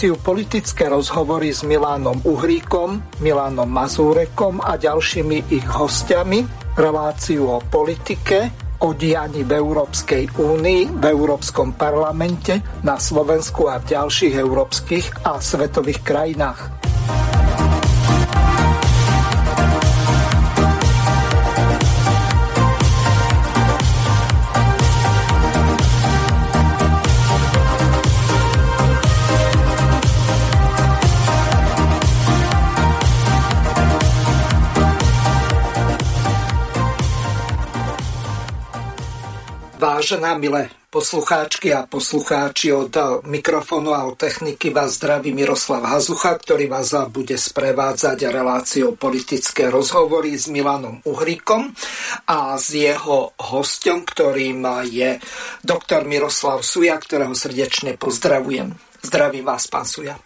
Reláciu politické rozhovory s Milánom Uhríkom, Milánom Mazúrekom a ďalšími ich hostiami. Reláciu o politike, o dianí v Európskej únii, v Európskom parlamente, na Slovensku a v ďalších európskych a svetových krajinách. Vážená milé poslucháčky a poslucháči od mikrofónu a od techniky vás zdraví Miroslav Hazucha, ktorý vás bude sprevádzať reláciou politické rozhovory s Milanom Uhríkom a s jeho hostom, ktorým je doktor Miroslav Suja, ktorého srdečne pozdravujem. Zdravím vás, pán Suja.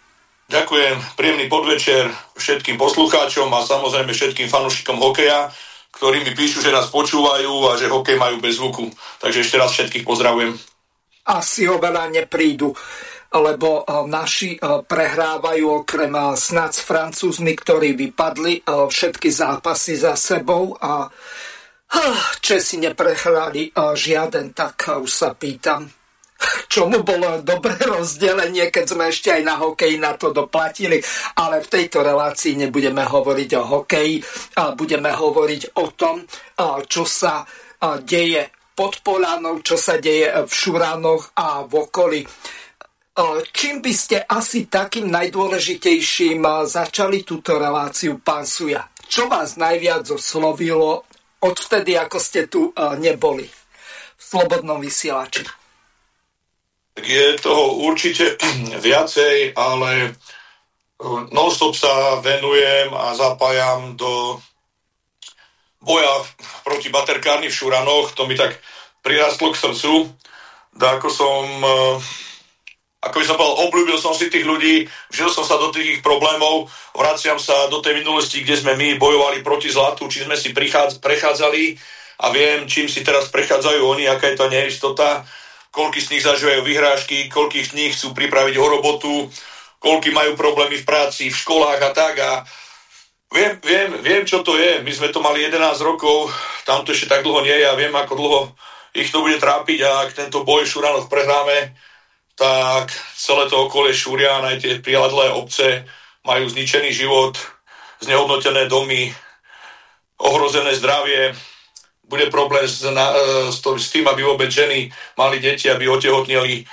Ďakujem, príjemný podvečer všetkým poslucháčom a samozrejme všetkým fanúšikom hokeja ktorí mi píšu, že nás počúvajú a že hokej majú bez zvuku. Takže ešte raz všetkých pozdravujem. Asi oveľa neprídu lebo eh, naši eh, prehrávajú okrem eh, snad s Francúzmi, ktorí vypadli všetky zápasy za sebou a Česi neprehrali žiaden, tak už sa pýtam, čomu bolo dobré rozdelenie, keď sme ešte aj na hokeji na to doplatili. Ale v tejto relácii nebudeme hovoriť o hokeji, budeme hovoriť o tom, čo sa deje pod Polánou, čo sa deje v Šuránoch a v okolí. Čím by ste asi takým najdôležitejším začali túto reláciu, pán Suja? Čo vás najviac oslovilo odvtedy, ako ste tu neboli v Slobodnom vysielači? Je toho určite viacej, ale eh, non-stop sa venujem a zapájam do boja proti baterkárni v Šuranoch. To mi tak prirastlo k srdcu. Da ako som, eh, ako by som povedal, obľúbil som si tých ľudí, žil som sa do tých ich problémov, vraciam sa do tej minulosti, kde sme my bojovali proti zlatu, či sme si prechádzali a viem, čím si teraz prechádzajú oni, aká je to neistota koľky z nich zažívajú vyhrážky, koľky z nich chcú pripraviť o robotu, koľky majú problémy v práci, v školách a tak. A viem, viem, viem, čo to je. My sme to mali 11 rokov, tam to ešte tak dlho nie je a viem, ako dlho ich to bude trápiť a ak tento boj v Šuranoch prehráme, tak celé to okolie Šurian, aj tie priladlé obce majú zničený život, znehodnotené domy, ohrozené zdravie, bude problém s, na, e, s, to, s tým, aby vôbec ženy mali deti, aby otehotnili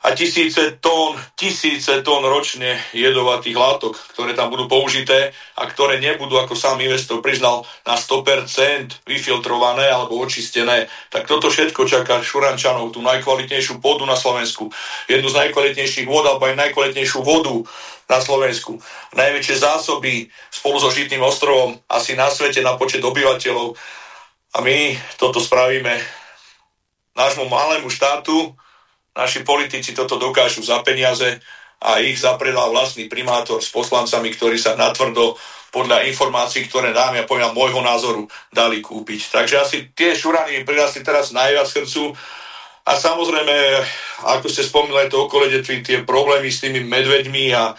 a tisíce tón, tisíce tón ročne jedovatých látok, ktoré tam budú použité a ktoré nebudú, ako sám investor priznal, na 100% vyfiltrované alebo očistené. Tak toto všetko čaká Šurančanov, tú najkvalitnejšiu pôdu na Slovensku, jednu z najkvalitnejších vod alebo aj najkvalitnejšiu vodu na Slovensku, najväčšie zásoby spolu so Žitným ostrovom asi na svete na počet obyvateľov a my toto spravíme nášmu malému štátu, naši politici toto dokážu za peniaze a ich zapredal vlastný primátor s poslancami, ktorí sa natvrdo podľa informácií, ktoré nám, ja poviem môjho názoru, dali kúpiť. Takže asi tie šurany prirastli teraz najviac srdcu a samozrejme, ako ste spomínali, to okolie tie problémy s tými medveďmi a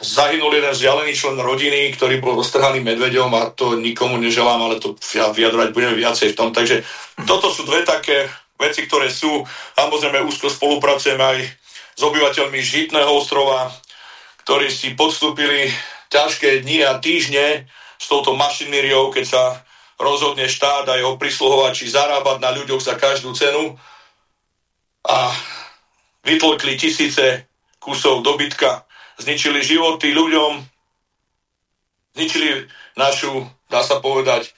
zahynul jeden vzdialený člen rodiny, ktorý bol roztrhaný medveďom a to nikomu neželám, ale to ja vyjadrovať budeme viacej v tom. Takže toto sú dve také veci, ktoré sú. Samozrejme úzko spolupracujeme aj s obyvateľmi Žitného ostrova, ktorí si podstúpili ťažké dni a týždne s touto mašinériou, keď sa rozhodne štát a jeho prisluhovači zarábať na ľuďoch za každú cenu a vytlkli tisíce kusov dobytka zničili životy ľuďom, zničili našu, dá sa povedať,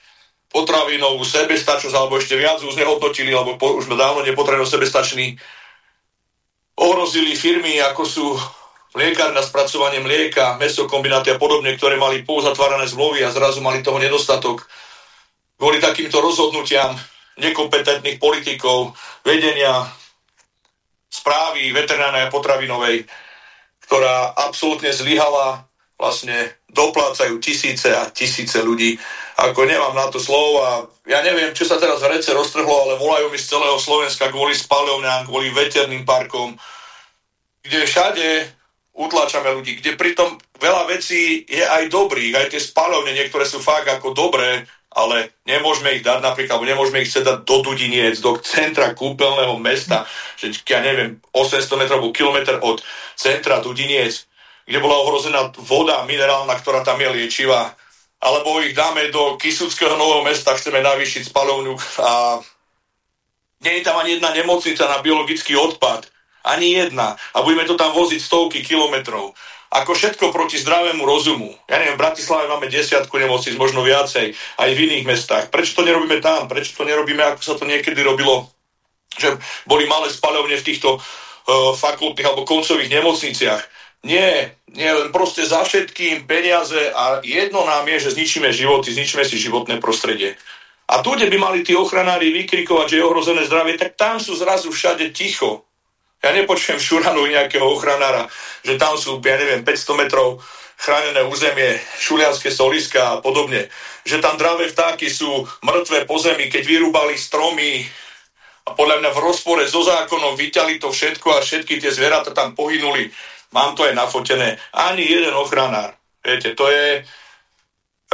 potravinovú sebestačnosť, alebo ešte viac už znehodnotili, lebo po, už sme dávno nepotrebno sebestační. Ohrozili firmy, ako sú mliekár na spracovanie mlieka, mesokombináty a podobne, ktoré mali pouzatvárané zmluvy a zrazu mali toho nedostatok. Kvôli takýmto rozhodnutiam nekompetentných politikov, vedenia správy veterinárnej a potravinovej ktorá absolútne zlyhala, vlastne doplácajú tisíce a tisíce ľudí. Ako nemám na to slovo a ja neviem, čo sa teraz v rece roztrhlo, ale volajú mi z celého Slovenska kvôli spalovňám, kvôli veterným parkom. kde všade utláčame ľudí, kde pritom veľa vecí je aj dobrých, aj tie spalovne, niektoré sú fakt ako dobré, ale nemôžeme ich dať napríklad, nemôžeme ich dať do Dudiniec, do centra kúpeľného mesta, že ja neviem, 800 metrov alebo kilometr od centra Dudiniec, kde bola ohrozená voda minerálna, ktorá tam je liečivá, alebo ich dáme do Kisuckého nového mesta, chceme navýšiť spalovňu a nie je tam ani jedna nemocnica na biologický odpad. Ani jedna. A budeme to tam voziť stovky kilometrov. Ako všetko proti zdravému rozumu. Ja neviem, v Bratislave máme desiatku nemocnic, možno viacej, aj v iných mestách. Prečo to nerobíme tam? Prečo to nerobíme, ako sa to niekedy robilo? Že boli malé spalovne v týchto uh, fakultných alebo koncových nemocniciach. Nie, nie, len proste za všetkým peniaze a jedno nám je, že zničíme životy, zničíme si životné prostredie. A tu, kde by mali tí ochranári vykrikovať, že je ohrozené zdravie, tak tam sú zrazu všade ticho. Ja nepočujem šuranu nejakého ochranára, že tam sú, ja neviem, 500 metrov chránené územie, šulianské soliska a podobne. Že tam dravé vtáky sú mŕtve po zemi, keď vyrúbali stromy a podľa mňa v rozpore so zákonom vyťali to všetko a všetky tie zvieratá tam pohynuli. Mám to aj nafotené. Ani jeden ochranár. Viete, to je...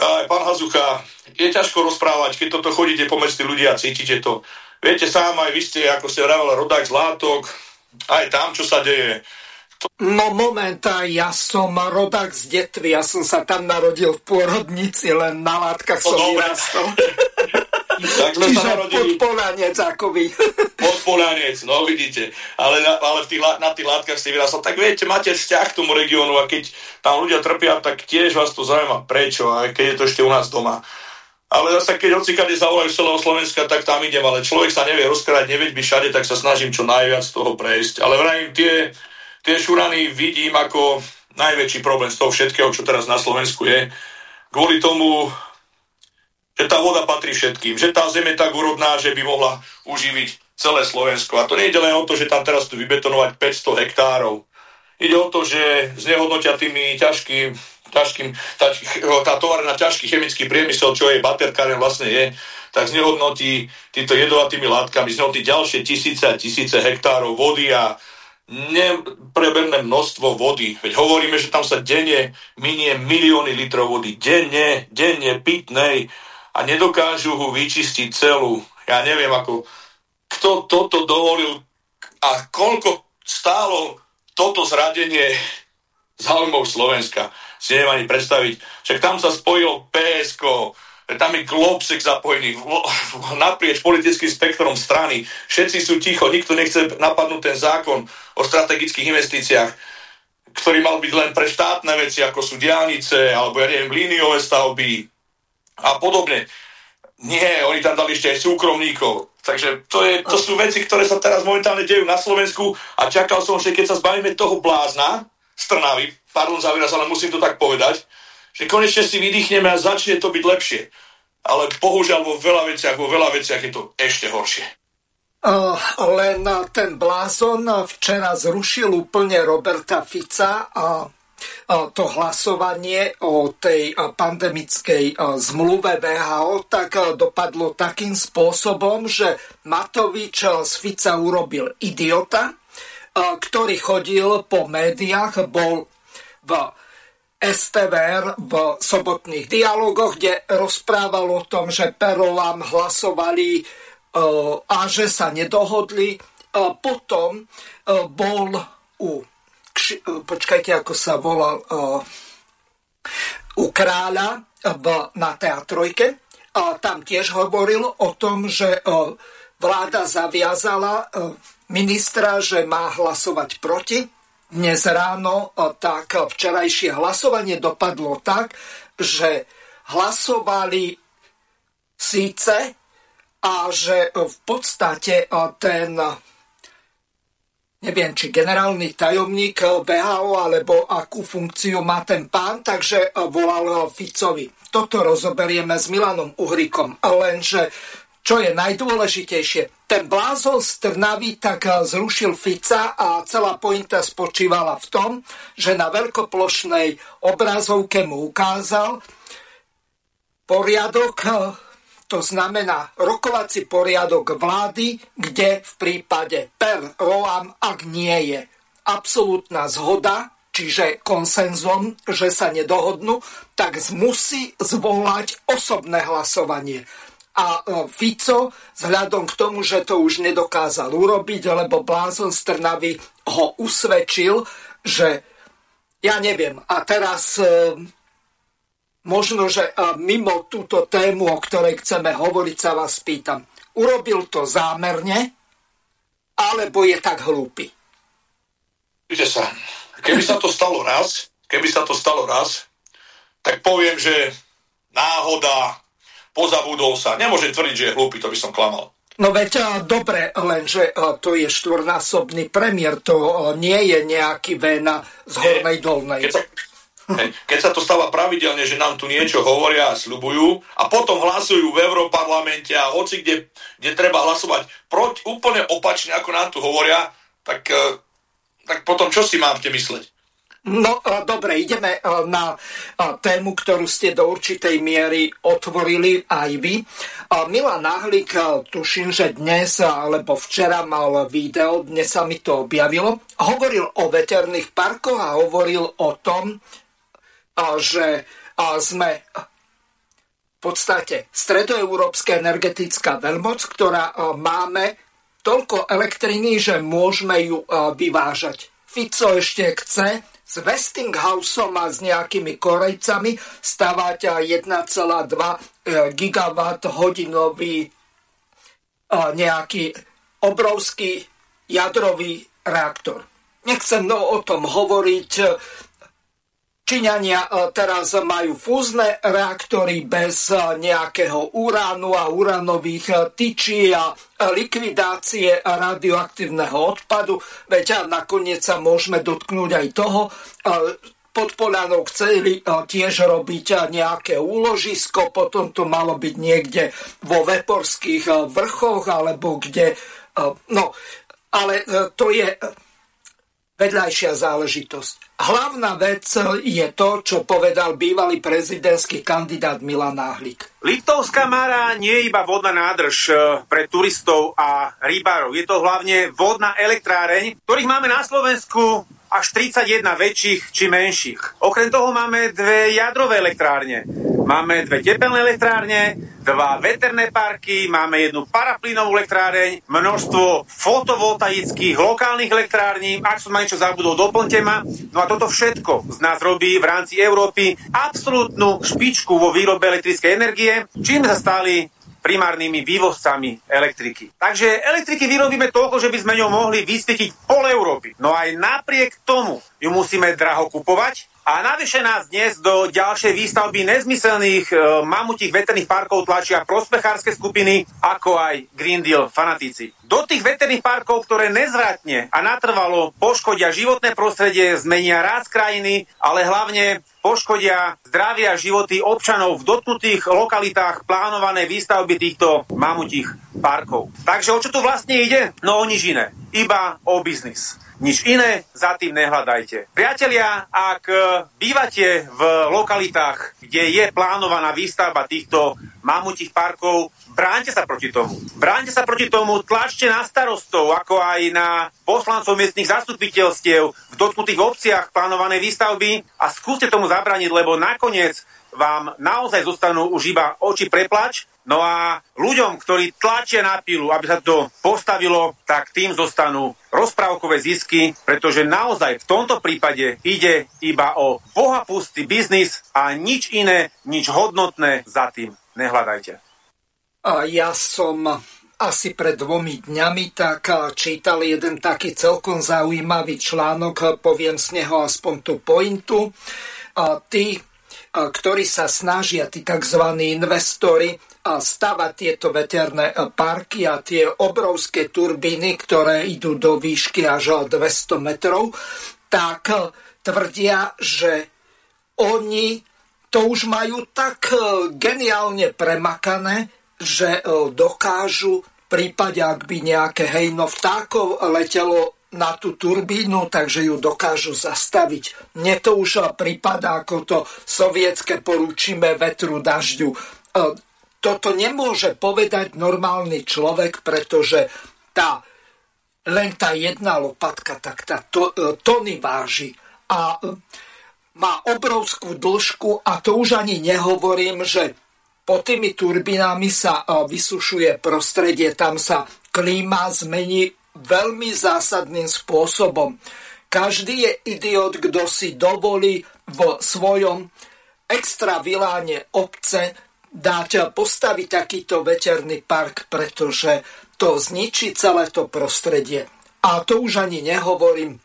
Aj pán Hazucha, je ťažko rozprávať, keď toto chodíte pomedzi ľudí a cítite to. Viete sám, aj vy ste, ako ste vravel, rodák z látok, aj tam, čo sa deje. No moment, ja som rodák z detvy, ja som sa tam narodil v pôrodnici, len na látkach no, som vyrastol. tak sme Čiže sa narodili... podpolanec ako vy. podpolanec, no vidíte. Ale, na, ale v tých, na tých látkach ste vyrastol. Tak viete, máte vzťah k tomu regiónu a keď tam ľudia trpia, tak tiež vás to zaujíma prečo, aj keď je to ešte u nás doma. Ale zase, keď hocikade zavolajú z celého Slovenska, tak tam idem, ale človek sa nevie rozkrať, nevieť by všade, tak sa snažím čo najviac z toho prejsť. Ale vrajím, tie, tie šurany vidím ako najväčší problém z toho všetkého, čo teraz na Slovensku je. Kvôli tomu, že tá voda patrí všetkým, že tá zem je tak úrodná, že by mohla uživiť celé Slovensko. A to nie ide len o to, že tam teraz tu vybetonovať 500 hektárov. Ide o to, že znehodnotia tými ťažkým ťažkým, tá, tá továrna ťažký chemický priemysel, čo je baterkáren vlastne je, tak znehodnotí týmto jedovatými látkami, znehodnotí ďalšie tisíce a tisíce hektárov vody a nepreberné množstvo vody. Veď hovoríme, že tam sa denne minie milióny litrov vody. Denne, denne, pitnej a nedokážu ho vyčistiť celú. Ja neviem, ako kto toto dovolil a koľko stálo toto zradenie záujmov Slovenska si neviem ani predstaviť. Však tam sa spojil PSK, tam je Globsek zapojený naprieč politickým spektrom strany. Všetci sú ticho, nikto nechce napadnúť ten zákon o strategických investíciách, ktorý mal byť len pre štátne veci, ako sú diálnice, alebo ja neviem, líniové stavby a podobne. Nie, oni tam dali ešte aj súkromníkov. Takže to, je, to sú veci, ktoré sa teraz momentálne dejú na Slovensku a čakal som, že keď sa zbavíme toho blázna z pardon za výraz, ale musím to tak povedať, že konečne si vydýchneme a začne to byť lepšie. Ale bohužiaľ vo veľa veciach, vo veľa veciach je to ešte horšie. Uh, len ten blázon včera zrušil úplne Roberta Fica a to hlasovanie o tej pandemickej zmluve VHO tak dopadlo takým spôsobom, že Matovič z Fica urobil idiota, ktorý chodil po médiách, bol v STVR v sobotných dialogoch, kde rozprával o tom, že Perolám hlasovali e, a že sa nedohodli. Potom e, bol u, e, počkajte, ako sa volal, u kráľa na teatrojke. Tam tiež hovoril o tom, že vláda zaviazala ministra, že má hlasovať proti dnes ráno, tak včerajšie hlasovanie dopadlo tak, že hlasovali síce a že v podstate ten neviem, či generálny tajomník VHO alebo akú funkciu má ten pán, takže volal Ficovi. Toto rozoberieme s Milanom Uhrikom, lenže čo je najdôležitejšie, ten blázon z Trnavy tak eh, zrušil Fica a celá pointa spočívala v tom, že na veľkoplošnej obrazovke mu ukázal poriadok, eh, to znamená rokovací poriadok vlády, kde v prípade per rolam, ak nie je absolútna zhoda, čiže konsenzom, že sa nedohodnú, tak musí zvolať osobné hlasovanie. A e, Fico, vzhľadom k tomu, že to už nedokázal urobiť, lebo blázon Strnavy ho usvedčil, že ja neviem, a teraz e, možno, že e, mimo túto tému, o ktorej chceme hovoriť, sa vás pýtam. Urobil to zámerne, alebo je tak hlúpy? Viete sa, keby sa to stalo raz, keby sa to stalo raz, tak poviem, že náhoda, pozabudol sa. Nemôže tvrdiť, že je hlúpy, to by som klamal. No veď dobre, lenže to je štvornásobný premiér, to nie je nejaký vena z hornej dolnej. Keď sa, keď sa to stáva pravidelne, že nám tu niečo hovoria a slubujú a potom hlasujú v Európarlamente a hoci kde, kde treba hlasovať proť, úplne opačne, ako nám tu hovoria, tak, e, tak potom čo si máte mysleť? No dobre, ideme na tému, ktorú ste do určitej miery otvorili aj vy. Milan Náhlik, tuším, že dnes alebo včera mal video, dnes sa mi to objavilo, hovoril o veterných parkoch a hovoril o tom, že sme v podstate stredoeurópska energetická veľmoc, ktorá máme toľko elektriny, že môžeme ju vyvážať. Fico ešte chce s Westinghouseom a s nejakými Korejcami stavať 1,2 gigawatt hodinový nejaký obrovský jadrový reaktor. Nechcem no o tom hovoriť, Číňania e, teraz majú fúzne reaktory bez e, nejakého uránu a uránových e, tyčí a likvidácie radioaktívneho odpadu. Veď nakoniec sa môžeme dotknúť aj toho, pod Polianou chceli tiež robiť nejaké úložisko, potom to malo byť niekde vo Veporských vrchoch, alebo kde... No, ale to je vedľajšia záležitosť. Hlavná vec je to, čo povedal bývalý prezidentský kandidát Milan Náhlik. Liptovská Mara nie je iba vodná nádrž e, pre turistov a rybárov. Je to hlavne vodná elektráreň, ktorých máme na Slovensku až 31 väčších či menších. Okrem toho máme dve jadrové elektrárne. Máme dve tepelné elektrárne, dva veterné parky, máme jednu paraplynovú elektráreň, množstvo fotovoltaických lokálnych elektrární. Ak som ma niečo zabudol, doplňte ma. No a toto všetko z nás robí v rámci Európy absolútnu špičku vo výrobe elektrickej energie, čím sa stali primárnymi vývozcami elektriky. Takže elektriky vyrobíme toľko, že by sme ňou mohli vysvietiť pol Európy. No aj napriek tomu ju musíme draho kupovať a navyše nás dnes do ďalšej výstavby nezmyselných e, mamutých veterných parkov tlačia prospechárske skupiny, ako aj Green Deal fanatici. Do tých veterných parkov, ktoré nezvratne a natrvalo poškodia životné prostredie, zmenia ráz krajiny, ale hlavne poškodia zdravie a životy občanov v dotknutých lokalitách plánované výstavby týchto mamutých parkov. Takže o čo tu vlastne ide? No o nič iné. Iba o biznis. Nič iné za tým nehľadajte. Priatelia, ak e, bývate v lokalitách, kde je plánovaná výstavba týchto mamutích parkov, bránte sa proti tomu. Bránte sa proti tomu, tlačte na starostov, ako aj na poslancov miestnych zastupiteľstiev v dotknutých obciach plánovanej výstavby a skúste tomu zabrániť, lebo nakoniec vám naozaj zostanú už iba oči preplač No a ľuďom, ktorí tlačia na pilu, aby sa to postavilo, tak tým zostanú rozprávkové zisky, pretože naozaj v tomto prípade ide iba o bohapustý biznis a nič iné, nič hodnotné za tým nehľadajte. A ja som asi pred dvomi dňami tak čítal jeden taký celkom zaujímavý článok, poviem z neho aspoň tú pointu. A tí, ktorí sa snažia, tí tzv. investori, stavať tieto veterné e, parky a tie obrovské turbíny, ktoré idú do výšky až 200 metrov, tak e, tvrdia, že oni to už majú tak e, geniálne premakané, že dokážu v prípade, ak by nejaké hejno vtákov letelo na tú turbínu, takže ju dokážu zastaviť. Mne to už prípada ako to sovietské porúčime vetru dažďu toto nemôže povedať normálny človek, pretože tá len tá jedna lopatka, tak tá to, e, tony váži. A e, má obrovskú dĺžku a to už ani nehovorím, že pod tými turbinami sa vysušuje prostredie, tam sa klíma zmení veľmi zásadným spôsobom. Každý je idiot, kto si dovolí v svojom extra viláne obce dať postaviť takýto veterný park, pretože to zničí celé to prostredie. A to už ani nehovorím.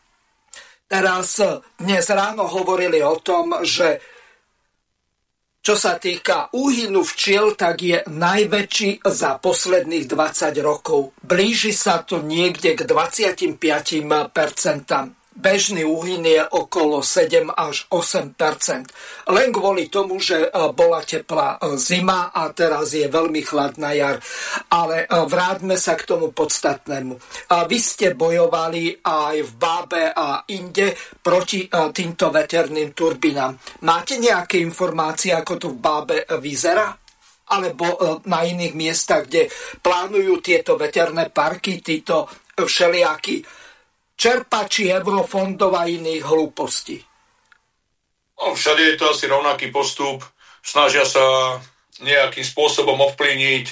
Teraz dnes ráno hovorili o tom, že čo sa týka úhynu včiel, tak je najväčší za posledných 20 rokov. Blíži sa to niekde k 25%. Bežný uhyn je okolo 7 až 8 Len kvôli tomu, že e, bola teplá e, zima a teraz je veľmi chladná jar. Ale e, vráťme sa k tomu podstatnému. Vy ste bojovali aj v Bábe a inde proti týmto veterným turbinám. Máte nejaké informácie, ako to v Bábe vyzerá? alebo na iných miestach, kde plánujú tieto veterné parky, títo všelijakí čerpači eurofondov a iných hlúpostí? No, všade je to asi rovnaký postup. Snažia sa nejakým spôsobom ovplyvniť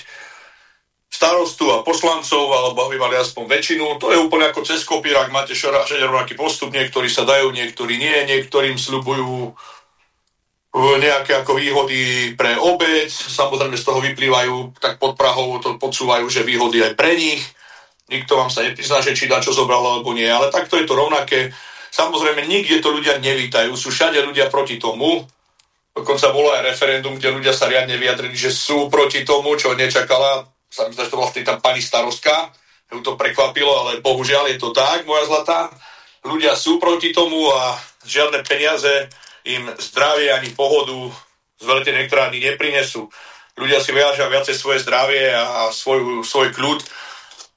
starostu a poslancov, alebo aby mali aspoň väčšinu. To je úplne ako cez kopírak, máte všade rovnaký postup, niektorí sa dajú, niektorí nie, niektorým sľubujú uh, nejaké ako výhody pre obec, samozrejme z toho vyplývajú, tak pod Prahou to podsúvajú, že výhody aj pre nich nikto vám sa neprizná, že či dá čo zobral alebo nie, ale takto je to rovnaké. Samozrejme, nikde to ľudia nevítajú, sú všade ľudia proti tomu. Dokonca bolo aj referendum, kde ľudia sa riadne vyjadrili, že sú proti tomu, čo nečakala. Sa že to vtedy tam pani starostka, ju to prekvapilo, ale bohužiaľ je to tak, moja zlatá. Ľudia sú proti tomu a žiadne peniaze im zdravie ani pohodu z veľkej elektrárny neprinesú. Ľudia si vyjažia viacej svoje zdravie a svoj, svoj kľud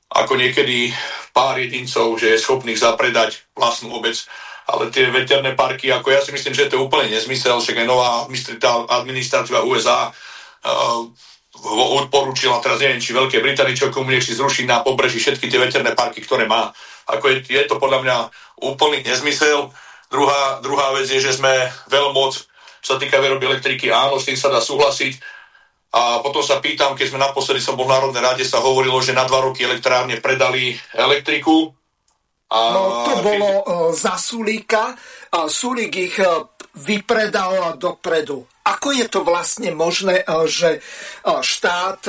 ako niekedy pár jedincov, že je schopných zapredať vlastnú obec. Ale tie veterné parky, ako ja si myslím, že to je úplne nezmysel, však aj nová administratíva USA uh, odporúčila, teraz neviem, či Veľké Británii, čo komu nechci zrušiť na pobreží všetky tie veterné parky, ktoré má. Ako je, je to podľa mňa úplný nezmysel. Druhá, druhá vec je, že sme veľmoc, čo sa týka výroby elektriky, áno, s tým sa dá súhlasiť, a potom sa pýtam, keď sme naposledy som bol v Národnej rade, sa hovorilo, že na dva roky elektrárne predali elektriku. A no to keď... bolo uh, za Sulíka. Sulík ich uh, vypredal dopredu. Ako je to vlastne možné, uh, že štát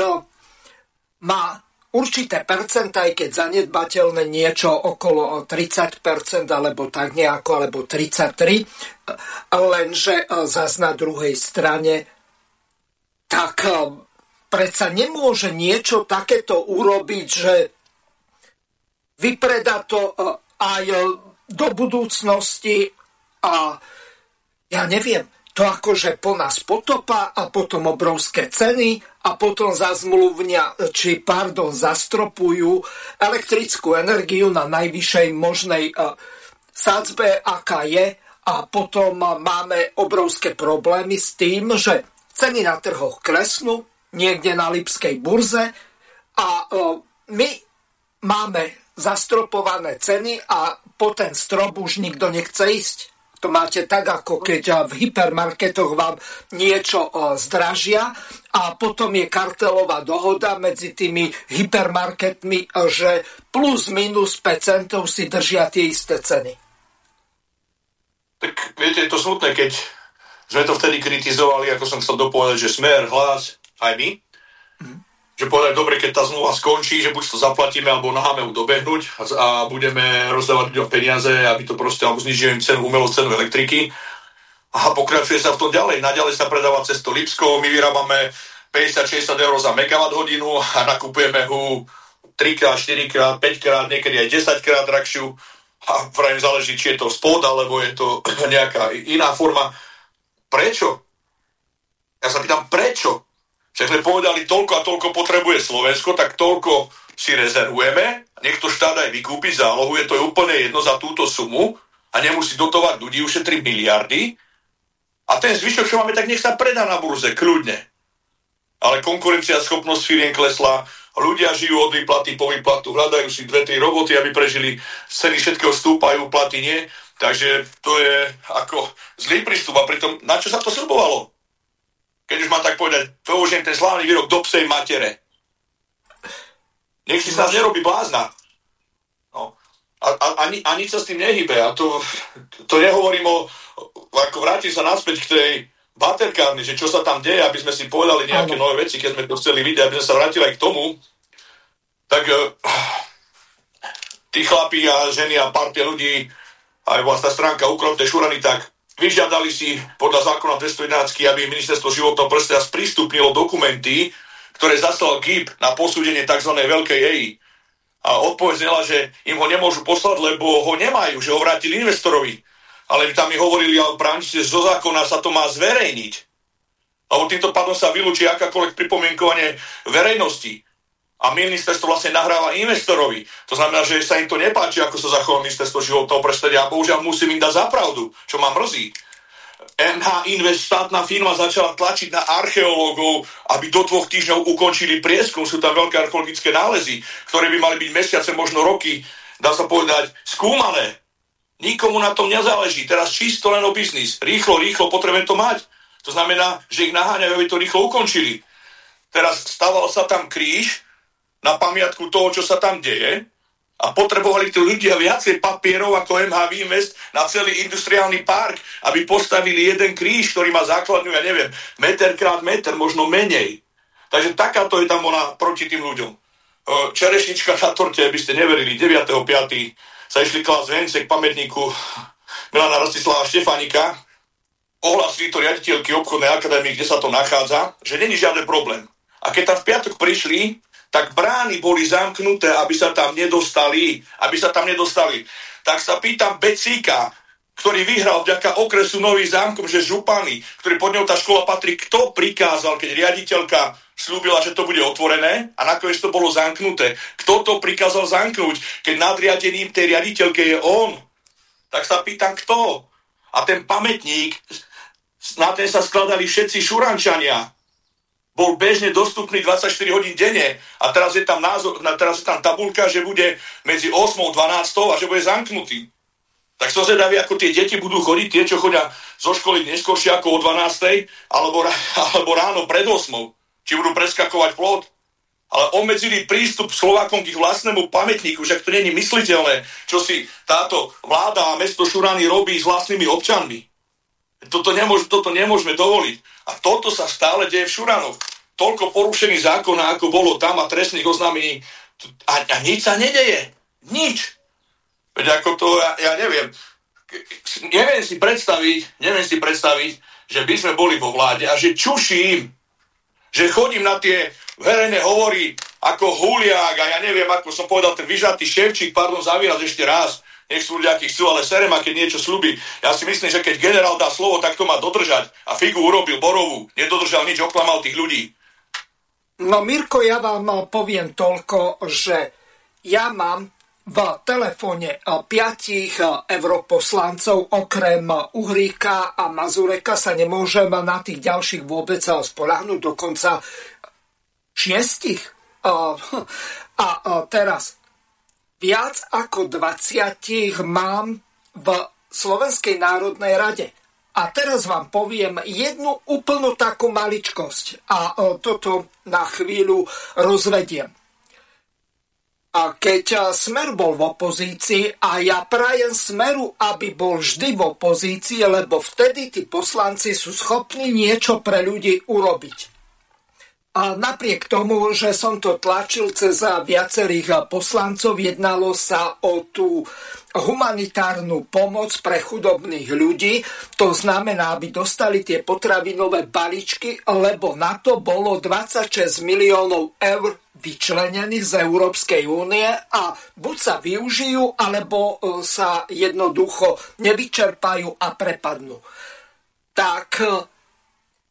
má určité percenta, aj keď zanedbateľné niečo okolo 30%, alebo tak nejako, alebo 33%, lenže zase na druhej strane tak eh, predsa nemôže niečo takéto urobiť, že vypreda to eh, aj eh, do budúcnosti a ja neviem, to akože po nás potopa a potom obrovské ceny a potom zazmluvňa, či pardon, zastropujú elektrickú energiu na najvyššej možnej sadzbe, aká je. A potom máme obrovské problémy s tým, že ceny na trhoch klesnú, niekde na Lipskej burze a my máme zastropované ceny a po ten strop už nikto nechce ísť. To máte tak, ako keď v hypermarketoch vám niečo zdražia a potom je kartelová dohoda medzi tými hypermarketmi, že plus minus 5 centov si držia tie isté ceny. Tak viete, je to smutné, keď sme to vtedy kritizovali, ako som chcel dopovedať, že smer, hlas, aj my. Že povedať, dobre, keď tá zmluva skončí, že buď to zaplatíme, alebo naháme ju dobehnúť a, a budeme rozdávať ľuďom peniaze, aby to proste, alebo znižíme cenu, umelú cenu elektriky. A pokračuje sa v tom ďalej. Naďalej sa predáva cez to Lipsko, my vyrábame 50-60 eur za megawatt hodinu a nakupujeme ho 3 krát, 4 krát, 5 krát, niekedy aj 10 krát drahšiu. A vrajím záleží, či je to spod, alebo je to nejaká iná forma Prečo? Ja sa pýtam, prečo? Však sme povedali, toľko a toľko potrebuje Slovensko, tak toľko si rezervujeme, nech to štát aj vykúpi zálohu, je to úplne jedno za túto sumu a nemusí dotovať ľudí, ušetriť miliardy. A ten zvyšok, čo máme, tak nech sa predá na burze, kľudne. ale konkurencia schopnosť firiem klesla, ľudia žijú od výplaty po výplatu, hľadajú si dve, tri roboty, aby prežili, ceny všetkého stúpajú, platy nie, takže to je ako zlý prístup a pritom na čo sa to slbovalo? Keď už mám tak povedať, to už je ten slávny výrok do psej matere. Nech si sa nerobí blázna. No. A, a, ani, ani sa s tým nehybe. A to, to nehovorím o, ako vrátim sa naspäť k tej baterkárni, že čo sa tam deje, aby sme si povedali nejaké ano. nové veci, keď sme to chceli vidieť, aby sme sa vrátili aj k tomu, tak uh, tí chlapí a ženy a partia ľudí, aj vlastná stránka Ukropte Šurany, tak vyžiadali si podľa zákona 211, aby ministerstvo životného prostredia sprístupnilo dokumenty, ktoré zaslal GIP na posúdenie tzv. veľkej EI. A odpoveď znela, že im ho nemôžu poslať, lebo ho nemajú, že ho vrátili investorovi ale tam mi hovorili, ale právnici, zo zákona sa to má zverejniť. Lebo týmto pádom sa vylúči akákoľvek pripomienkovanie verejnosti. A ministerstvo vlastne nahráva investorovi. To znamená, že sa im to nepáči, ako sa zachová ministerstvo životného prostredia. A bohužiaľ musím im dať zapravdu, čo ma mrzí. NH Invest, štátna firma, začala tlačiť na archeológov, aby do dvoch týždňov ukončili prieskum. Sú tam veľké archeologické nálezy, ktoré by mali byť mesiace, možno roky, dá sa povedať, skúmané. Nikomu na tom nezáleží. Teraz čisto len o biznis. Rýchlo, rýchlo potrebujem to mať. To znamená, že ich naháňajú, aby to rýchlo ukončili. Teraz staval sa tam kríž na pamiatku toho, čo sa tam deje a potrebovali tí ľudia viacej papierov ako MHV Invest na celý industriálny park, aby postavili jeden kríž, ktorý má základňu, ja neviem, meter krát meter, možno menej. Takže takáto je tam ona proti tým ľuďom. Čerešnička na torte, aby ste neverili, 9.5 sa išli klas vence k pamätníku Milana Rostislava Štefanika, ohlasili to riaditeľky obchodnej akadémie, kde sa to nachádza, že není žiaden problém. A keď tam v piatok prišli, tak brány boli zamknuté, aby sa tam nedostali, aby sa tam nedostali. Tak sa pýtam Becíka, ktorý vyhral vďaka okresu Nový zámkom, že župany, ktorý pod ňou tá škola patrí, kto prikázal, keď riaditeľka slúbila, že to bude otvorené a nakoniec to bolo zamknuté. Kto to prikázal zamknúť, keď nadriadeným tej riaditeľke je on? Tak sa pýtam, kto? A ten pamätník, na ten sa skladali všetci šurančania. Bol bežne dostupný 24 hodín denne a teraz je tam, názor, teraz je tam tabulka, že bude medzi 8 a 12 a že bude zamknutý. Tak som zvedavý, ako tie deti budú chodiť, tie, čo chodia zo školy neskôršie ako o 12. alebo, alebo ráno pred 8 či budú preskakovať plot. Ale obmedzili prístup Slovákom k ich vlastnému pamätníku, však to není mysliteľné, čo si táto vláda a mesto Šurany robí s vlastnými občanmi. Toto, nemôž, toto nemôžeme dovoliť. A toto sa stále deje v Šuranoch. Toľko porušení zákona, ako bolo tam a trestných oznámení. A, a nič sa nedeje. Nič. Veď ako to, ja, ja neviem. Neviem si predstaviť, neviem si predstaviť, že by sme boli vo vláde a že čuším, že chodím na tie verejné hovory ako huliák a ja neviem, ako som povedal, ten vyžatý ševčík, pardon za výraz ešte raz, nech sú ľudia, chcú, ale serema, keď niečo slúbi. Ja si myslím, že keď generál dá slovo, tak to má dodržať. A Figu urobil Borovú, nedodržal nič, oklamal tých ľudí. No Mirko, ja vám poviem toľko, že ja mám v telefóne piatich europoslancov, okrem Uhríka a Mazureka sa nemôžem na tých ďalších vôbec spolahnuť, dokonca šiestich. A teraz viac ako 20 mám v Slovenskej národnej rade. A teraz vám poviem jednu úplnú takú maličkosť a toto na chvíľu rozvediem. A keď Smer bol v opozícii a ja prajem Smeru, aby bol vždy v opozícii, lebo vtedy tí poslanci sú schopní niečo pre ľudí urobiť. A napriek tomu, že som to tlačil cez viacerých poslancov, jednalo sa o tú humanitárnu pomoc pre chudobných ľudí. To znamená, aby dostali tie potravinové balíčky, lebo na to bolo 26 miliónov eur vyčlenených z Európskej únie a buď sa využijú, alebo e, sa jednoducho nevyčerpajú a prepadnú. Tak e,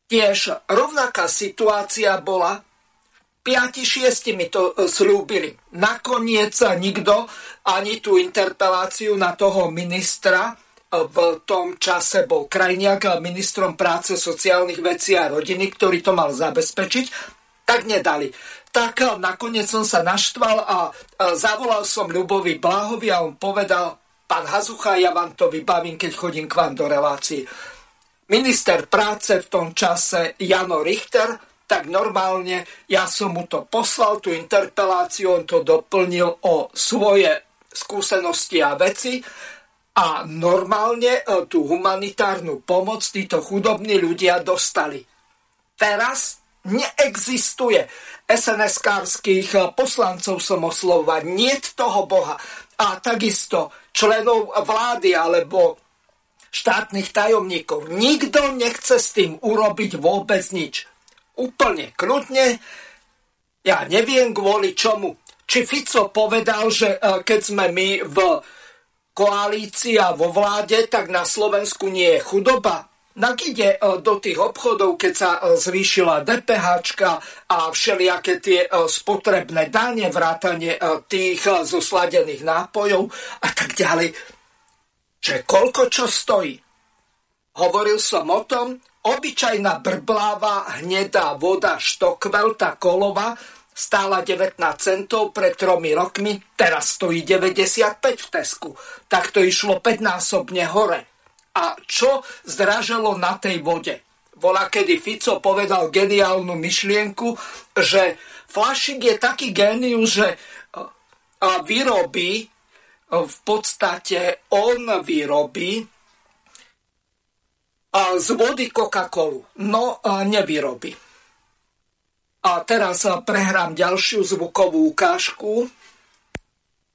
tiež rovnaká situácia bola 5-6 mi to e, slúbili. Nakoniec nikto ani tú interpeláciu na toho ministra v tom čase bol Krajniak ministrom práce, sociálnych vecí a rodiny, ktorý to mal zabezpečiť Tak nedali. Tak nakoniec som sa naštval a zavolal som Ľubovi Blahovi a on povedal, pán Hazucha, ja vám to vybavím, keď chodím k vám do relácií. Minister práce v tom čase Jano Richter, tak normálne ja som mu to poslal, tú interpeláciu, on to doplnil o svoje skúsenosti a veci a normálne e, tú humanitárnu pomoc títo chudobní ľudia dostali. Teraz neexistuje SNS-kárských eh, poslancov som oslovovať. Nie toho Boha. A takisto členov vlády alebo štátnych tajomníkov. Nikto nechce s tým urobiť vôbec nič. Úplne kľudne. Ja neviem kvôli čomu. Či Fico povedal, že eh, keď sme my v koalícii a vo vláde, tak na Slovensku nie je chudoba tak e, do tých obchodov, keď sa e, zvýšila DPH a všelijaké tie e, spotrebné dane, vrátanie tých zosladených nápojov a tak ďalej. Že koľko čo stojí? Hovoril som o tom, obyčajná brbláva hnedá voda štokvel, tá kolova, stála 19 centov pred tromi rokmi, teraz stojí 95 v Tesku. Tak to išlo 5 násobne hore. A čo zdraželo na tej vode? Bola, kedy Fico povedal geniálnu myšlienku, že Flašik je taký génius, že vyrobí, v podstate on vyrobí z vody Coca-Colu. No, nevyrobí. A teraz prehrám ďalšiu zvukovú ukážku.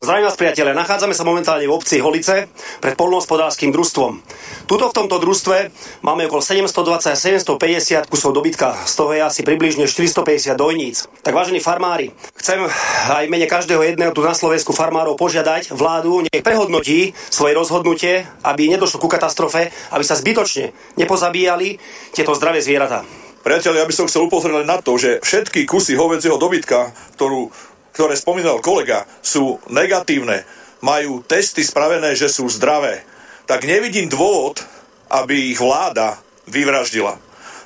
Zdravím vás priateľe, nachádzame sa momentálne v obci Holice pred polnohospodárským družstvom. Tuto v tomto družstve máme okolo 720 750 kusov dobytka, z toho je asi približne 450 dojníc. Tak vážení farmári, chcem aj mene každého jedného tu na Slovensku farmárov požiadať vládu, nech prehodnotí svoje rozhodnutie, aby nedošlo ku katastrofe, aby sa zbytočne nepozabíjali tieto zdravé zvieratá. Priateľ, ja by som chcel upozorniť na to, že všetky kusy hovedzieho dobytka, ktorú ktoré spomínal kolega, sú negatívne, majú testy spravené, že sú zdravé, tak nevidím dôvod, aby ich vláda vyvraždila.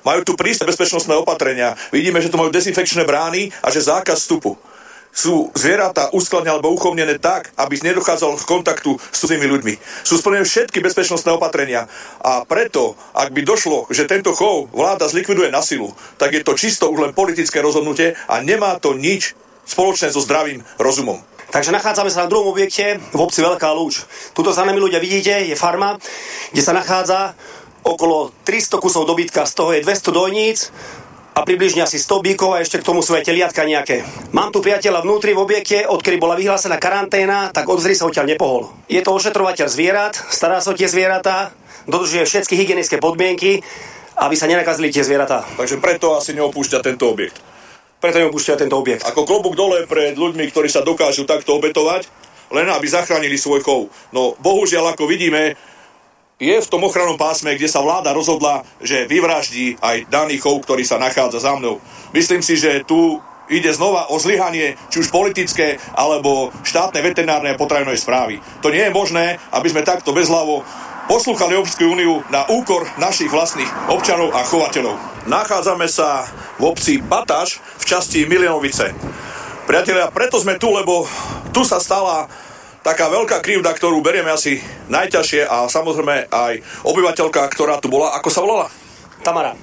Majú tu prísne bezpečnostné opatrenia. Vidíme, že tu majú dezinfekčné brány a že zákaz vstupu. Sú zvieratá uskladne alebo uchovnené tak, aby nedochádzalo k kontaktu s cudzými ľuďmi. Sú splnené všetky bezpečnostné opatrenia. A preto, ak by došlo, že tento chov vláda zlikviduje na silu, tak je to čisto už len politické rozhodnutie a nemá to nič spoločné so zdravým rozumom. Takže nachádzame sa na druhom objekte v obci Veľká Lúč. Tuto za nami ľudia vidíte, je farma, kde sa nachádza okolo 300 kusov dobytka, z toho je 200 dojníc a približne asi 100 bíkov a ešte k tomu sú aj teliatka nejaké. Mám tu priateľa vnútri v objekte, odkedy bola vyhlásená karanténa, tak odzri sa odtiaľ nepohol. Je to ošetrovateľ zvierat, stará sa o tie zvieratá, dodržuje všetky hygienické podmienky, aby sa nenakazili tie zvieratá. Takže preto asi neopúšťa tento objekt preto neopúšťa tento objekt. Ako klobúk dole pred ľuďmi, ktorí sa dokážu takto obetovať, len aby zachránili svoj chov. No bohužiaľ, ako vidíme, je v tom ochrannom pásme, kde sa vláda rozhodla, že vyvraždí aj daný chov, ktorý sa nachádza za mnou. Myslím si, že tu ide znova o zlyhanie, či už politické, alebo štátne veterinárne a potravinové správy. To nie je možné, aby sme takto bezhlavo poslúchali Európsku úniu na úkor našich vlastných občanov a chovateľov. Nachádzame sa v obci Bataš v časti Milionovice. Priatelia, preto sme tu, lebo tu sa stala taká veľká krivda, ktorú berieme asi najťažšie a samozrejme aj obyvateľka, ktorá tu bola, ako sa volala? Tamara.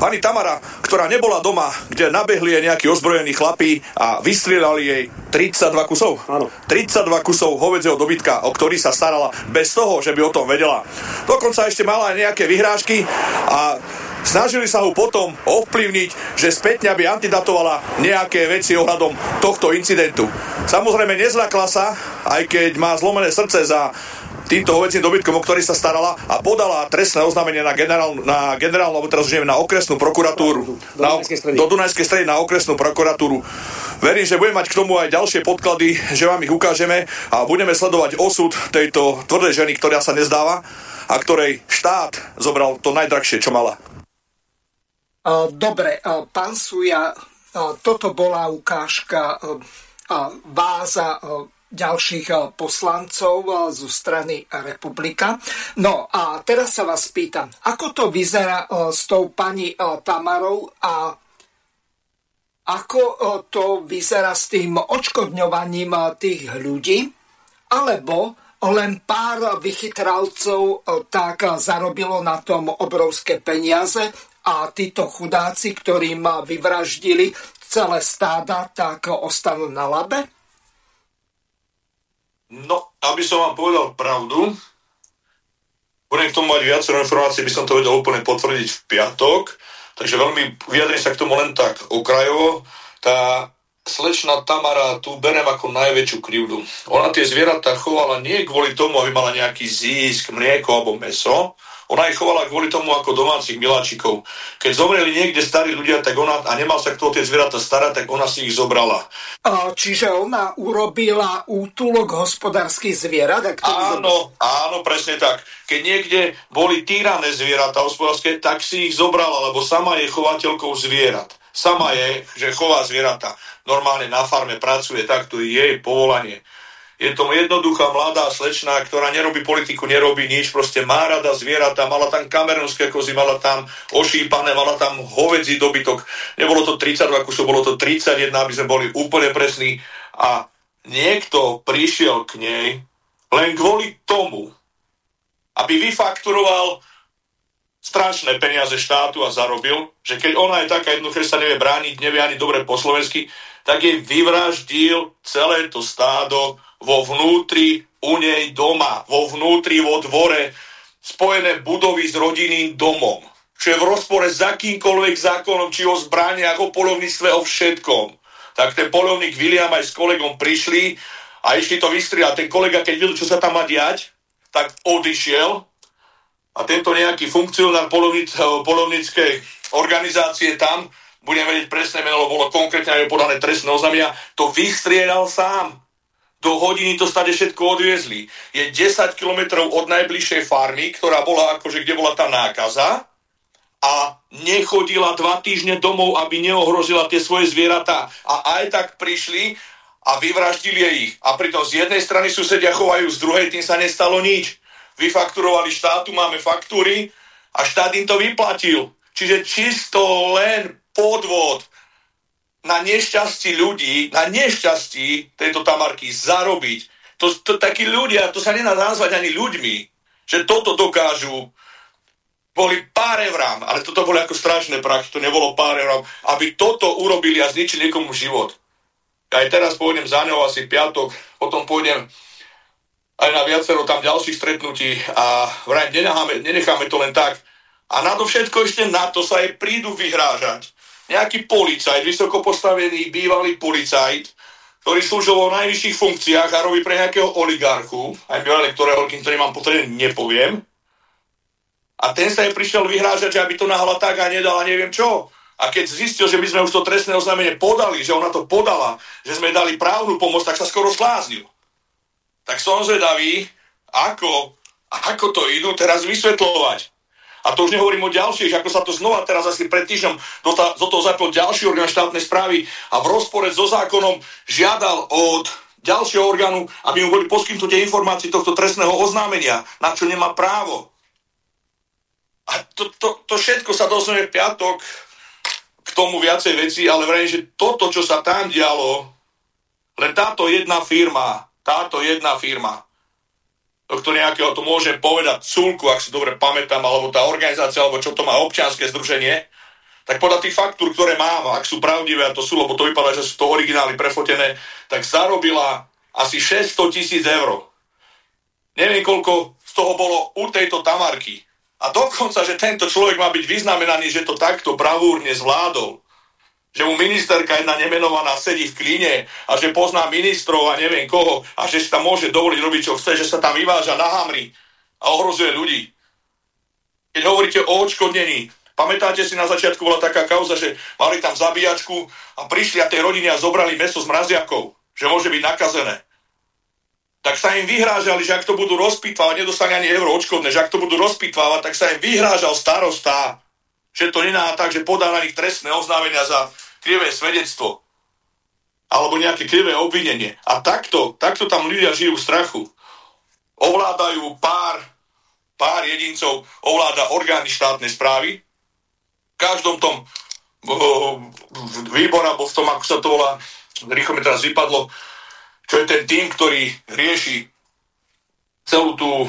Pani Tamara, ktorá nebola doma, kde nabehli jej nejakí ozbrojení chlapí a vystrieľali jej 32 kusov. Áno. 32 kusov hovedzieho dobytka, o ktorý sa starala bez toho, že by o tom vedela. Dokonca ešte mala aj nejaké vyhrážky a snažili sa ho potom ovplyvniť, že spätne aby antidatovala nejaké veci ohľadom tohto incidentu. Samozrejme nezľakla sa, aj keď má zlomené srdce za týmto hovedzím dobytkom, o ktorý sa starala a podala trestné oznámenie na, generál, na generálnu, alebo teraz už neviem, na okresnú prokuratúru. Do, na, do Dunajskej stredy na okresnú prokuratúru. Verím, že budeme mať k tomu aj ďalšie podklady, že vám ich ukážeme a budeme sledovať osud tejto tvrdej ženy, ktorá sa nezdáva a ktorej štát zobral to najdrahšie, čo mala. Dobre, pán Suja, toto bola ukážka váza ďalších eh, poslancov eh, zo strany republika. No a teraz sa vás pýtam, ako to vyzerá eh, s tou pani Tamarou a ako to vyzerá s tým odškodňovaním tých ľudí, alebo len pár vychytralcov tak zarobilo na tom obrovské peniaze a títo chudáci, ktorým vyvraždili celé stáda, tak ostanú na labe? No, aby som vám povedal pravdu, budem k tomu mať viacero informácií, by som to vedel úplne potvrdiť v piatok, Takže veľmi vyjadrím sa k tomu len tak okrajovo. Tá slečna Tamara tu berem ako najväčšiu krivdu. Ona tie zvieratá chovala nie kvôli tomu, aby mala nejaký získ, mlieko alebo meso, ona ich chovala kvôli tomu ako domácich miláčikov. Keď zomreli niekde starí ľudia, tak ona, a nemal sa kto tie zvieratá starať, tak ona si ich zobrala. Čiže ona urobila útulok hospodárskych zvierat? Áno, áno, presne tak. Keď niekde boli týrané zvieratá hospodárske, tak si ich zobrala, lebo sama je chovateľkou zvierat. Sama je, že chová zvieratá. Normálne na farme pracuje, tak to je jej povolanie. Je to jednoduchá mladá slečna, ktorá nerobí politiku, nerobí nič, proste má rada zvieratá, mala tam kamerunské kozy, mala tam ošípané, mala tam hovedzí dobytok. Nebolo to 32 kusov, bolo to 31, aby sme boli úplne presní. A niekto prišiel k nej len kvôli tomu, aby vyfakturoval strašné peniaze štátu a zarobil, že keď ona je taká jednoduché, že sa nevie brániť, nevie ani dobre po slovensky, tak jej vyvraždil celé to stádo vo vnútri u nej doma, vo vnútri vo dvore, spojené budovy s rodinným domom, čo je v rozpore s akýmkoľvek zákonom, či o zbraniach, o polovníctve, o všetkom. Tak ten polovník William aj s kolegom prišli a išli to vystrieľať. Ten kolega, keď videl, čo sa tam má diať, tak odišiel a tento nejaký funkcionár polovnic, polovníckej organizácie tam, budem vedieť presné meno, bolo konkrétne aj podané trestné oznámenia, to vystrieľal sám do hodiny to stade všetko odviezli. Je 10 kilometrov od najbližšej farmy, ktorá bola akože, kde bola tá nákaza a nechodila dva týždne domov, aby neohrozila tie svoje zvieratá. A aj tak prišli a vyvraždili ich. A pritom z jednej strany susedia chovajú, z druhej tým sa nestalo nič. Vyfakturovali štátu, máme faktúry a štát im to vyplatil. Čiže čisto len podvod na nešťastí ľudí, na nešťastí tejto Tamarky zarobiť. To, to, takí ľudia, to sa nedá nazvať ani ľuďmi, že toto dokážu. Boli pár eurám, ale toto boli ako strašné prachy, to nebolo pár eurám, aby toto urobili a zničili niekomu život. Aj teraz pôjdem za ňou asi piatok, potom pôjdem aj na viacero tam ďalších stretnutí a vraj nenecháme, nenecháme to len tak. A na to všetko ešte na to sa aj prídu vyhrážať nejaký policajt, vysoko postavený bývalý policajt, ktorý slúžil vo najvyšších funkciách a robí pre nejakého oligarchu, aj bývalé, ktorého, kým to nemám nepoviem. A ten sa jej prišiel vyhrážať, že aby to nahala tak a nedala neviem čo. A keď zistil, že my sme už to trestné oznámenie podali, že ona to podala, že sme dali právnu pomoc, tak sa skoro sláznil. Tak som zvedavý, ako, ako to idú teraz vysvetľovať. A to už nehovorím o ďalších, ako sa to znova teraz asi pred týždňom do, ta, do toho zapil ďalší orgán štátnej správy a v rozpore so zákonom žiadal od ďalšieho orgánu, aby mu boli poskytnuté informácie tohto trestného oznámenia, na čo nemá právo. A to, to, to všetko sa dozvie piatok k tomu viacej veci, ale vrajím, že toto, čo sa tam dialo, len táto jedna firma, táto jedna firma tohto nejakého, to môže povedať Sulku, ak si dobre pamätám, alebo tá organizácia, alebo čo to má občianske združenie, tak podľa tých faktúr, ktoré mám, ak sú pravdivé, a to sú, lebo to vypadá, že sú to originály prefotené, tak zarobila asi 600 tisíc eur. Neviem, koľko z toho bolo u tejto Tamarky. A dokonca, že tento človek má byť vyznamenaný, že to takto bravúrne zvládol že mu ministerka jedna nemenovaná sedí v klíne a že pozná ministrov a neviem koho a že si tam môže dovoliť robiť, čo chce, že sa tam vyváža na hamry a ohrozuje ľudí. Keď hovoríte o odškodnení, pamätáte si, na začiatku bola taká kauza, že mali tam zabíjačku a prišli a tej rodiny a zobrali meso z mraziakov, že môže byť nakazené. Tak sa im vyhrážali, že ak to budú rozpitvávať, nedostane ani euro odškodné, že ak to budú rozpitvávať, tak sa im vyhrážal starosta, že to nená tak, že podá na nich trestné oznámenia za krivé svedectvo alebo nejaké krivé obvinenie. A takto, takto tam ľudia žijú v strachu. Ovládajú pár, pár jedincov, ovláda orgány štátnej správy. V každom tom výbor, alebo v tom, ako sa to volá, rýchlo mi teraz vypadlo, čo je ten tým, ktorý rieši celú tú,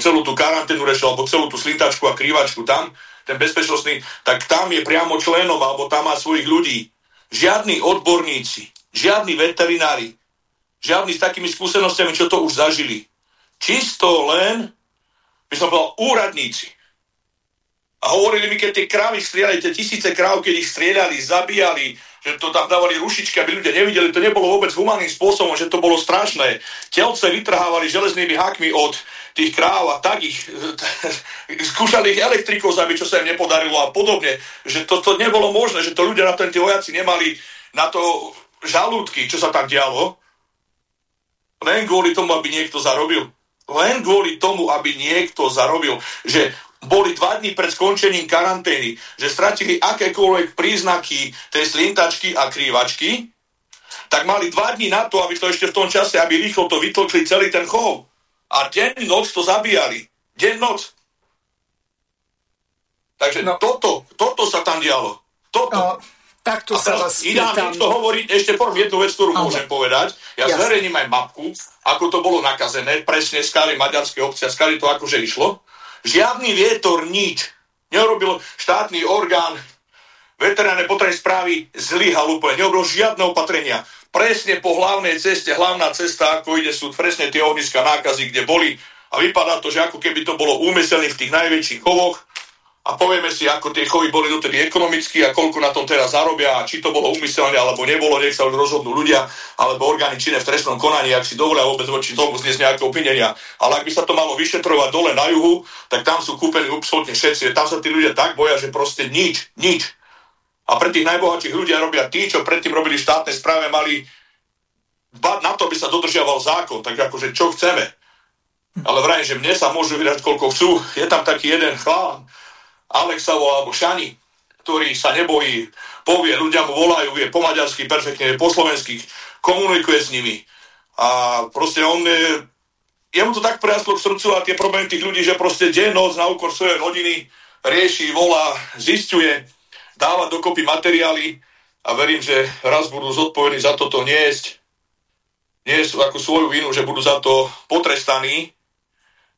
celú tú karanténu rešil, alebo celú tú slintačku a krývačku tam, ten bezpečnostný, tak tam je priamo členom, alebo tam má svojich ľudí. Žiadni odborníci, žiadni veterinári, žiadni s takými skúsenostiami, čo to už zažili. Čisto len, by som povedal, úradníci. A hovorili mi, keď tie krávy strieľali, tie tisíce kráv, keď ich strieľali, zabíjali, že to tam dávali rušičky, aby ľudia nevideli, to nebolo vôbec humánnym spôsobom, že to bolo strašné. Telce vytrhávali železnými hákmi od tých kráv a tak ich skúšali ich elektrikou zabiť, čo sa im nepodarilo a podobne. Že to, to nebolo možné, že to ľudia na ten tí vojaci nemali na to žalúdky, čo sa tam dialo. Len kvôli tomu, aby niekto zarobil. Len kvôli tomu, aby niekto zarobil. Že boli dva dní pred skončením karantény, že stratili akékoľvek príznaky tej slintačky a krývačky, tak mali dva dní na to, aby to ešte v tom čase, aby rýchlo to vytlkli celý ten chov. A deň, noc to zabíjali. Deň, noc. Takže no. toto, toto sa tam dialo. Toto. No, takto sa vás Iná mi to hovoriť, ešte poviem jednu vec, ktorú môžem povedať. Ja Jasne. zverejním aj mapku, ako to bolo nakazené, presne skali maďarské obce a skali to akože išlo. Žiadny vietor, nič. Neurobil štátny orgán veterinárne potrebné správy zlyhal úplne. Neurobil žiadne opatrenia. Presne po hlavnej ceste, hlavná cesta, ako ide, sú presne tie ohniska nákazy, kde boli. A vypadá to, že ako keby to bolo úmyselné v tých najväčších chovoch, a povieme si, ako tie chovy boli dotedy ekonomicky a koľko na tom teraz zarobia a či to bolo umyselne alebo nebolo, nech sa rozhodnú ľudia alebo orgány činné v trestnom konaní, ak si dovolia vôbec voči tomu zniesť nejaké opinenia. Ale ak by sa to malo vyšetrovať dole na juhu, tak tam sú kúpení absolútne všetci. Tam sa tí ľudia tak boja, že proste nič, nič. A pre tých najbohatších ľudia robia tí, čo predtým robili štátne správe, mali dbať na to, aby sa dodržiaval zákon. Tak akože čo chceme. Ale vrajím, že mne sa môžu vydať koľko chcú. Je tam taký jeden chlán, Alexavo alebo Šani, ktorý sa nebojí, povie, ľudia mu volajú, vie po maďarsky perfektne, po slovensky, komunikuje s nimi. A proste on je, jemu to tak prejaslo k srdcu a tie problémy tých ľudí, že proste deň, noc na úkor svojej rodiny rieši, volá, zistuje, dáva dokopy materiály a verím, že raz budú zodpovední za toto niesť, nie sú ako svoju vinu, že budú za to potrestaní,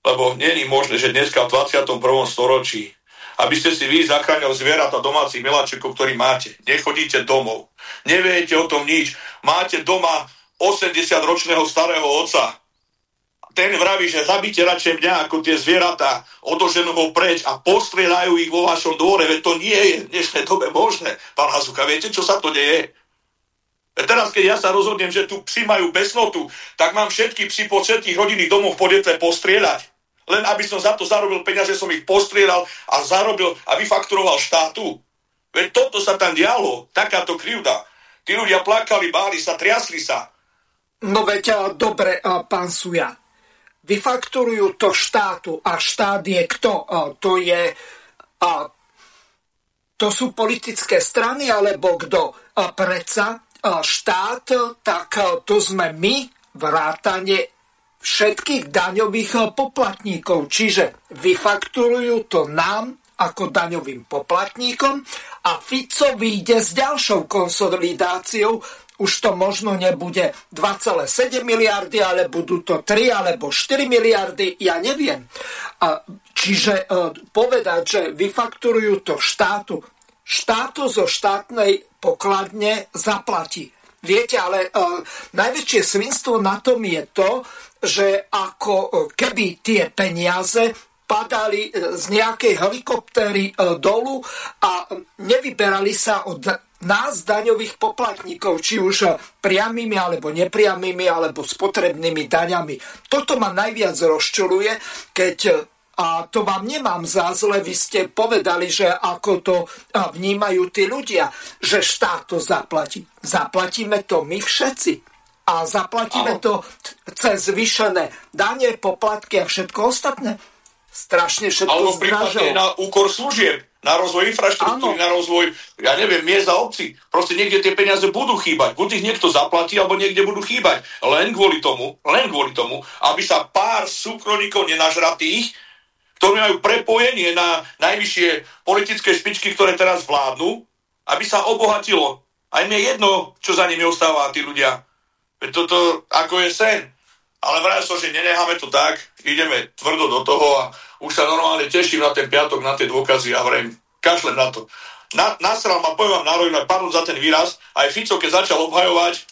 lebo není možné, že dneska v 21. storočí aby ste si vy zachránili zvieratá domácich miláčikov, ktorí máte. Nechodíte domov. Neviete o tom nič. Máte doma 80-ročného starého otca. Ten vraví, že zabíte radšej mňa ako tie zvieratá, odoženú ho preč a postrieľajú ich vo vašom dvore. Veď to nie je v dnešnej dobe možné. Pán Hazuka, viete, čo sa to deje? Teraz, keď ja sa rozhodnem, že tu psi majú besnotu, tak mám všetky psi po všetkých rodinných domoch po postrieľať len aby som za to zarobil peniaze, som ich postrieľal a zarobil a vyfakturoval štátu. Veď toto sa tam dialo, takáto krivda. Tí ľudia plakali, báli sa, triasli sa. No veď, dobre, pán Suja. Vyfakturujú to štátu a štát je kto? To je... To sú politické strany, alebo kto? Predsa štát, tak to sme my, vrátane všetkých daňových eh, poplatníkov. Čiže vyfakturujú to nám ako daňovým poplatníkom a Fico vyjde s ďalšou konsolidáciou. Už to možno nebude 2,7 miliardy, ale budú to 3 alebo 4 miliardy, ja neviem. Čiže eh, povedať, že vyfakturujú to štátu, štátu zo štátnej pokladne zaplatí. Viete, ale uh, najväčšie svinstvo na tom je to, že ako e, keby tie peniaze padali e, z nejakej helikoptéry e, dolu a nevyberali sa od nás, daňových poplatníkov, či už priamými alebo nepriamými, alebo spotrebnými daňami. Toto ma najviac rozčuluje, keď a to vám nemám za zle, vy ste povedali, že ako to vnímajú tí ľudia, že štát to zaplatí. Zaplatíme to my všetci a zaplatíme to cez zvyšené dane, poplatky a všetko ostatné. Strašne všetko Alebo prípadne na úkor služieb, na rozvoj infraštruktúry, na rozvoj, ja neviem, miest a obcí. Proste niekde tie peniaze budú chýbať. Buď ich niekto zaplatí, alebo niekde budú chýbať. Len kvôli tomu, len kvôli tomu, aby sa pár súkromníkov nenažratých, ktorí majú prepojenie na najvyššie politické špičky, ktoré teraz vládnu, aby sa obohatilo. Aj mi je jedno, čo za nimi ostáva tí ľudia. Veď toto ako je sen. Ale vraj som, že nenecháme to tak, ideme tvrdo do toho a už sa normálne teším na ten piatok, na tie dôkazy a vrem, kašlem na to. Na, nasral ma, poviem vám na pardon za ten výraz, aj Fico, keď začal obhajovať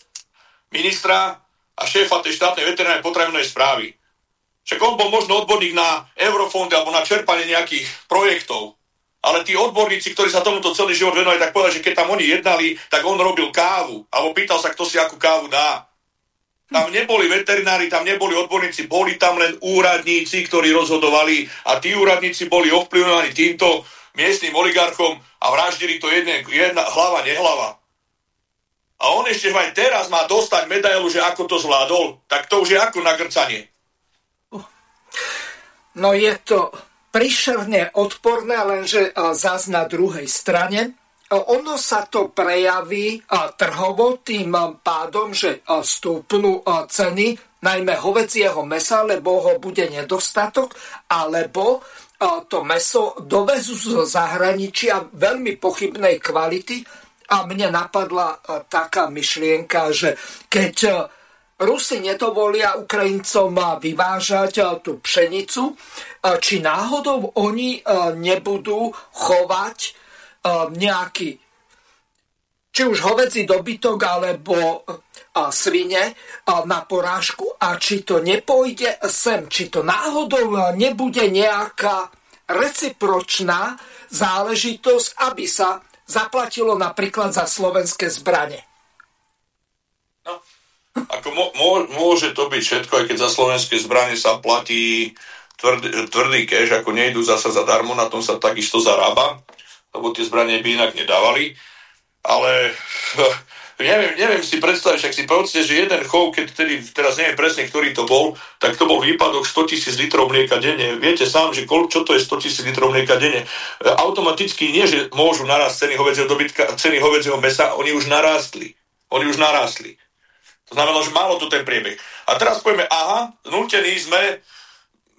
ministra a šéfa tej štátnej veterinárnej potravinovej správy. Však on bol možno odborník na eurofondy alebo na čerpanie nejakých projektov. Ale tí odborníci, ktorí sa tomuto celý život venovali, tak povedali, že keď tam oni jednali, tak on robil kávu. Alebo pýtal sa, kto si akú kávu dá. Tam neboli veterinári, tam neboli odborníci, boli tam len úradníci, ktorí rozhodovali a tí úradníci boli ovplyvňovaní týmto miestnym oligarchom a vraždili to jedne, jedna hlava, nehlava. A on ešte aj teraz má dostať medailu, že ako to zvládol. Tak to už je ako nagrcanie. No je to prišerne odporné, lenže zás na druhej strane. Ono sa to prejaví trhovo tým pádom, že stúpnú ceny najmä hovedzieho mesa, lebo ho bude nedostatok, alebo to meso dovezú zo zahraničia veľmi pochybnej kvality. A mne napadla taká myšlienka, že keď Rusi nedovolia Ukrajincom vyvážať tú pšenicu, či náhodou oni nebudú chovať nejaký či už hovedzí dobytok alebo svine na porážku? A či to nepôjde sem, či to náhodou nebude nejaká recipročná záležitosť, aby sa zaplatilo napríklad za slovenské zbranie. Ako môže to byť všetko, aj keď za slovenské zbranie sa platí tvrdý, tvrdý cash, ako nejdu zasa zadarmo, na tom sa takisto zarába, lebo tie zbranie by inak nedávali. Ale neviem, neviem si predstaviť, však si povedzte, že jeden chov, keď tedy, teraz neviem presne, ktorý to bol, tak to bol výpadok 100 tisíc litrov mlieka denne. Viete sám, že kol, čo to je 100 tisíc litrov mlieka denne. Automaticky nie, že môžu narast ceny hovedzieho dobytka, ceny hovedzieho mesa, oni už narástli. Oni už narástli. To znamená, že málo tu ten priebeh. A teraz povieme, aha, nútení sme,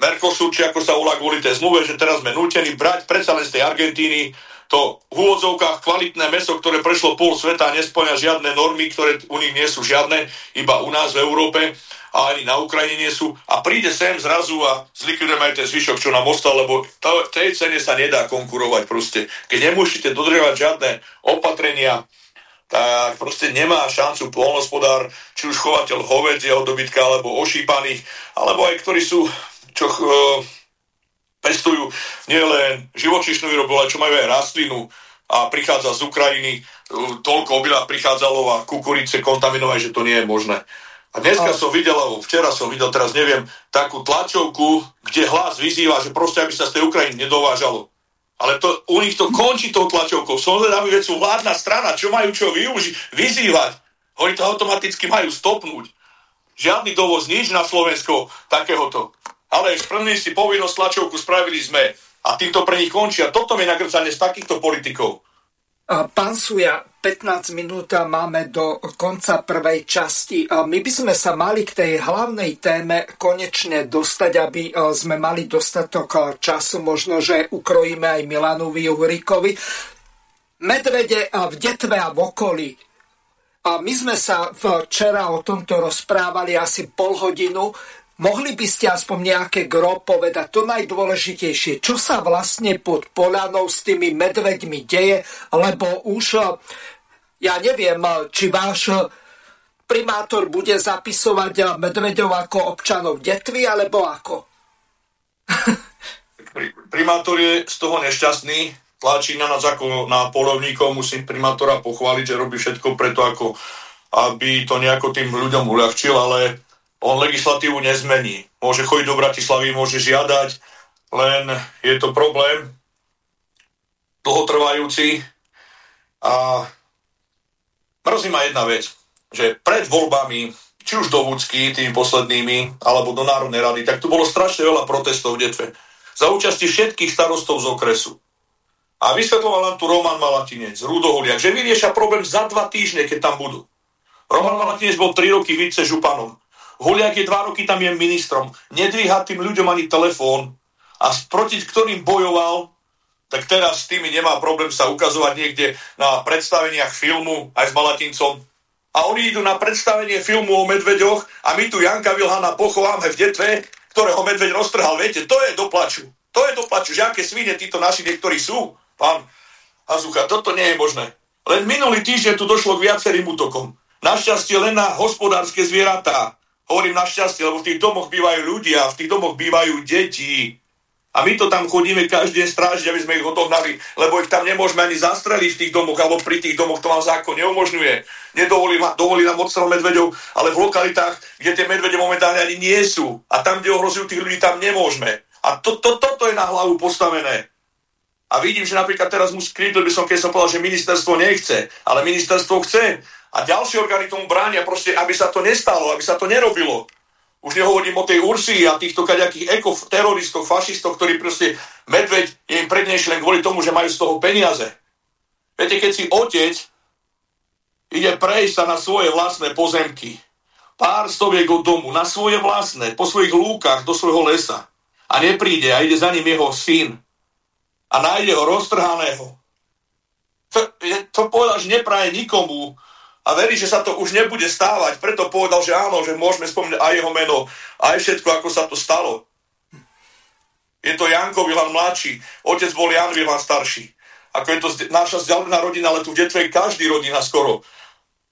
Mercosur, či ako sa volá kvôli tej zmluve, že teraz sme nútení brať predsa len z tej Argentíny to v úvodzovkách kvalitné meso, ktoré prešlo pol sveta a nesplňa žiadne normy, ktoré u nich nie sú žiadne, iba u nás v Európe a ani na Ukrajine nie sú. A príde sem zrazu a zlikvidujeme aj ten zvyšok, čo nám ostal, lebo to, tej cene sa nedá konkurovať proste. Keď nemôžete dodržiavať žiadne opatrenia, tak proste nemá šancu polnospodár, či už chovateľ hovedzieho dobytka, alebo ošípaných, alebo aj ktorí sú, čo uh, pestujú nielen živočišnú výrobu, ale čo majú aj rastlinu a prichádza z Ukrajiny, uh, toľko obyľa prichádzalo a kukurice kontaminované, že to nie je možné. A dneska a... som videl, alebo včera som videl, teraz neviem, takú tlačovku, kde hlas vyzýva, že proste, aby sa z tej Ukrajiny nedovážalo. Ale to, u nich to končí tou tlačovkou. Som zvedavý, veď sú vládna strana, čo majú čo využiť, vyzývať. Oni to automaticky majú stopnúť. Žiadny dovoz, nič na Slovensko takéhoto. Ale splnili si povinnosť tlačovku, spravili sme. A týmto pre nich končí. A toto mi nagrcanie z takýchto politikov. Pán Suja, 15 minút máme do konca prvej časti. My by sme sa mali k tej hlavnej téme konečne dostať, aby e, sme mali dostatok e, času, možno, že ukrojíme aj Milanovi Uhrikovi. Medvede v Detve a v okolí. A my sme sa včera o tomto rozprávali asi pol hodinu. Mohli by ste aspoň nejaké gro povedať to najdôležitejšie, čo sa vlastne pod Polanou s tými medveďmi deje, lebo už ja neviem, či váš primátor bude zapisovať medveďov ako občanov detvy, alebo ako? primátor je z toho nešťastný, tlačí na nás ako na polovníkov, musím primátora pochváliť, že robí všetko preto, ako aby to nejako tým ľuďom uľahčil, ale on legislatívu nezmení. Môže chodiť do Bratislavy, môže žiadať, len je to problém dlhotrvajúci a mrzí ma jedna vec, že pred voľbami, či už do Vúcky, tými poslednými, alebo do Národnej rady, tak tu bolo strašne veľa protestov v Detve. Za účasti všetkých starostov z okresu. A vysvetloval nám tu Roman Malatinec, Rudoholiak, že vyriešia problém za dva týždne, keď tam budú. Roman Malatinec bol 3 roky vice županom. Huliak je dva roky tam je ministrom. Nedvíha tým ľuďom ani telefón. A proti ktorým bojoval, tak teraz s tými nemá problém sa ukazovať niekde na predstaveniach filmu aj s Malatincom. A oni idú na predstavenie filmu o medveďoch a my tu Janka Vilhana pochováme v detve, ktorého medveď roztrhal. Viete, to je doplaču. To je doplaču, že aké svine títo naši niektorí sú, pán Hazucha. Toto nie je možné. Len minulý týždeň tu došlo k viacerým útokom. Našťastie len na hospodárske zvieratá. Hovorím našťastie, lebo v tých domoch bývajú ľudia, v tých domoch bývajú deti. A my to tam chodíme každý deň strážiť, aby sme ich odohnali, lebo ich tam nemôžeme ani zastreliť v tých domoch, alebo pri tých domoch to vám zákon neumožňuje. Nedovolí dovolí nám odstrel medveďov, ale v lokalitách, kde tie medvede momentálne ani nie sú. A tam, kde ohrozujú tých ľudí, tam nemôžeme. A to, to, toto je na hlavu postavené. A vidím, že napríklad teraz mu skrytl by som, keď som povedal, že ministerstvo nechce, ale ministerstvo chce. A ďalšie orgány tomu bránia proste, aby sa to nestalo, aby sa to nerobilo. Už nehovorím o tej Ursii a týchto kaďakých ekoteroristov, fašistov, ktorí proste medveď je im prednejší len kvôli tomu, že majú z toho peniaze. Viete, keď si otec ide prejsť sa na svoje vlastné pozemky, pár stoviek od domu, na svoje vlastné, po svojich lúkach do svojho lesa a nepríde a ide za ním jeho syn a nájde ho roztrhaného. To, to povedal, že nepraje nikomu, a verí, že sa to už nebude stávať. Preto povedal, že áno, že môžeme spomínať aj jeho meno, aj všetko, ako sa to stalo. Je to Janko Vilhan mladší, otec bol Jan Vilhan starší. Ako je to naša vzdialená rodina, ale tu v detve je každý rodina skoro.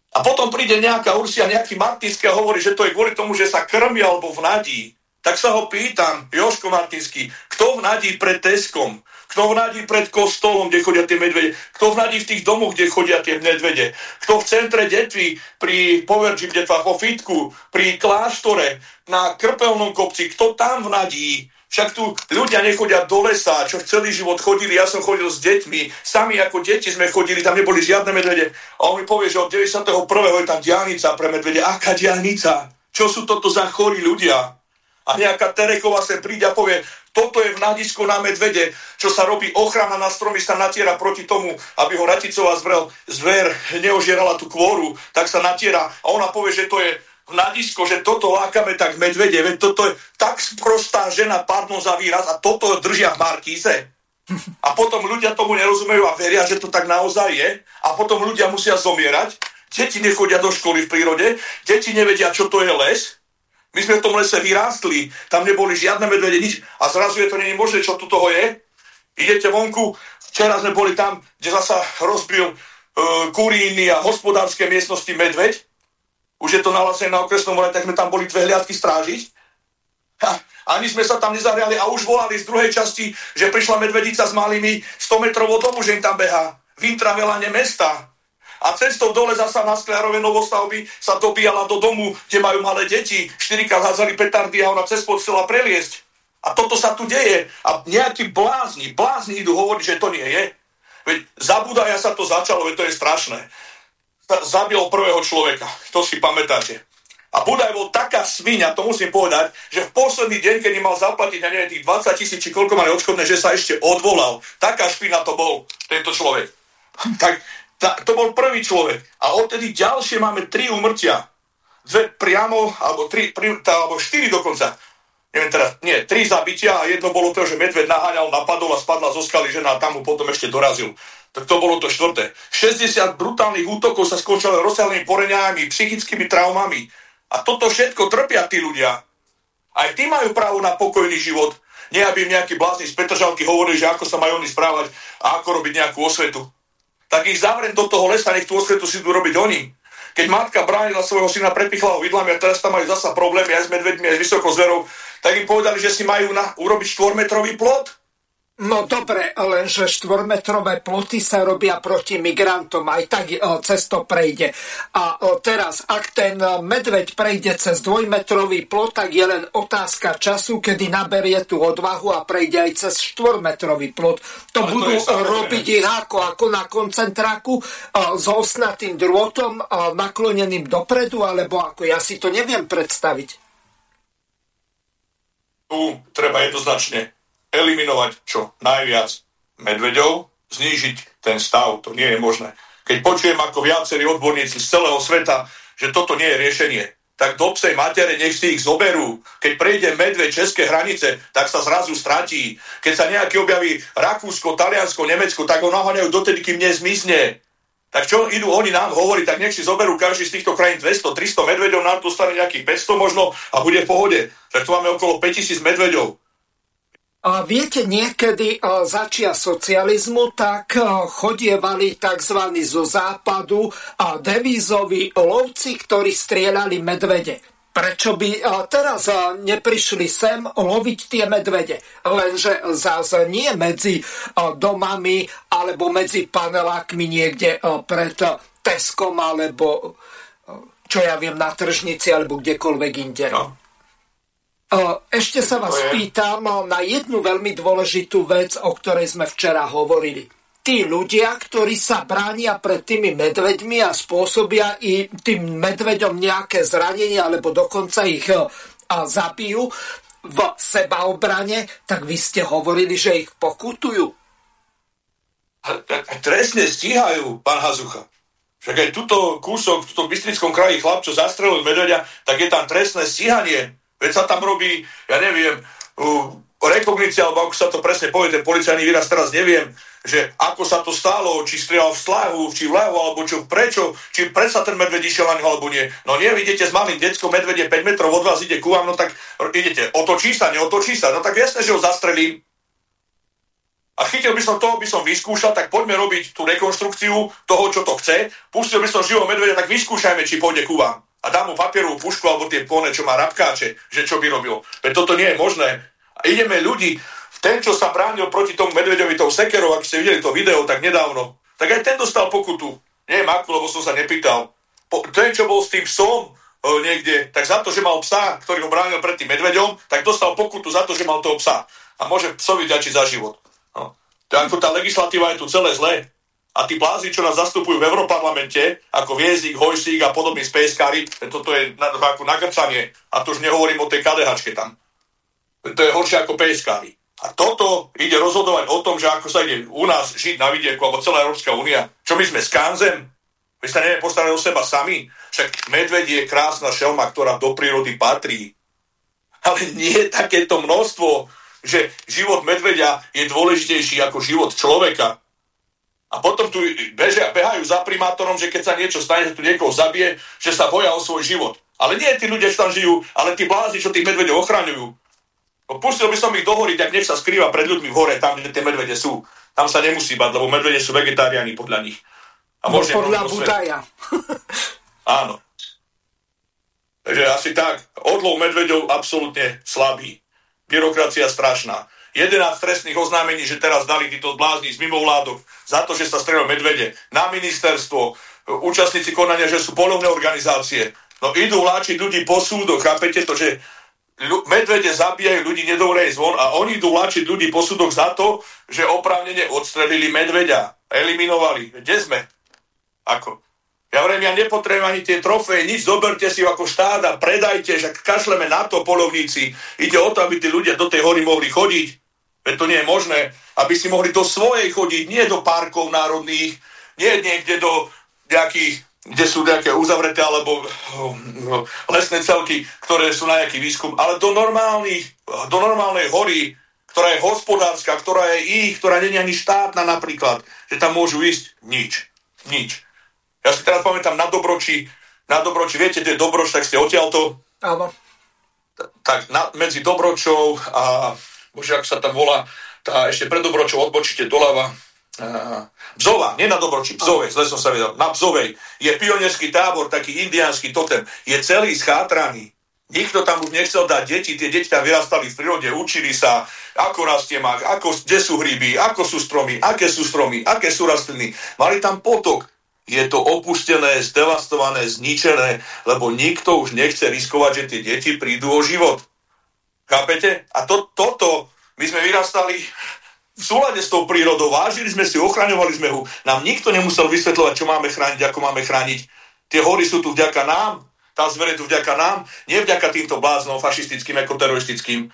A potom príde nejaká Ursia, nejaký Martinský a hovorí, že to je kvôli tomu, že sa krmi alebo vnadí. Tak sa ho pýtam, Joško Martinský, kto vnadí pred Teskom? Kto vnadí pred kostolom, kde chodia tie medvede? Kto vnadí v tých domoch, kde chodia tie medvede? Kto v centre detvy, pri Poverži v detvách, vo Fitku, pri kláštore, na Krpelnom kopci, kto tam vnadí? Však tu ľudia nechodia do lesa, čo celý život chodili, ja som chodil s deťmi, sami ako deti sme chodili, tam neboli žiadne medvede. A on mi povie, že od 91. je tam diálnica pre medvede. Aká diálnica? Čo sú toto za chorí ľudia? A nejaká Tereková sa príde a povie, toto je v nádisku na medvede, čo sa robí ochrana na stromy, sa natiera proti tomu, aby ho raticová zver, zver neožierala tú kôru, tak sa natiera. A ona povie, že to je v nadisko, že toto lákame tak medvede, veď toto je tak sprostá žena, pardon za výraz, a toto držia v Markíze. A potom ľudia tomu nerozumejú a veria, že to tak naozaj je. A potom ľudia musia zomierať. Deti nechodia do školy v prírode, deti nevedia, čo to je les, my sme v tom lese vyrástli, tam neboli žiadne medvede, nič. A zrazu je to není možné, čo tu toho je. Idete vonku, včera sme boli tam, kde zasa rozbil e, kuríny a hospodárske miestnosti medveď. Už je to nahlásené na okresnom vole, tak sme tam boli dve hliadky strážiť. Ha, ani sme sa tam nezahriali a už volali z druhej časti, že prišla medvedica s malými 100 metrov od domu, že im tam beha. V intravelane mesta a cestou dole zasa na Skliarove novostavby sa dobíjala do domu, kde majú malé deti. Štyrikrát hádzali petardy a ona cez pod chcela preliesť. A toto sa tu deje. A nejakí blázni, blázni idú hovoriť, že to nie je. Veď zabúdaja sa to začalo, veď to je strašné. Zabil prvého človeka, to si pamätáte. A Budaj bol taká svinia, to musím povedať, že v posledný deň, keď mal zaplatiť, ja neviem, tých 20 tisíc, či koľko mali odškodné, že sa ešte odvolal. Taká špina to bol, tento človek. Tak ta, to bol prvý človek. A odtedy ďalšie máme tri umrtia. Dve priamo, alebo, tri, pri, tá, alebo štyri dokonca. Neviem teraz, nie, tri zabitia a jedno bolo to, že medved naháňal, napadol a spadla zo skaly žena a tam mu potom ešte dorazil. Tak to bolo to štvrté. 60 brutálnych útokov sa skončilo rozsiaľnými poreniami, psychickými traumami. A toto všetko trpia tí ľudia. Aj tí majú právo na pokojný život. Nie, aby im nejakí blázni z Petržalky hovorili, že ako sa majú oni správať a ako robiť nejakú osvetu tak ich zavriem do toho lesa, nech tú osvetu si idú robiť oni. Keď matka bránila svojho syna, prepichla ho vidlami a teraz tam majú zasa problémy aj s medveďmi, aj s vysokou zverou, tak im povedali, že si majú na, urobiť 4-metrový plot No dobre, lenže štvormetrové ploty sa robia proti migrantom, aj tak e, cez to prejde. A e, teraz, ak ten medveď prejde cez dvojmetrový plot, tak je len otázka času, kedy naberie tú odvahu a prejde aj cez štvormetrový plot. To Ale budú to robiť ináko ako na koncentráku e, s osnatým drôtom nakloneným dopredu, alebo ako ja si to neviem predstaviť. Tu treba jednoznačne eliminovať čo najviac medveďov, znížiť ten stav. To nie je možné. Keď počujem ako viacerí odborníci z celého sveta, že toto nie je riešenie, tak do psej matere nech si ich zoberú. Keď prejde medve české hranice, tak sa zrazu stratí. Keď sa nejaký objaví Rakúsko, Taliansko, Nemecko, tak ho naháňajú dotedy, kým nezmizne. Tak čo idú oni nám hovoriť, tak nech si zoberú každý z týchto krajín 200, 300 medveďov, nám tu stane nejakých 500 možno a bude v pohode. Tak tu máme okolo 5000 medveďov. A viete, niekedy začia socializmu, tak chodievali tzv. zo západu a devízoví lovci, ktorí strieľali medvede. Prečo by teraz neprišli sem loviť tie medvede? Lenže zase nie medzi domami alebo medzi panelákmi niekde pred Teskom alebo čo ja viem, na tržnici alebo kdekoľvek inde. No. Ešte sa vás pýtam na jednu veľmi dôležitú vec, o ktorej sme včera hovorili. Tí ľudia, ktorí sa bránia pred tými medveďmi a spôsobia i tým medveďom nejaké zranenie alebo dokonca ich zabijú v sebaobrane, tak vy ste hovorili, že ich pokutujú. Trestne stíhajú, pán Hazucha. Však aj tuto kúsok, v tom Bystrickom kraji chlap, čo zastrelil medveďa, tak je tam trestné stíhanie Veď sa tam robí, ja neviem, rekognícia, alebo ako sa to presne povie, ten policajný výraz teraz neviem, že ako sa to stalo, či strieľal v slahu, či v lehu, alebo čo, prečo, či predsa ten medveď išiel na alebo nie. No nie, vidíte s malým deckom, medvedie 5 metrov od vás ide ku vám, no tak idete, otočí sa, neotočí sa, no tak jasne, že ho zastrelím. A chytil by som toho, by som vyskúšal, tak poďme robiť tú rekonštrukciu toho, čo to chce. Pustil by som živého medvedia, tak vyskúšajme, či pôjde ku vám a dá mu papierovú pušku alebo tie pone, čo má rabkáče, že čo by robil. Veď toto nie je možné. A ideme ľudí, ten, čo sa bránil proti tomu medveďovi tou sekerou, ak ste videli to video tak nedávno, tak aj ten dostal pokutu. Nie akú, lebo som sa nepýtal. Po, ten, čo bol s tým psom e, niekde, tak za to, že mal psa, ktorý ho bránil pred tým medveďom, tak dostal pokutu za to, že mal toho psa. A môže psovi ďačiť za život. No. To ako tá legislatíva je tu celé zlé. A tí blázni, čo nás zastupujú v Európarlamente, ako Viezik, Hojsík a podobní spejskári, toto je na, ako nagrcanie. A to už nehovorím o tej KDHčke tam. To je horšie ako pejskári. A toto ide rozhodovať o tom, že ako sa ide u nás žiť na vidieku, alebo celá Európska únia. Čo my sme skanzem? My sa nevieme postarať o seba sami. Však medveď je krásna šelma, ktorá do prírody patrí. Ale nie takéto množstvo, že život medveďa je dôležitejší ako život človeka. A potom tu bežia, behajú za primátorom, že keď sa niečo stane, že tu niekoho zabije, že sa boja o svoj život. Ale nie tí ľudia, čo tam žijú, ale tí blázni, čo tých medvedov ochraňujú. No, pustil by som ich dohoriť, ak nech sa skrýva pred ľuďmi v hore, tam, kde tie medvede sú. Tam sa nemusí bať, lebo medvede sú vegetáriani podľa nich. A no, podľa Budaja. Áno. Takže asi tak. Odlov medvedov absolútne slabý. Byrokracia strašná. 11 trestných oznámení, že teraz dali títo blázni z mimovládok za to, že sa strelil medvede na ministerstvo, účastníci konania, že sú polovné organizácie. No idú vláčiť ľudí po súdoch, chápete to, že medvede zabíjajú ľudí, nedovolia zvon a oni idú vláčiť ľudí po súdoch za to, že oprávnene odstrelili medveďa, eliminovali. Kde sme? Ako? Ja vrem, ja nepotrebujem ani tie trofeje, nič, zoberte si ako štát a predajte, že kašleme na to polovníci. Ide o to, aby tí ľudia do tej hory mohli chodiť. Veď to nie je možné, aby si mohli do svojej chodiť, nie do parkov národných, nie niekde do nejakých, kde sú nejaké uzavreté alebo no, lesné celky, ktoré sú na nejaký výskum, ale do normálnych, do normálnej hory, ktorá je hospodárska, ktorá je ich, ktorá nie je ani štátna napríklad, že tam môžu ísť nič. Nič. Ja si teraz pamätám na Dobroči, na Dobroči, viete, kde je Dobroč, tak ste odtiaľto. Áno. Tak na, medzi Dobročou a, bože, ak sa tam volá, tá ešte pred Dobročou odbočíte doľava, Bzova, nie na Dobroči, Bzovej, zle som sa vedel, na Bzovej je pionierský tábor, taký indiánsky totem, je celý schátraný. Nikto tam už nechcel dať deti, tie deti tam vyrastali v prírode, učili sa, ako rastie mak, ako, kde sú hryby, ako sú stromy, aké sú stromy, aké sú rastliny. Mali tam potok, je to opustené, zdevastované, zničené, lebo nikto už nechce riskovať, že tie deti prídu o život. Chápete? A to, toto my sme vyrastali v súlade s tou prírodou, vážili sme si, ochraňovali sme ho. Nám nikto nemusel vysvetľovať, čo máme chrániť, ako máme chrániť. Tie hory sú tu vďaka nám, tá zver je tu vďaka nám, nie vďaka týmto bláznom fašistickým ako teroristickým.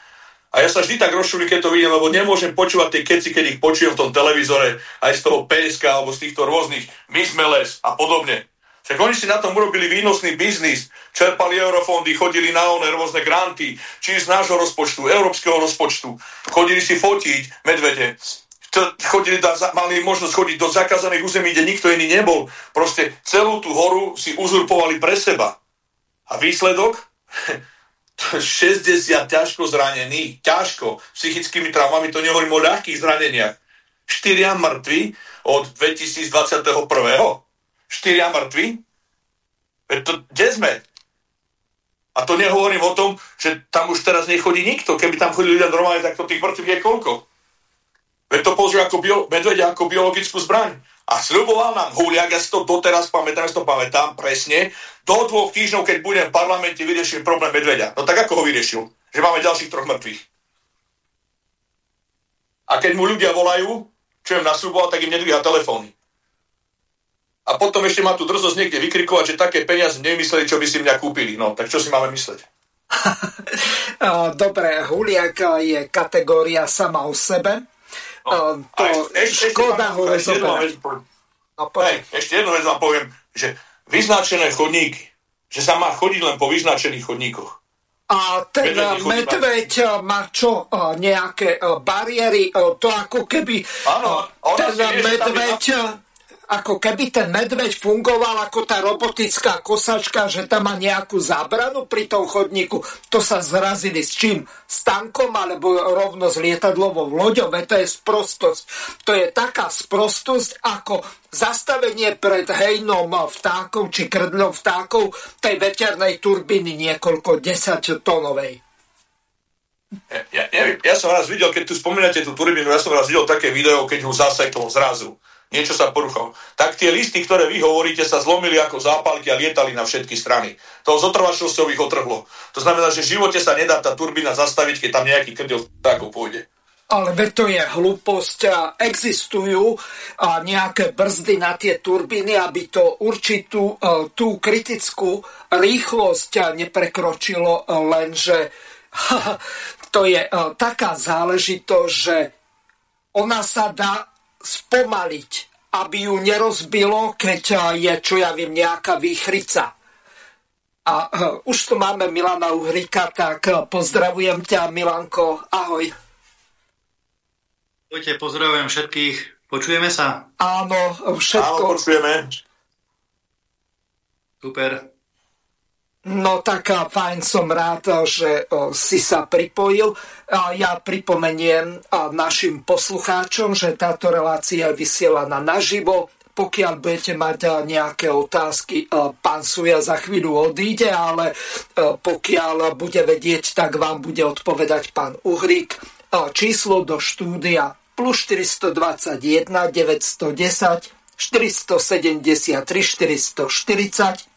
A ja sa vždy tak rozšuli, keď to vidím, lebo nemôžem počúvať tie keci, keď ich počujem v tom televízore, aj z toho PSK alebo z týchto rôznych my sme les a podobne. Však oni si na tom urobili výnosný biznis, čerpali eurofondy, chodili na one rôzne granty, či z nášho rozpočtu, európskeho rozpočtu, chodili si fotiť medvede, chodili da, mali možnosť chodiť do zakázaných území, kde nikto iný nebol. Proste celú tú horu si uzurpovali pre seba. A výsledok? 60 ťažko zranených, ťažko, psychickými traumami, to nehovorím o ľahkých zraneniach. 4 mŕtvi od 2021 štyria mŕtvi? Veď to, kde sme? A to nehovorím o tom, že tam už teraz nechodí nikto. Keby tam chodili ľudia normálne, tak to tých mŕtvych je koľko? Veď to pozrie ako bio, medvedia ako biologickú zbraň. A sľuboval nám Huliak, ja si to doteraz pamätám, ja si to pamätám presne, do dvoch týždňov, keď budem v parlamente, vyriešil problém medvedia. No tak ako ho vyriešil? Že máme ďalších troch mŕtvych. A keď mu ľudia volajú, čo im nasľuboval, tak im nedvíha telefóny a potom ešte má tu drzosť niekde vykrikovať, že také peniaze nemysleli, čo by si mňa kúpili. No, tak čo si máme mysleť? Dobre, Huliak je kategória sama o sebe. No, to ešte, škoda rozoberať. No, ešte jednu vec vám poviem, že vyznačené chodníky, že sa má chodiť len po vyznačených chodníkoch. A ten medveď má čo? Nejaké bariéry? To ako keby Áno, ten medveď ako keby ten medveď fungoval ako tá robotická kosačka, že tam má nejakú zábranu pri tom chodníku. To sa zrazili s čím? S tankom alebo rovno s lietadlovou loďou? To je sprostosť. To je taká sprostosť ako zastavenie pred hejnom vtákov či krdľom vtákov tej veternej turbíny niekoľko desaťtonovej. Ja, ja, ja som raz videl, keď tu spomínate tú turbínu, ja som raz videl také video, keď ho zasekol zrazu niečo sa poruchalo. Tak tie listy, ktoré vy hovoríte, sa zlomili ako zápalky a lietali na všetky strany. To z otrvačnosťou ich otrhlo. To znamená, že v živote sa nedá tá turbína zastaviť, keď tam nejaký krdel tako pôjde. Ale veď to je hlúposť. Existujú nejaké brzdy na tie turbíny, aby to určitú e, tú kritickú rýchlosť neprekročilo, lenže to je e, taká záležitosť, že ona sa dá spomaliť, aby ju nerozbilo, keď eh, je, čo ja viem, nejaká výchrica. A uh, už tu máme Milana Uhrika, tak uh, pozdravujem ťa, Milanko, ahoj. Ahojte, pozdravujem všetkých. Počujeme sa? Áno, všetko. Áno, počujeme. Super. No tak fajn, som rád, že si sa pripojil. Ja pripomeniem našim poslucháčom, že táto relácia je vysielaná naživo. Pokiaľ budete mať nejaké otázky, pán Suja za chvíľu odíde, ale pokiaľ bude vedieť, tak vám bude odpovedať pán Uhrík. Číslo do štúdia plus 421 910 473 440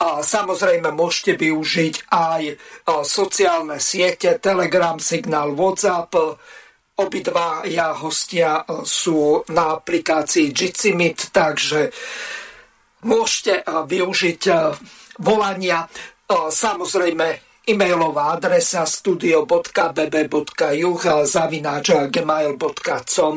a samozrejme môžete využiť aj sociálne siete, Telegram, Signál, WhatsApp. Obidva ja hostia sú na aplikácii Jitsimit, takže môžete využiť volania. Samozrejme e-mailová adresa studio.bb.juh zavináč gmail.com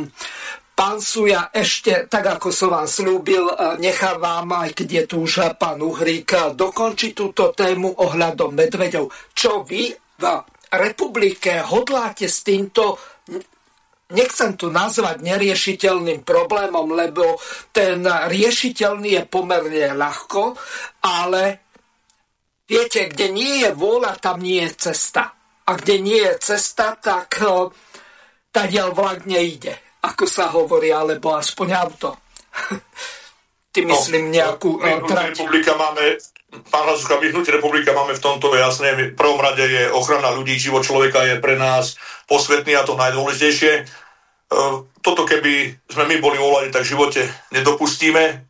Pán Suja, ešte, tak ako som vám slúbil, e, nechávam, aj keď je tu už pán Uhrík, dokončiť túto tému ohľadom medveďov. Čo vy v republike hodláte s týmto nechcem tu nazvať neriešiteľným problémom, lebo ten riešiteľný je pomerne ľahko, ale viete, kde nie je vôľa, tam nie je cesta. A kde nie je cesta, tak e, tadiaľ vlak nejde ako sa hovorí, alebo aspoň auto. Ty no, myslím no, nejakú my, trať. Republika máme, pán Hazucha, my hnutí republika máme v tomto jasné. V prvom rade je ochrana ľudí, život človeka je pre nás posvetný a to najdôležitejšie. E, toto keby sme my boli volali, tak v živote nedopustíme.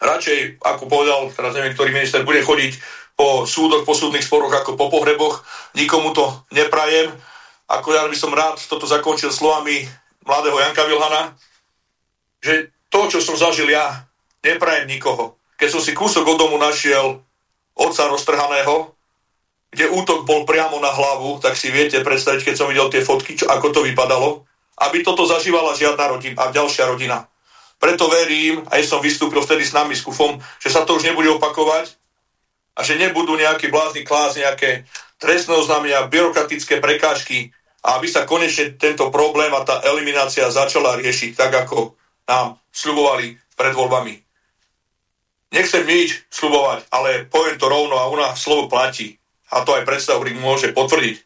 Radšej, ako povedal, teraz neviem, ktorý minister bude chodiť po súdoch, po súdnych sporoch ako po pohreboch. Nikomu to neprajem. Ako ja by som rád toto zakončil slovami mladého Janka Vilhana, že to, čo som zažil ja, neprajem nikoho. Keď som si kúsok od domu našiel otca roztrhaného, kde útok bol priamo na hlavu, tak si viete predstaviť, keď som videl tie fotky, čo, ako to vypadalo, aby toto zažívala žiadna rodina a ďalšia rodina. preto verím, aj som vystúpil vtedy s nami s Kufom, že sa to už nebude opakovať a že nebudú nejakí blázni klásť nejaké trestné oznámenia, byrokratické prekážky a aby sa konečne tento problém a tá eliminácia začala riešiť tak, ako nám slubovali pred voľbami. Nechcem nič slubovať, ale poviem to rovno a u nás slovo platí. A to aj predstavník môže potvrdiť.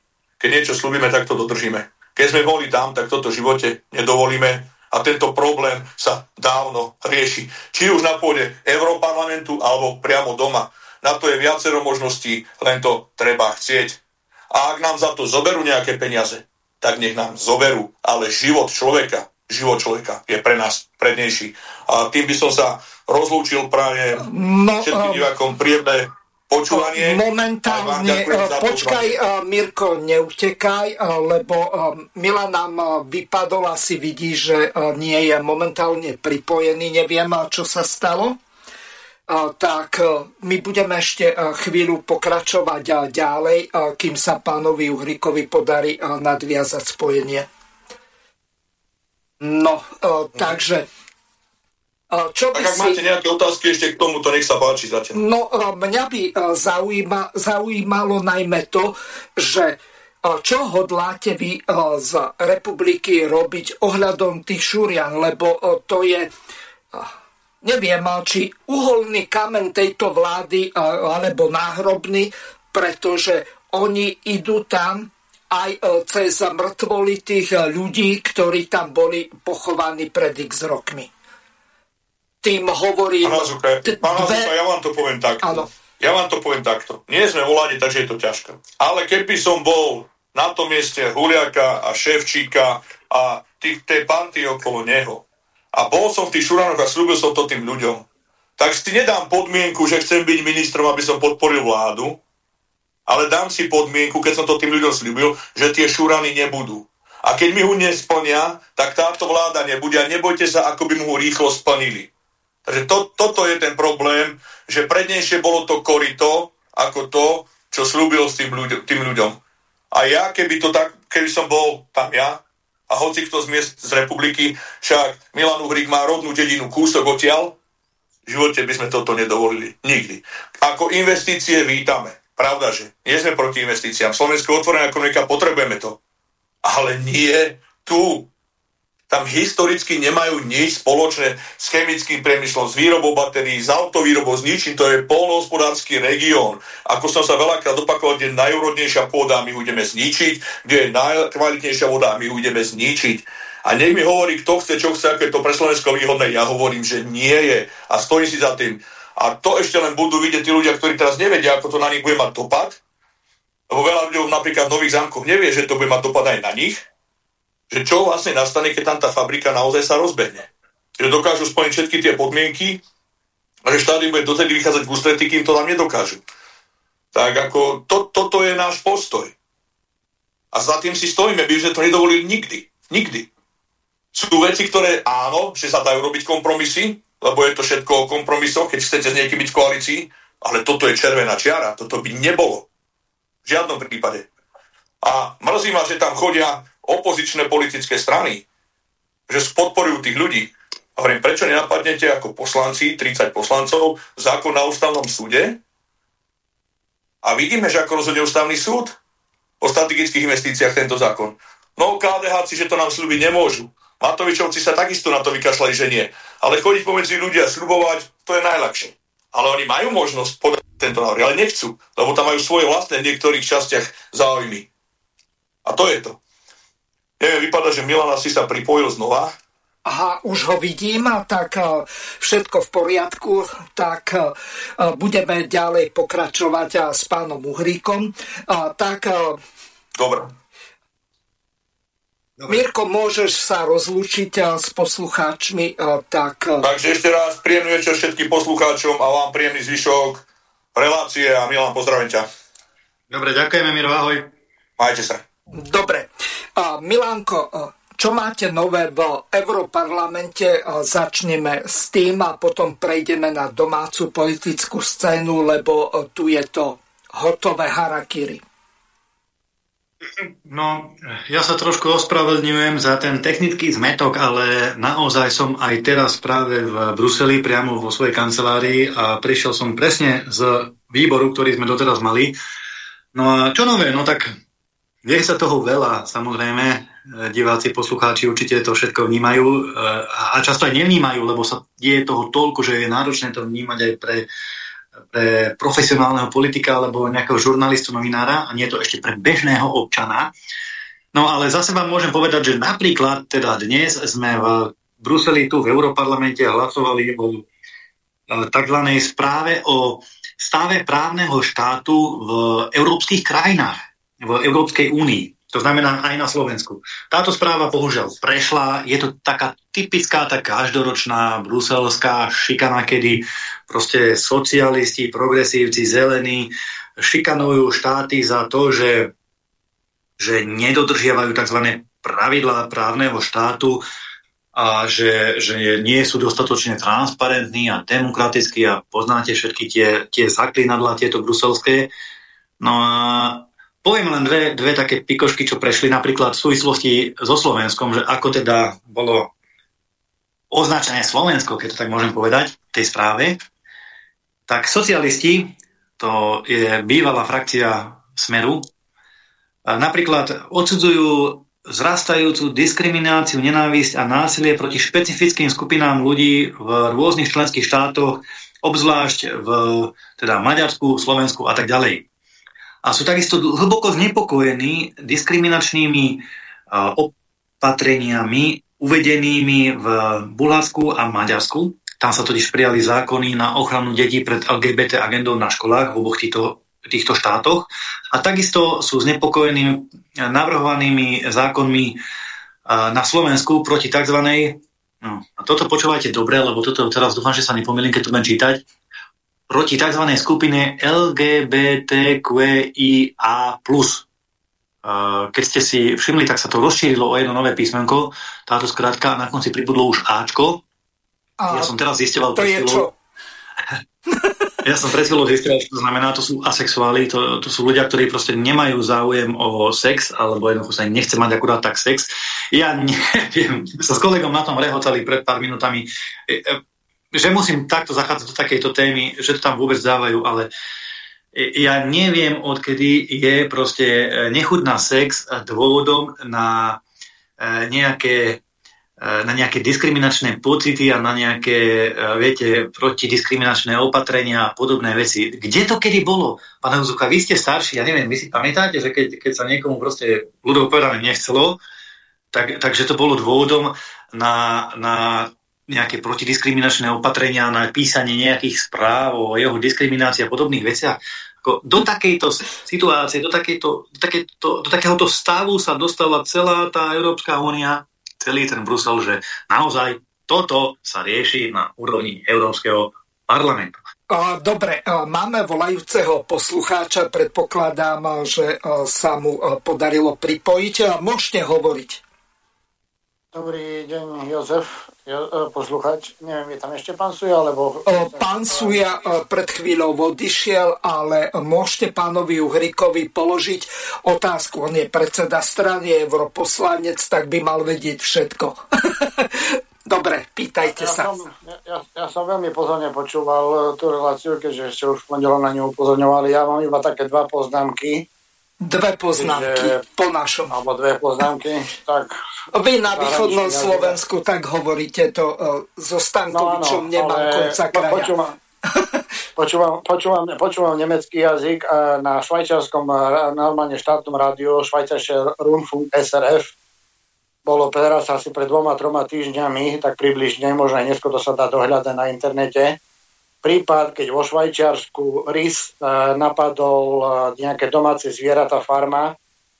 Keď niečo slúbime, tak to dodržíme. Keď sme boli tam, tak toto v živote nedovolíme a tento problém sa dávno rieši. Či už na pôde Európarlamentu alebo priamo doma. Na to je viacero možností, len to treba chcieť. A ak nám za to zoberú nejaké peniaze, tak nech nám zoberú. Ale život človeka, život človeka je pre nás prednejší. A tým by som sa rozlúčil práve no, všetkým um, divákom príjemné počúvanie. Momentálne, uh, počkaj, uh, Mirko, neutekaj, uh, lebo Milan nám vypadol, asi vidí, že nie je momentálne pripojený, neviem, čo sa stalo. Tak my budeme ešte chvíľu pokračovať ďalej, kým sa pánovi Uhrikovi podarí nadviazať spojenie. No, takže čo by tak ak si... máte nejaké otázky ešte k tomu, to nech sa páči zatiaľ. No, mňa by zaujíma, zaujímalo najmä to, že čo hodláte vy z republiky robiť ohľadom tých šurian, lebo to je, neviem, či uholný kamen tejto vlády, alebo náhrobný, pretože oni idú tam aj cez mŕtvoly tých ľudí, ktorí tam boli pochovaní pred x rokmi tým hovorím... Pán Hazuka, pán Hazuka, ja vám to poviem takto. Áno. Ja vám to poviem takto. Nie sme vláde, takže je to ťažké. Ale keby som bol na tom mieste Huliaka a Ševčíka a tých, tej panty okolo neho a bol som v tých šuranoch a slúbil som to tým ľuďom, tak si nedám podmienku, že chcem byť ministrom, aby som podporil vládu, ale dám si podmienku, keď som to tým ľuďom slúbil, že tie šúrany nebudú. A keď mi ho nesplnia, tak táto vláda nebude a nebojte sa, ako by mu ho rýchlo splnili. Takže to, toto je ten problém, že prednejšie bolo to korito ako to, čo slúbil s tým, ľuďom, tým ľuďom. A ja, keby, to tak, keby som bol tam ja, a hoci kto z miest z republiky, však Milan Uhrík má rodnú dedinu kúsok odtiaľ, v živote by sme toto nedovolili. Nikdy. Ako investície vítame. Pravda, že nie sme proti investíciám. Slovensko otvorená ekonomika, potrebujeme to. Ale nie tu tam historicky nemajú nič spoločné s chemickým priemyslom, s výrobou batérií, s autovýrobou, s ničím. To je polnohospodársky región. Ako som sa veľakrát opakoval, kde je najúrodnejšia pôda, my ju ideme zničiť, kde je najkvalitnejšia voda, my ju ideme zničiť. A nech mi hovorí, kto chce, čo chce, ako je to pre Slovensko výhodné. Ja hovorím, že nie je. A stojím si za tým. A to ešte len budú vidieť tí ľudia, ktorí teraz nevedia, ako to na nich bude mať dopad. Lebo veľa ľudí napríklad v Nových zámkoch nevie, že to bude mať dopad aj na nich že čo vlastne nastane, keď tam tá fabrika naozaj sa rozbehne. Že dokážu splniť všetky tie podmienky a že štát bude dotedy vychádzať v ústrety, kým to tam nedokážu. Tak ako to, toto je náš postoj. A za tým si stojíme, by sme to nedovolili nikdy. Nikdy. Sú veci, ktoré áno, že sa dajú robiť kompromisy, lebo je to všetko o kompromisoch, keď chcete s niekým byť v koalícii, ale toto je červená čiara, toto by nebolo. V žiadnom prípade. A mrzí ma, že tam chodia opozičné politické strany, že podporujú tých ľudí. A hovorím, prečo nenapadnete ako poslanci, 30 poslancov, zákon na ústavnom súde? A vidíme, že ako rozhodne ústavný súd o strategických investíciách tento zákon. No KDH že to nám slúbiť nemôžu. Matovičovci sa takisto na to vykašľali, že nie. Ale chodiť pomedzi ľudia a slubovať, to je najľahšie. Ale oni majú možnosť podať tento návrh, ale nechcú, lebo tam majú svoje vlastné v niektorých častiach záujmy. A to je to. Neviem, vypadá, že Milan asi sa pripojil znova. Aha, už ho vidím, tak e, všetko v poriadku, tak e, budeme ďalej pokračovať e, s pánom Uhríkom. Tak... Dobre. Dobre. Mirko, môžeš sa rozlúčiť s poslucháčmi, tak... Takže ešte raz príjemný večer všetkým poslucháčom a vám príjemný zvyšok relácie a Milan, pozdravím ťa. Dobre, ďakujeme, Miro, ahoj. Majte sa. Dobre. Milanko, čo máte nové v Europarlamente? Začneme s tým a potom prejdeme na domácu politickú scénu, lebo tu je to hotové harakiri. No, ja sa trošku ospravedlňujem za ten technický zmetok, ale naozaj som aj teraz práve v Bruseli, priamo vo svojej kancelárii a prišiel som presne z výboru, ktorý sme doteraz mali. No a čo nové? No tak vie sa toho veľa, samozrejme. Diváci, poslucháči určite to všetko vnímajú e, a často aj nevnímajú, lebo sa deje toho toľko, že je náročné to vnímať aj pre pre profesionálneho politika alebo nejakého žurnalistu, novinára a nie to ešte pre bežného občana. No ale zase vám môžem povedať, že napríklad teda dnes sme v Bruseli tu v Európarlamente hlasovali o e, tzv. správe o stave právneho štátu v európskych krajinách, v Európskej únii. To znamená aj na Slovensku. Táto správa bohužiaľ prešla. Je to taká typická, tak každoročná bruselská šikana, kedy proste socialisti, progresívci, zelení šikanujú štáty za to, že, že nedodržiavajú tzv. pravidlá právneho štátu a že, že nie sú dostatočne transparentní a demokratickí a poznáte všetky tie, tie zaklinadla, tieto bruselské. No a Poviem len dve, dve také pikošky, čo prešli napríklad v súvislosti so Slovenskom, že ako teda bolo označené Slovensko, keď to tak môžem povedať, v tej správe, tak socialisti, to je bývalá frakcia Smeru, napríklad odsudzujú zrastajúcu diskrimináciu, nenávisť a násilie proti špecifickým skupinám ľudí v rôznych členských štátoch, obzvlášť v teda Maďarsku, Slovensku a tak ďalej a sú takisto hlboko znepokojení diskriminačnými opatreniami uvedenými v Bulharsku a Maďarsku. Tam sa totiž prijali zákony na ochranu detí pred LGBT agendou na školách v oboch týchto, týchto štátoch. A takisto sú znepokojení navrhovanými zákonmi na Slovensku proti tzv. No, a toto počúvajte dobre, lebo toto teraz dúfam, že sa nepomýlim, keď to budem čítať proti tzv. skupine LGBTQIA+. Keď ste si všimli, tak sa to rozšírilo o jedno nové písmenko, táto skratka, na konci pribudlo už Ačko. A ja som teraz zisteval... To je čo? ja som pred chvíľou zistil, čo to znamená, to sú asexuáli, to, to sú ľudia, ktorí proste nemajú záujem o sex, alebo jednoducho sa nechce mať akurát tak sex. Ja neviem, sa s kolegom na tom rehotali pred pár minútami. Že musím takto zachádzať do takejto témy, že to tam vôbec dávajú, ale ja neviem, odkedy je proste e, nechuť na sex dôvodom na e, nejaké e, na nejaké diskriminačné pocity a na nejaké, viete, protidiskriminačné opatrenia a podobné veci. Kde to kedy bolo? Pán Huzuka, vy ste starší, ja neviem, vy si pamätáte, že keď, keď sa niekomu proste ľudov povedané nechcelo, tak, takže to bolo dôvodom na, na nejaké protidiskriminačné opatrenia na písanie nejakých správ o jeho diskriminácii a podobných veciach. Ako do takejto situácie, do, takejto, do, takejto, do takéhoto stavu sa dostala celá tá Európska únia, celý ten Brusel, že naozaj toto sa rieši na úrovni Európskeho parlamentu. Dobre, máme volajúceho poslucháča, predpokladám, že sa mu podarilo pripojiť. Môžete hovoriť. Dobrý deň, Jozef. Jo, e, poslúchať, neviem, je tam ešte pán Suja, alebo... Pán Suja e, pred chvíľou odišiel, ale môžete pánovi Uhrikovi položiť otázku. On je predseda strany, je europoslanec, tak by mal vedieť všetko. Dobre, pýtajte ja sa. Som, ja, ja som veľmi pozorne počúval tú reláciu, keďže ešte už v na ňu upozorňovali. Ja mám iba také dva poznámky. Dve poznámky že, po našom. Alebo dve poznámky, tak... Vy na východnom Slovensku tak hovoríte to uh, so Stankovičom, no, nemám konca kraja. Počúvam, počúvam, počúvam, počúvam nemecký jazyk na švajčiarskom normálne štátnom rádiu švajčiarske Rundfunk SRF bolo teraz asi pred dvoma, troma týždňami, tak približne, možno aj neskôr to sa dá dohľadať na internete, prípad, keď vo Švajčiarsku rys e, napadol e, nejaké domáce zvieratá farma,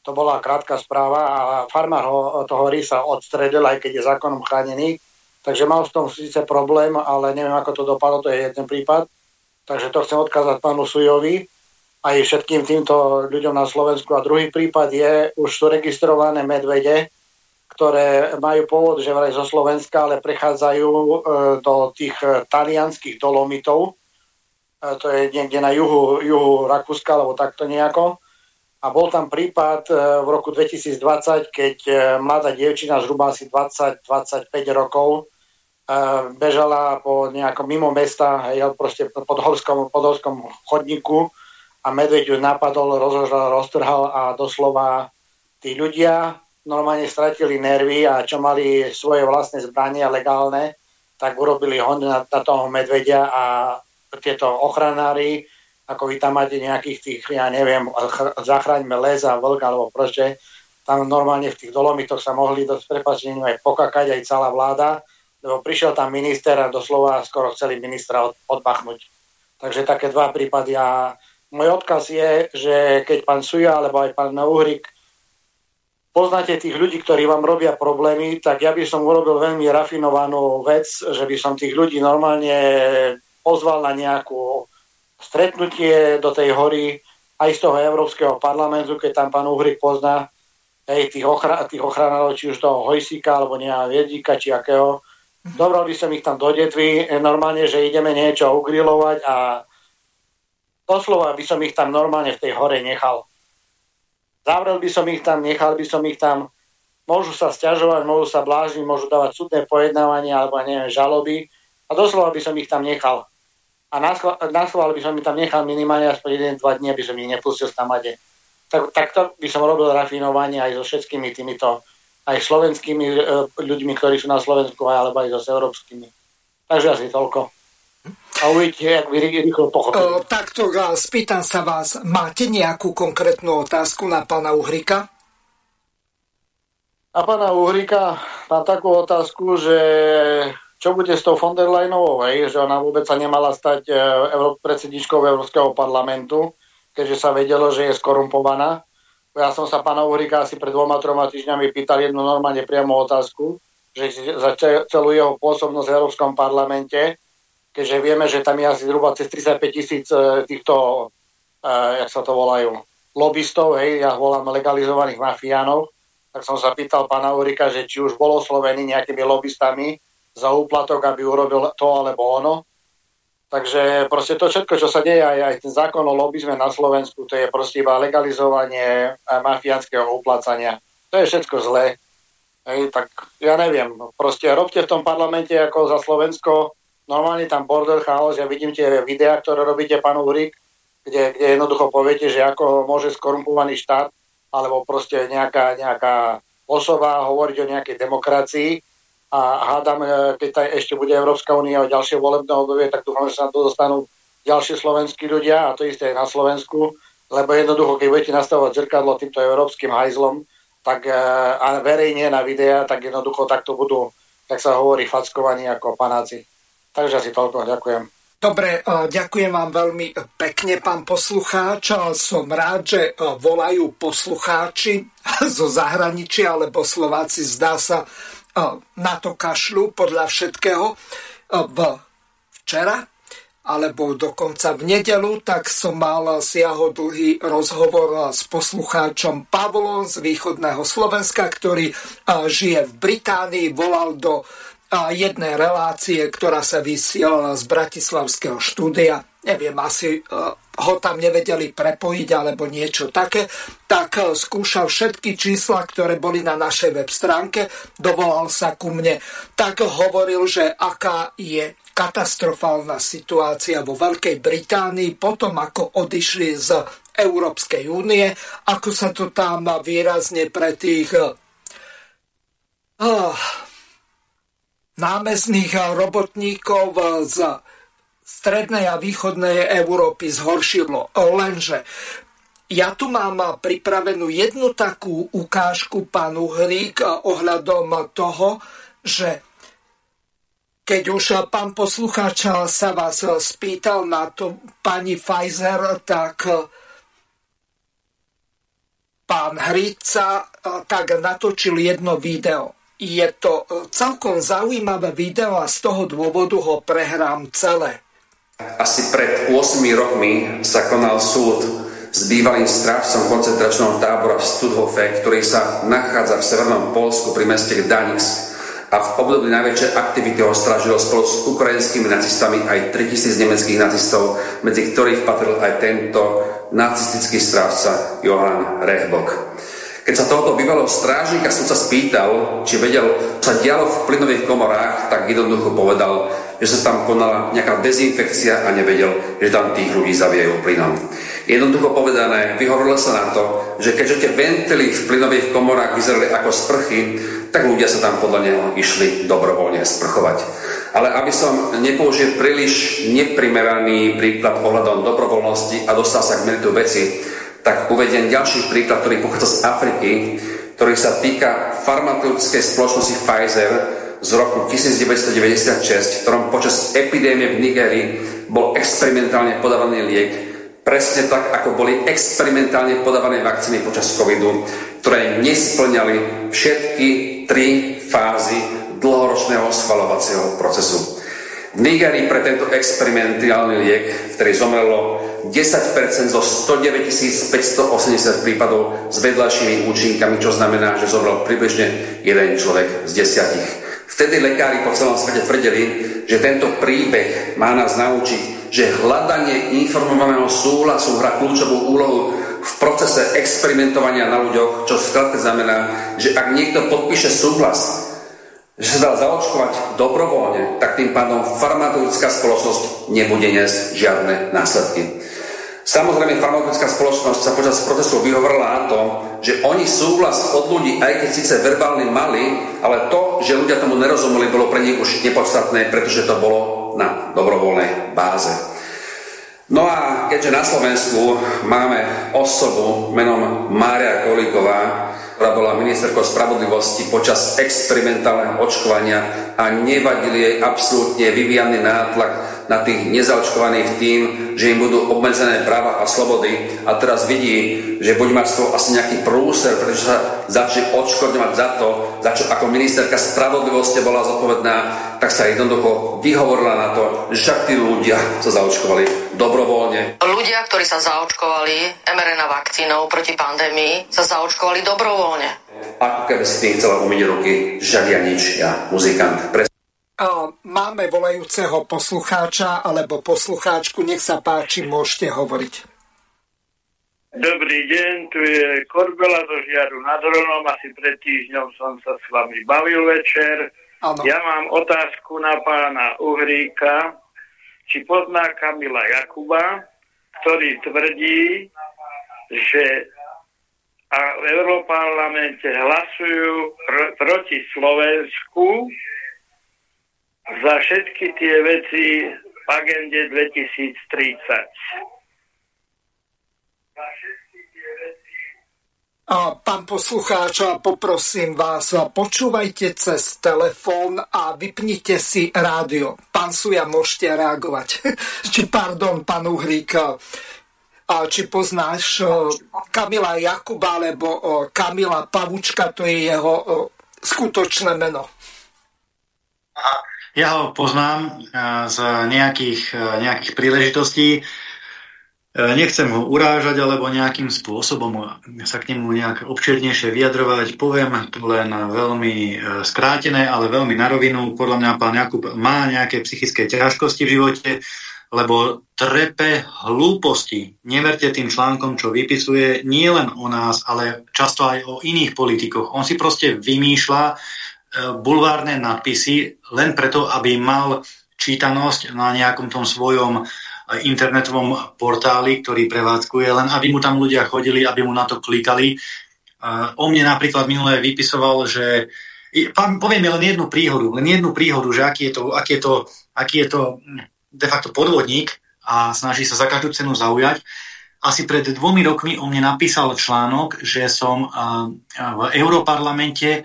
to bola krátka správa a farmár ho, toho rysa odstredil, aj keď je zákonom chránený. Takže mal v tom síce problém, ale neviem, ako to dopadlo, to je jeden prípad. Takže to chcem odkázať pánu Sujovi aj všetkým týmto ľuďom na Slovensku. A druhý prípad je, už sú registrované medvede, ktoré majú pôvod že vraj zo Slovenska, ale prechádzajú e, do tých e, talianských dolomitov. E, to je niekde na juhu, juhu Rakúska, alebo takto nejako. A bol tam prípad v roku 2020, keď mladá dievčina zhruba asi 20-25 rokov bežala po nejakom mimo mesta, hej, proste pod horskom, pod horskom chodníku a medveď ju napadol, rozhožal, roztrhal a doslova tí ľudia normálne stratili nervy a čo mali svoje vlastné zbrania legálne, tak urobili hon na, na toho medvedia a tieto ochranári, ako vy tam máte nejakých tých, ja neviem, zachraňme les a vlk alebo proste, tam normálne v tých dolomitoch sa mohli dosť prepačením aj pokakať aj celá vláda, lebo prišiel tam minister a doslova skoro chceli ministra od, odbachnúť. Takže také dva prípady a môj odkaz je, že keď pán Suja alebo aj pán Uhrik poznáte tých ľudí, ktorí vám robia problémy, tak ja by som urobil veľmi rafinovanú vec, že by som tých ľudí normálne pozval na nejakú stretnutie do tej hory aj z toho Európskeho parlamentu, keď tam pán Uhrik pozná hej, tých, ochra- tých ochranárov, či už toho Hojsika, alebo nejakého Viedika, či akého, Dobral by som ich tam do detvy, normálne, že ideme niečo ugrilovať a doslova by som ich tam normálne v tej hore nechal. Zavrel by som ich tam, nechal by som ich tam, môžu sa stiažovať, môžu sa blážniť, môžu dávať súdne pojednávanie alebo neviem, žaloby. A doslova by som ich tam nechal. A naschvál by som ich tam nechal minimálne aspoň 1-2 dní, aby som ich nepustil z tamade. Tak, takto by som robil rafinovanie aj so všetkými týmito aj slovenskými e, ľuďmi, ktorí sú na Slovensku, alebo aj so európskymi. Takže asi toľko. A uvidíte, ak vy rýchlo pochopíte. takto spýtam sa vás, máte nejakú konkrétnu otázku na pána Uhrika? Na pána Uhrika mám takú otázku, že čo bude s tou von der Leyenovou, hej? že ona vôbec sa nemala stať e, predsedničkou Európskeho parlamentu, keďže sa vedelo, že je skorumpovaná. Ja som sa pána Uhrika asi pred dvoma, troma týždňami pýtal jednu normálne priamo otázku, že za celú jeho pôsobnosť v Európskom parlamente, keďže vieme, že tam je asi zhruba cez 35 tisíc e, týchto, uh, jak sa to volajú, lobbystov, hej, ja volám legalizovaných mafiánov, tak som sa pýtal pána Urika, že či už bol oslovený nejakými lobbystami za úplatok, aby urobil to alebo ono. Takže proste to všetko, čo sa deje, aj, aj ten zákon o lobizme na Slovensku, to je proste iba legalizovanie mafiánskeho uplácania. To je všetko zlé. Hej, tak ja neviem, proste robte v tom parlamente ako za Slovensko, normálne tam border chaos, ja vidím tie videá, ktoré robíte, pán Uhrik, kde, kde jednoducho poviete, že ako môže skorumpovaný štát, alebo proste nejaká, nejaká osoba hovoriť o nejakej demokracii, a hádam, keď taj ešte bude Európska únia o ďalšie volebné obdobie, tak dúfam, že sa na to dostanú ďalší slovenskí ľudia a to isté aj na Slovensku, lebo jednoducho, keď budete nastavovať zrkadlo týmto európskym hajzlom, tak e, a verejne na videa, tak jednoducho takto budú, tak sa hovorí, fackovaní ako panáci. Takže asi toľko, ďakujem. Dobre, e, ďakujem vám veľmi pekne, pán poslucháč. Som rád, že volajú poslucháči zo zahraničia, alebo Slováci zdá sa, na to kašľu podľa všetkého. V včera alebo dokonca v nedelu, tak som mal siahodlhý rozhovor s poslucháčom Pavlom z východného Slovenska, ktorý žije v Británii, volal do jednej relácie, ktorá sa vysielala z Bratislavského štúdia. Neviem, asi ho tam nevedeli prepojiť alebo niečo také, tak eh, skúšal všetky čísla, ktoré boli na našej web stránke, dovolal sa ku mne, tak hovoril, že aká je katastrofálna situácia vo Veľkej Británii potom, ako odišli z Európskej únie, ako sa to tam výrazne pre tých uh, námestných robotníkov z strednej a východnej Európy zhoršilo. Lenže ja tu mám pripravenú jednu takú ukážku, pán Uhrík, ohľadom toho, že keď už pán poslucháč sa vás spýtal na to pani Pfizer, tak pán Hrica tak natočil jedno video. Je to celkom zaujímavé video a z toho dôvodu ho prehrám celé. Asi pred 8 rokmi sa konal súd s bývalým strážcom koncentračného tábora v Studhofe, ktorý sa nachádza v severnom Polsku pri meste Gdansk a v období najväčšej aktivity ho strážilo spolu s ukrajinskými nacistami aj 3000 nemeckých nacistov, medzi ktorých patril aj tento nacistický strážca Johann Rehbok. Keď sa tohoto bývalého strážnika sa spýtal, či vedel, čo sa dialo v plynových komorách, tak jednoducho povedal, že sa tam konala nejaká dezinfekcia a nevedel, že tam tých ľudí zaviejú plynom. Jednoducho povedané, vyhovorilo sa na to, že keďže tie ventily v plynových komorách vyzerali ako sprchy, tak ľudia sa tam podľa neho išli dobrovoľne sprchovať. Ale aby som nepoužil príliš neprimeraný príklad ohľadom dobrovoľnosti a dostal sa k meritu veci, tak uvediem ďalší príklad, ktorý pochádza z Afriky, ktorý sa týka farmaceutickej spoločnosti Pfizer z roku 1996, v ktorom počas epidémie v Nigerii bol experimentálne podávaný liek, presne tak, ako boli experimentálne podávané vakcíny počas covidu, ktoré nesplňali všetky tri fázy dlhoročného schvalovacieho procesu. V Nigerii pre tento experimentálny liek, v ktorý zomrelo 10% zo 109 580 prípadov s vedľajšími účinkami, čo znamená, že zomrel približne jeden človek z desiatich. Vtedy lekári po celom svete tvrdili, že tento príbeh má nás naučiť, že hľadanie informovaného súhlasu hrá kľúčovú úlohu v procese experimentovania na ľuďoch, čo v znamená, že ak niekto podpíše súhlas, že sa dá zaočkovať dobrovoľne, tak tým pádom farmaceutická spoločnosť nebude niesť žiadne následky. Samozrejme, farmaceutická spoločnosť sa počas procesu vyhovorila na to, že oni súhlas od ľudí, aj keď síce verbálny mali, ale to, že ľudia tomu nerozumeli, bolo pre nich už nepodstatné, pretože to bolo na dobrovoľnej báze. No a keďže na Slovensku máme osobu menom Mária Kolíková, ktorá bola ministerkou spravodlivosti počas experimentálneho očkovania a nevadil jej absolútne vyvíjaný nátlak na tých nezaočkovaných tým, že im budú obmedzené práva a slobody a teraz vidí, že bude mať z toho asi nejaký prúser, pretože sa začne odškodňovať za to, za čo ako ministerka spravodlivosti bola zodpovedná, tak sa jednoducho vyhovorila na to, že však tí ľudia sa zaočkovali dobrovoľne. Ľudia, ktorí sa zaočkovali mRNA vakcínou proti pandémii, sa zaočkovali dobrovoľne. Ako keby si tým chcela umyť ruky, však ja nič, ja muzikant. Pre Máme volajúceho poslucháča alebo poslucháčku, nech sa páči, môžete hovoriť. Dobrý deň, tu je Korbela do Žiaru nad Ronom, asi pred týždňom som sa s vami bavil večer. Ano. Ja mám otázku na pána Uhríka, či pozná Kamila Jakuba, ktorý tvrdí, že a v Európarlamente hlasujú pr- proti Slovensku za všetky tie veci v agende 2030. A pán poslucháč, poprosím vás, počúvajte cez telefón a vypnite si rádio. Pán Suja, môžete reagovať. či, pardon, pán Uhrík, a či poznáš Kamila Jakuba, alebo Kamila Pavučka, to je jeho skutočné meno. Aha. Ja ho poznám z nejakých, nejakých príležitostí. E, nechcem ho urážať alebo nejakým spôsobom sa k nemu nejak občernejšie vyjadrovať. Poviem to len veľmi e, skrátené, ale veľmi na rovinu. Podľa mňa pán Jakub má nejaké psychické ťažkosti v živote, lebo trepe hlúposti. Neverte tým článkom, čo vypisuje nie len o nás, ale často aj o iných politikoch. On si proste vymýšľa bulvárne nadpisy len preto, aby mal čítanosť na nejakom tom svojom eh, internetovom portáli, ktorý prevádzkuje, len aby mu tam ľudia chodili, aby mu na to klikali. Eh, o mne napríklad minulé vypisoval, že poviem len jednu príhodu, len jednu príhodu, že aký je to, aký je to, aký je to de facto podvodník a snaží sa za každú cenu zaujať. Asi pred dvomi rokmi o mne napísal článok, že som v Európarlamente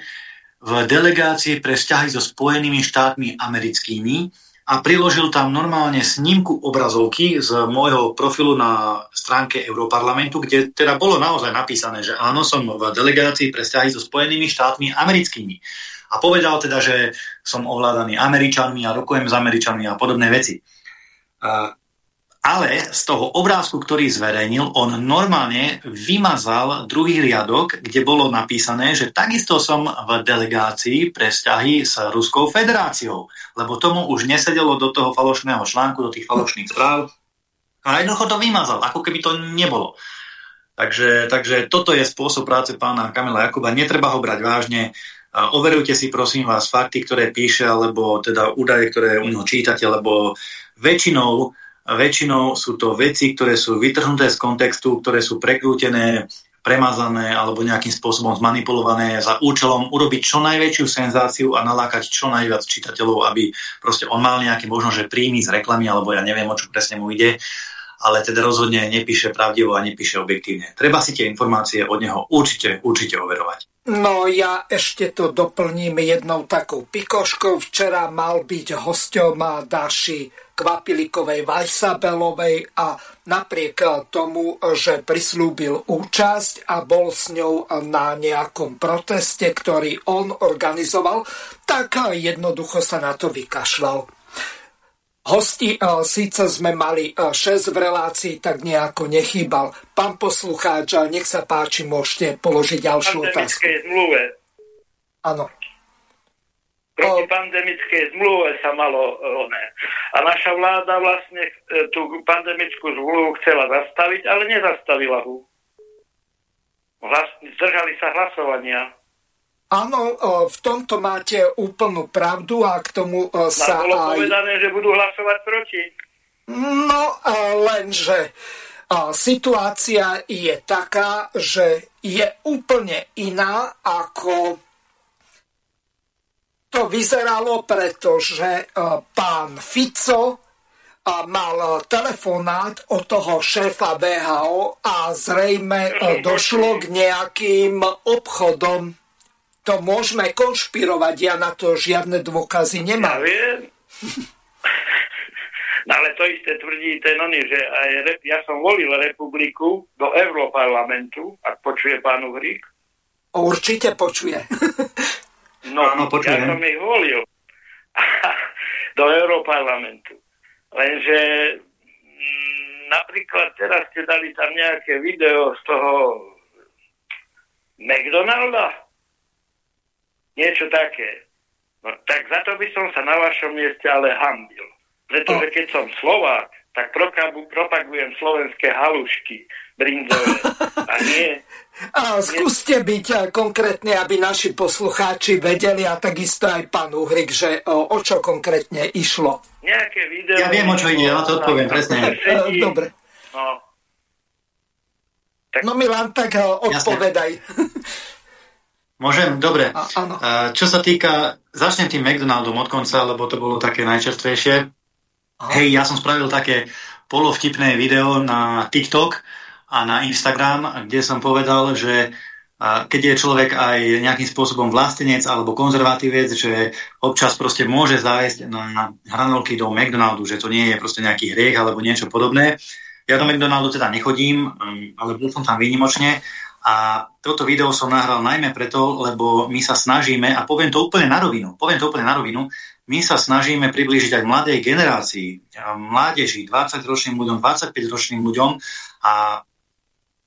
v delegácii pre vzťahy so Spojenými štátmi americkými a priložil tam normálne snímku obrazovky z môjho profilu na stránke Európarlamentu, kde teda bolo naozaj napísané, že áno, som v delegácii pre vzťahy so Spojenými štátmi americkými. A povedal teda, že som ovládaný Američanmi a rokujem s Američanmi a podobné veci. Ale z toho obrázku, ktorý zverejnil, on normálne vymazal druhý riadok, kde bolo napísané, že takisto som v delegácii pre vzťahy s Ruskou federáciou, lebo tomu už nesedelo do toho falošného článku, do tých falošných správ, A jednoducho to vymazal, ako keby to nebolo. Takže, takže toto je spôsob práce pána Kamila Jakuba. Netreba ho brať vážne. Overujte si prosím vás fakty, ktoré píše, alebo teda údaje, ktoré u neho čítate, lebo väčšinou, väčšinou sú to veci, ktoré sú vytrhnuté z kontextu, ktoré sú prekrútené, premazané alebo nejakým spôsobom zmanipulované za účelom urobiť čo najväčšiu senzáciu a nalákať čo najviac čitateľov, aby proste on mal nejaké možno, že príjmy z reklamy, alebo ja neviem, o čo presne mu ide, ale teda rozhodne nepíše pravdivo a nepíše objektívne. Treba si tie informácie od neho určite, určite overovať. No ja ešte to doplním jednou takou pikoškou. Včera mal byť hosťom Daši Kvapilikovej Vajsabelovej a napriek tomu, že prislúbil účasť a bol s ňou na nejakom proteste, ktorý on organizoval, tak jednoducho sa na to vykašľal. Hosti uh, síce sme mali uh, 6 v relácii, tak nejako nechýbal. Pán poslucháč, nech sa páči, môžete položiť ďalšiu otázku. zmluve. Áno. Proti pandemickej zmluve sa malo oné. A naša vláda vlastne e, tú pandemickú zmluvu chcela zastaviť, ale nezastavila ho. Vlastne zdržali sa hlasovania. Áno, v tomto máte úplnú pravdu a k tomu sa Nám bolo aj... povedané, že budú hlasovať proti. No, lenže situácia je taká, že je úplne iná, ako to vyzeralo, pretože pán Fico mal telefonát od toho šéfa VHO a zrejme došlo k nejakým obchodom to môžeme konšpirovať, ja na to žiadne dôkazy nemám. Ja viem. No ale to isté tvrdí ten oný, že aj re, ja som volil republiku do Európarlamentu, ak počuje pán Uhrík. Určite počuje. no, no počuje. ja som ich volil do Európarlamentu. Lenže m, mm, napríklad teraz ste dali tam nejaké video z toho McDonalda, niečo také. No, tak za to by som sa na vašom mieste ale hambil. Pretože keď som Slovák, tak propagujem slovenské halušky brinzové. A nie... A skúste byť eh, konkrétne, aby naši poslucháči vedeli a takisto aj pán Uhrik, že o, o čo konkrétne išlo. Nejaké video... Ja viem, o čo ide, ja na to odpoviem presne. Eh, dobre. No. Tak... no Milan, tak eh, odpovedaj. Môžem? Dobre. A, áno. Čo sa týka, začnem tým McDonaldom od konca, lebo to bolo také najčerstvejšie. Aha. Hej, ja som spravil také polovtipné video na TikTok a na Instagram, kde som povedal, že keď je človek aj nejakým spôsobom vlastenec alebo konzervatívec, že občas proste môže zájsť na hranolky do McDonaldu, že to nie je proste nejaký hriech alebo niečo podobné. Ja do McDonaldu teda nechodím, um, ale bol som tam výnimočne a toto video som nahral najmä preto, lebo my sa snažíme, a poviem to úplne na rovinu, poviem to úplne na rovinu, my sa snažíme priblížiť aj mladej generácii, mládeži, 20-ročným ľuďom, 25-ročným ľuďom a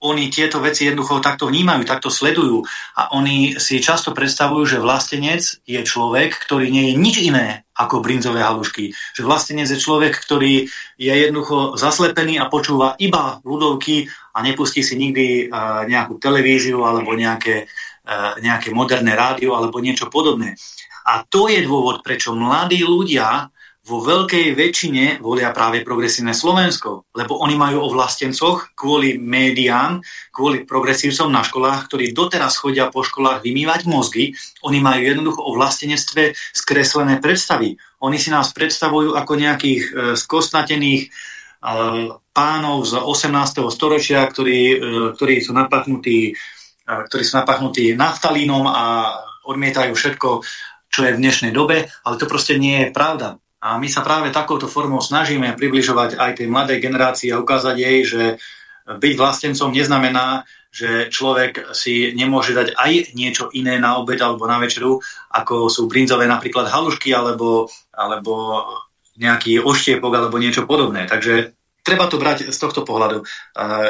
oni tieto veci jednoducho takto vnímajú, takto sledujú a oni si často predstavujú, že vlastenec je človek, ktorý nie je nič iné ako brinzové halušky. Že vlastenec je človek, ktorý je jednoducho zaslepený a počúva iba ľudovky a nepustí si nikdy uh, nejakú televíziu alebo nejaké, uh, nejaké moderné rádio alebo niečo podobné. A to je dôvod, prečo mladí ľudia vo veľkej väčšine volia práve progresívne Slovensko, lebo oni majú o vlastencoch kvôli médiám, kvôli progresívcom na školách, ktorí doteraz chodia po školách vymývať mozgy, oni majú jednoducho o vlastenectve skreslené predstavy. Oni si nás predstavujú ako nejakých e, skostnatených e, pánov z 18. storočia, ktorí, e, ktorí sú napachnutí e, ktorí sú napachnutí naftalínom a odmietajú všetko, čo je v dnešnej dobe, ale to proste nie je pravda. A my sa práve takouto formou snažíme približovať aj tej mladej generácii a ukázať jej, že byť vlastencom neznamená, že človek si nemôže dať aj niečo iné na obed alebo na večeru, ako sú brinzové napríklad halušky alebo, alebo nejaký oštiepok alebo niečo podobné. Takže treba to brať z tohto pohľadu.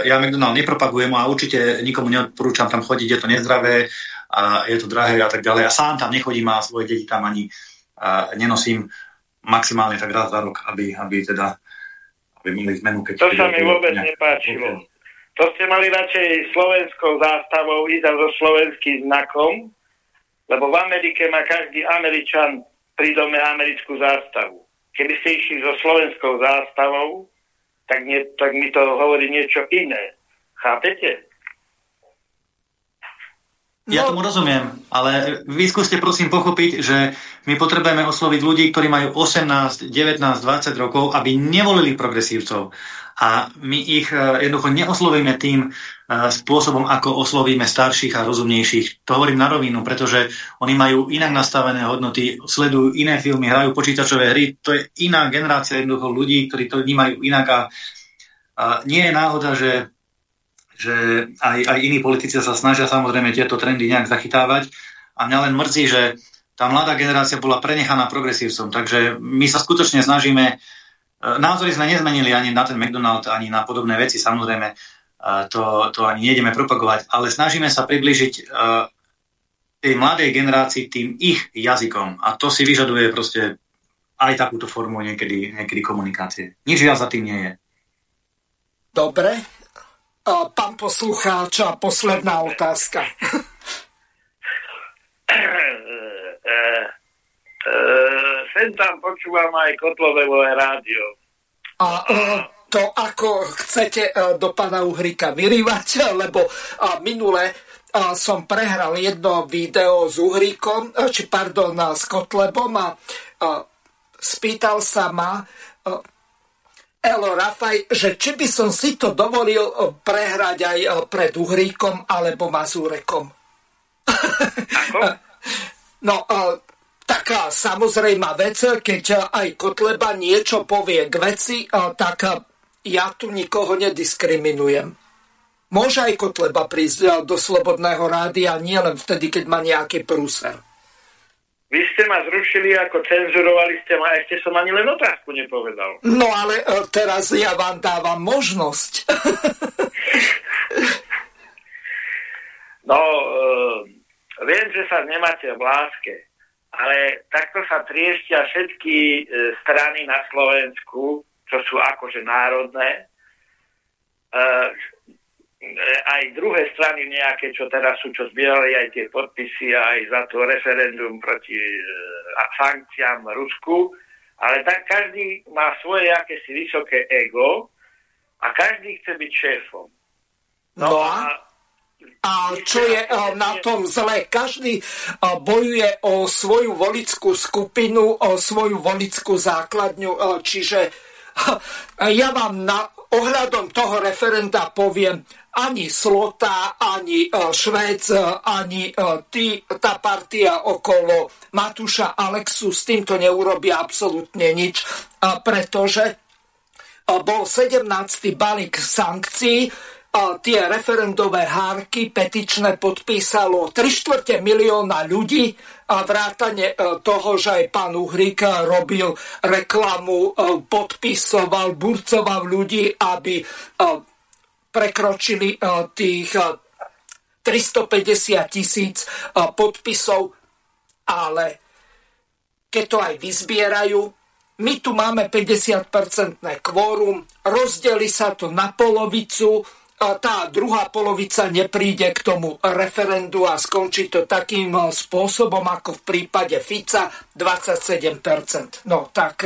Ja McDonald nepropagujem a určite nikomu neodporúčam tam chodiť, je to nezdravé a je to drahé a tak ďalej. A sám tam nechodím a svoje deti tam ani nenosím maximálne tak raz za rok, aby, aby teda aby mali zmenu. Keď to sa mi vôbec nepáčilo. To ste mali radšej slovenskou zástavou ísť so slovenským znakom, lebo v Amerike má každý Američan pri dome americkú zástavu. Keby ste išli so slovenskou zástavou, tak, nie, tak mi to hovorí niečo iné. Chápete? Ja no. tomu rozumiem, ale vy skúste prosím pochopiť, že my potrebujeme osloviť ľudí, ktorí majú 18, 19, 20 rokov, aby nevolili progresívcov. A my ich e, jednoducho neoslovíme tým e, spôsobom, ako oslovíme starších a rozumnejších. To hovorím na rovinu, pretože oni majú inak nastavené hodnoty, sledujú iné filmy, hrajú počítačové hry. To je iná generácia jednoducho ľudí, ktorí to vnímajú inak a, nie je náhoda, že že aj, aj iní politici sa snažia samozrejme tieto trendy nejak zachytávať a mňa len mrzí, že tá mladá generácia bola prenechaná progresívcom, takže my sa skutočne snažíme, názory sme nezmenili ani na ten McDonald, ani na podobné veci, samozrejme, e, to, to ani nejdeme propagovať, ale snažíme sa približiť e, tej mladej generácii tým ich jazykom a to si vyžaduje proste aj takúto formu niekedy, niekedy komunikácie. Nič viac za tým nie je. Dobre, Pán poslucháč, posledná otázka. Sem tam počúvam aj Kotlové rádio. A to ako chcete do pána Uhrika vyrývať, lebo minule som prehral jedno video s Uhríkom, či pardon, s Kotlebom a spýtal sa ma, Elo Rafaj, že či by som si to dovolil eh, prehrať aj eh, pred Uhríkom alebo Mazúrekom. no, eh, taká samozrejmá vec, keď aj Kotleba niečo povie k veci, tak ja tu nikoho nediskriminujem. Môže aj Kotleba prísť do Slobodného rádia, nie len vtedy, keď má nejaký prúser. Vy ste ma zrušili, ako cenzurovali ste ma, ešte som ani len otázku nepovedal. No ale e, teraz ja vám dávam možnosť. no, e, viem, že sa nemáte v láske, ale takto sa trieštia všetky e, strany na Slovensku, čo sú akože národné. E, aj druhé strany nejaké, čo teraz sú, čo zbierali aj tie podpisy aj za to referendum proti e, sankciám Rusku, ale tak každý má svoje akési vysoké ego a každý chce byť šéfom. No, no a, a čo je na tom zlé? Každý bojuje o svoju volickú skupinu, o svoju volickú základňu, čiže ja vám na ohľadom toho referenda poviem, ani Slota, ani Švec, ani tý, tá partia okolo Matúša Alexu s týmto neurobia absolútne nič, pretože bol 17. balík sankcií, tie referendové hárky petičné podpísalo 3 štvrte milióna ľudí a vrátane toho, že aj pán Uhrík robil reklamu, podpisoval, burcoval ľudí, aby prekročili eh, tých 350 eh, tisíc podpisov, ale keď to aj vyzbierajú, my tu máme 50-percentné kvórum, rozdeli sa to na polovicu, a tá druhá polovica nepríde k tomu referendu a skončí to takým spôsobom, ako v prípade Fica 27%. No tak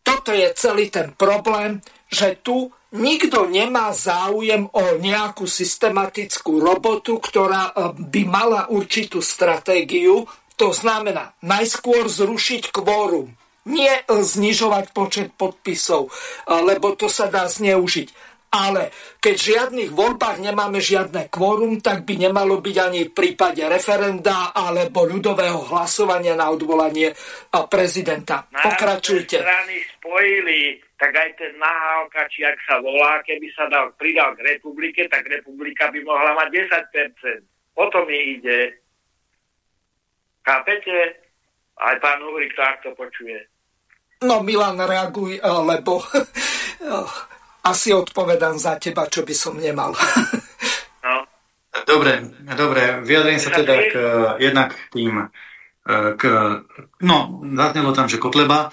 toto je celý ten problém, že tu nikto nemá záujem o nejakú systematickú robotu, ktorá e, by mala určitú stratégiu. To znamená najskôr zrušiť kvórum, nie znižovať počet podpisov, lebo to sa dá zneužiť. Ale keď v žiadnych voľbách nemáme žiadne kvórum, tak by nemalo byť ani v prípade referenda alebo ľudového hlasovania na odvolanie prezidenta. Pokračujte. strany spojili tak aj ten nahálka, či ak sa volá, keby sa dal, pridal k republike, tak republika by mohla mať 10%. O to mi ide. Chápete? Aj pán Uhrik to takto počuje. No Milan, reaguj, eh, lebo eh, asi odpovedám za teba, čo by som nemal. no. Dobre, dobre, vyjadrím sa teda k, jednak tým, eh, k, no, zaznelo tam, že Kotleba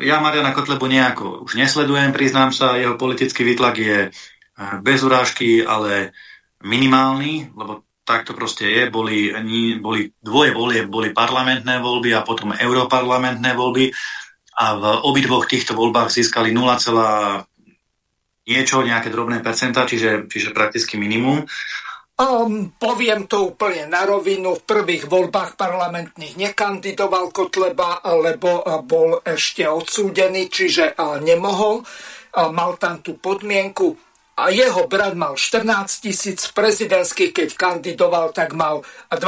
ja Mariana Kotlebu nejako už nesledujem, priznám sa, jeho politický výtlak je e, bez urážky, ale minimálny, lebo tak to proste je. Boli, boli dvoje volie, boli parlamentné voľby a potom europarlamentné voľby a v obidvoch týchto voľbách získali 0, niečo, nejaké drobné percentá, čiže, čiže prakticky minimum. Um, poviem to úplne na rovinu. V prvých voľbách parlamentných nekandidoval Kotleba, lebo bol ešte odsúdený, čiže nemohol. Mal tam tú podmienku a jeho brat mal 14 tisíc prezidentských, keď kandidoval, tak mal 12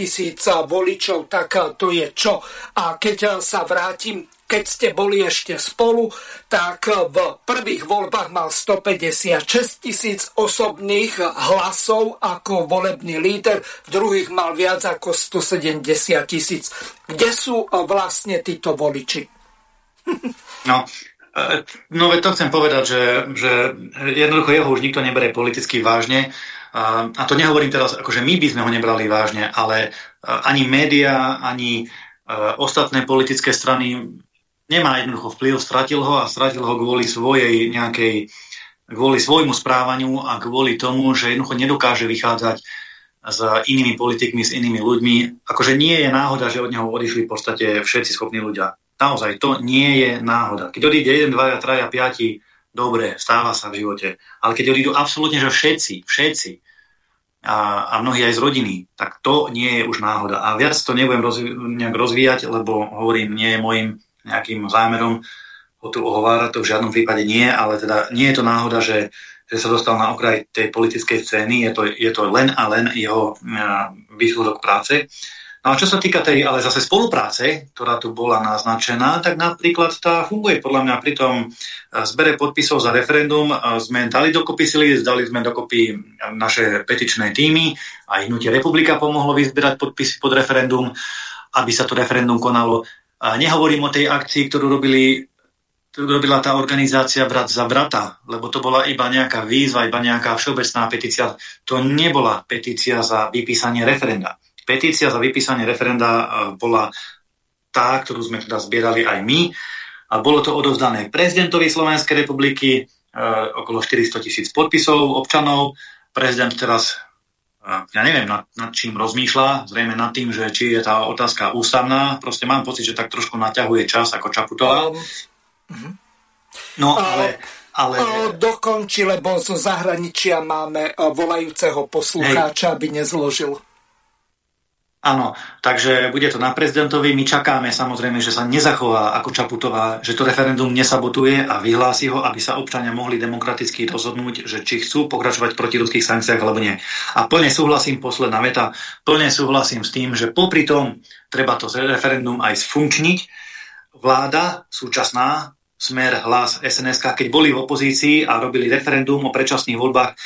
tisíc voličov, tak to je čo. A keď sa vrátim, keď ste boli ešte spolu, tak v prvých voľbách mal 156 tisíc osobných hlasov ako volebný líder, v druhých mal viac ako 170 tisíc. Kde sú vlastne títo voliči? No, No veď to chcem povedať, že, že jednoducho jeho už nikto neberie politicky vážne. A to nehovorím teraz, akože my by sme ho nebrali vážne, ale ani média, ani ostatné politické strany nemá jednoducho vplyv, stratil ho a stratil ho kvôli svojej nejakej, kvôli svojmu správaniu a kvôli tomu, že jednoducho nedokáže vychádzať s inými politikmi, s inými ľuďmi. Akože nie je náhoda, že od neho odišli v podstate všetci schopní ľudia. Naozaj, to nie je náhoda. Keď odíde 1, 2, 3, 5, dobre, stáva sa v živote. Ale keď odídu absolútne, že všetci, všetci, a, a mnohí aj z rodiny, tak to nie je už náhoda. A viac to nebudem rozvi- nejak rozvíjať, lebo hovorím, nie je môjim nejakým zámerom ho tu ohovárať, to v žiadnom prípade nie, ale teda nie je to náhoda, že, že sa dostal na okraj tej politickej scény, je to, je to len a len jeho výsledok práce. No a čo sa týka tej ale zase spolupráce, ktorá tu bola naznačená, tak napríklad tá funguje podľa mňa pri tom e, zbere podpisov za referendum. E, sme dali dokopy sily, zdali sme dokopy naše petičné týmy, aj Hnutie republika pomohlo vyzberať podpisy pod referendum, aby sa to referendum konalo. A nehovorím o tej akcii, ktorú robili robila tá organizácia Brat za brata, lebo to bola iba nejaká výzva, iba nejaká všeobecná petícia. To nebola petícia za vypísanie referenda. Petícia za vypísanie referenda e, bola tá, ktorú sme teda zbierali aj my a bolo to odovzdané prezidentovi Slovenskej republiky, e, okolo 400 tisíc podpisov občanov. Prezident teraz, ja neviem, nad, nad čím rozmýšľa, zrejme nad tým, že či je tá otázka ústavná. Proste mám pocit, že tak trošku naťahuje čas ako Čaputová. Um, no, ale... ale... Dokonči, lebo zo zahraničia máme volajúceho poslucháča, Hej. aby nezložil. Áno, takže bude to na prezidentovi. My čakáme samozrejme, že sa nezachová ako Čaputová, že to referendum nesabotuje a vyhlási ho, aby sa občania mohli demokraticky rozhodnúť, že či chcú pokračovať proti ruských sankciách alebo nie. A plne súhlasím, posledná veta, plne súhlasím s tým, že popri tom treba to referendum aj sfunkčniť. Vláda súčasná, smer, hlas, SNSK, keď boli v opozícii a robili referendum o predčasných voľbách,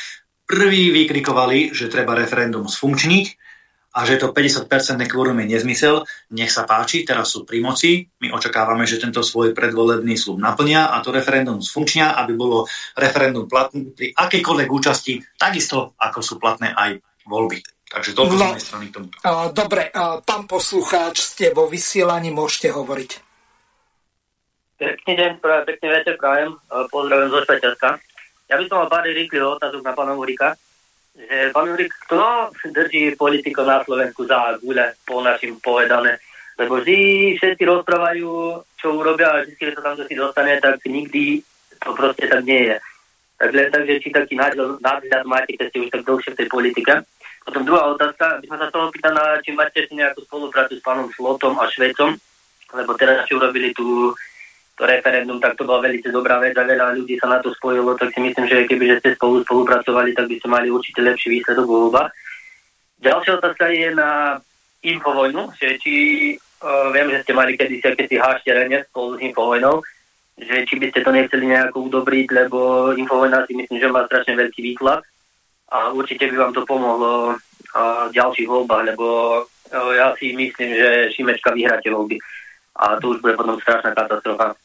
prví vykrikovali, že treba referendum sfunkčniť a že to 50-percentné kvórum je nezmysel, nech sa páči, teraz sú pri moci, my očakávame, že tento svoj predvolebný slub naplnia a to referendum sfunkčnia, aby bolo referendum platné pri akejkoľvek účasti, takisto ako sú platné aj voľby. Takže toľko no, z mojej strany k tomu. Dobre, pán poslucháč, ste vo vysielaní, môžete hovoriť. Pekný deň, pekný večer prajem, pozdravujem zo Švajčiarska. Ja by som mal pár rýchlych otázok na pána Urika že pán Jurik, kto drží politiko na Slovensku za gule, po našim povedané? Lebo vždy všetci rozprávajú, čo urobia a vždy, keď sa tam si dostane, tak nikdy to proste tak nie je. Tak len tak, či taký nadhľad máte, keď ste už tak dlhšie v tej politike. Potom druhá otázka, by som sa toho pýtal, či máte ešte nejakú spoluprácu s pánom Slotom a Švecom, lebo teraz, čo urobili tú to referendum, tak to bola veľmi dobrá vec a veľa ľudí sa na to spojilo, tak si myslím, že keby ste spolu spolupracovali, tak by ste mali určite lepší výsledok vo voľbách. Ďalšia otázka je na infovojnu, že či uh, viem, že ste mali kedysi akési hášterenie spolu s infovojnou, že či by ste to nechceli nejako udobriť, lebo infovojna si myslím, že má strašne veľký výklad a určite by vám to pomohlo uh, v ďalších voľbách, lebo uh, ja si myslím, že Šimečka vyhráte voľby a to už bude potom strašná katastrofa.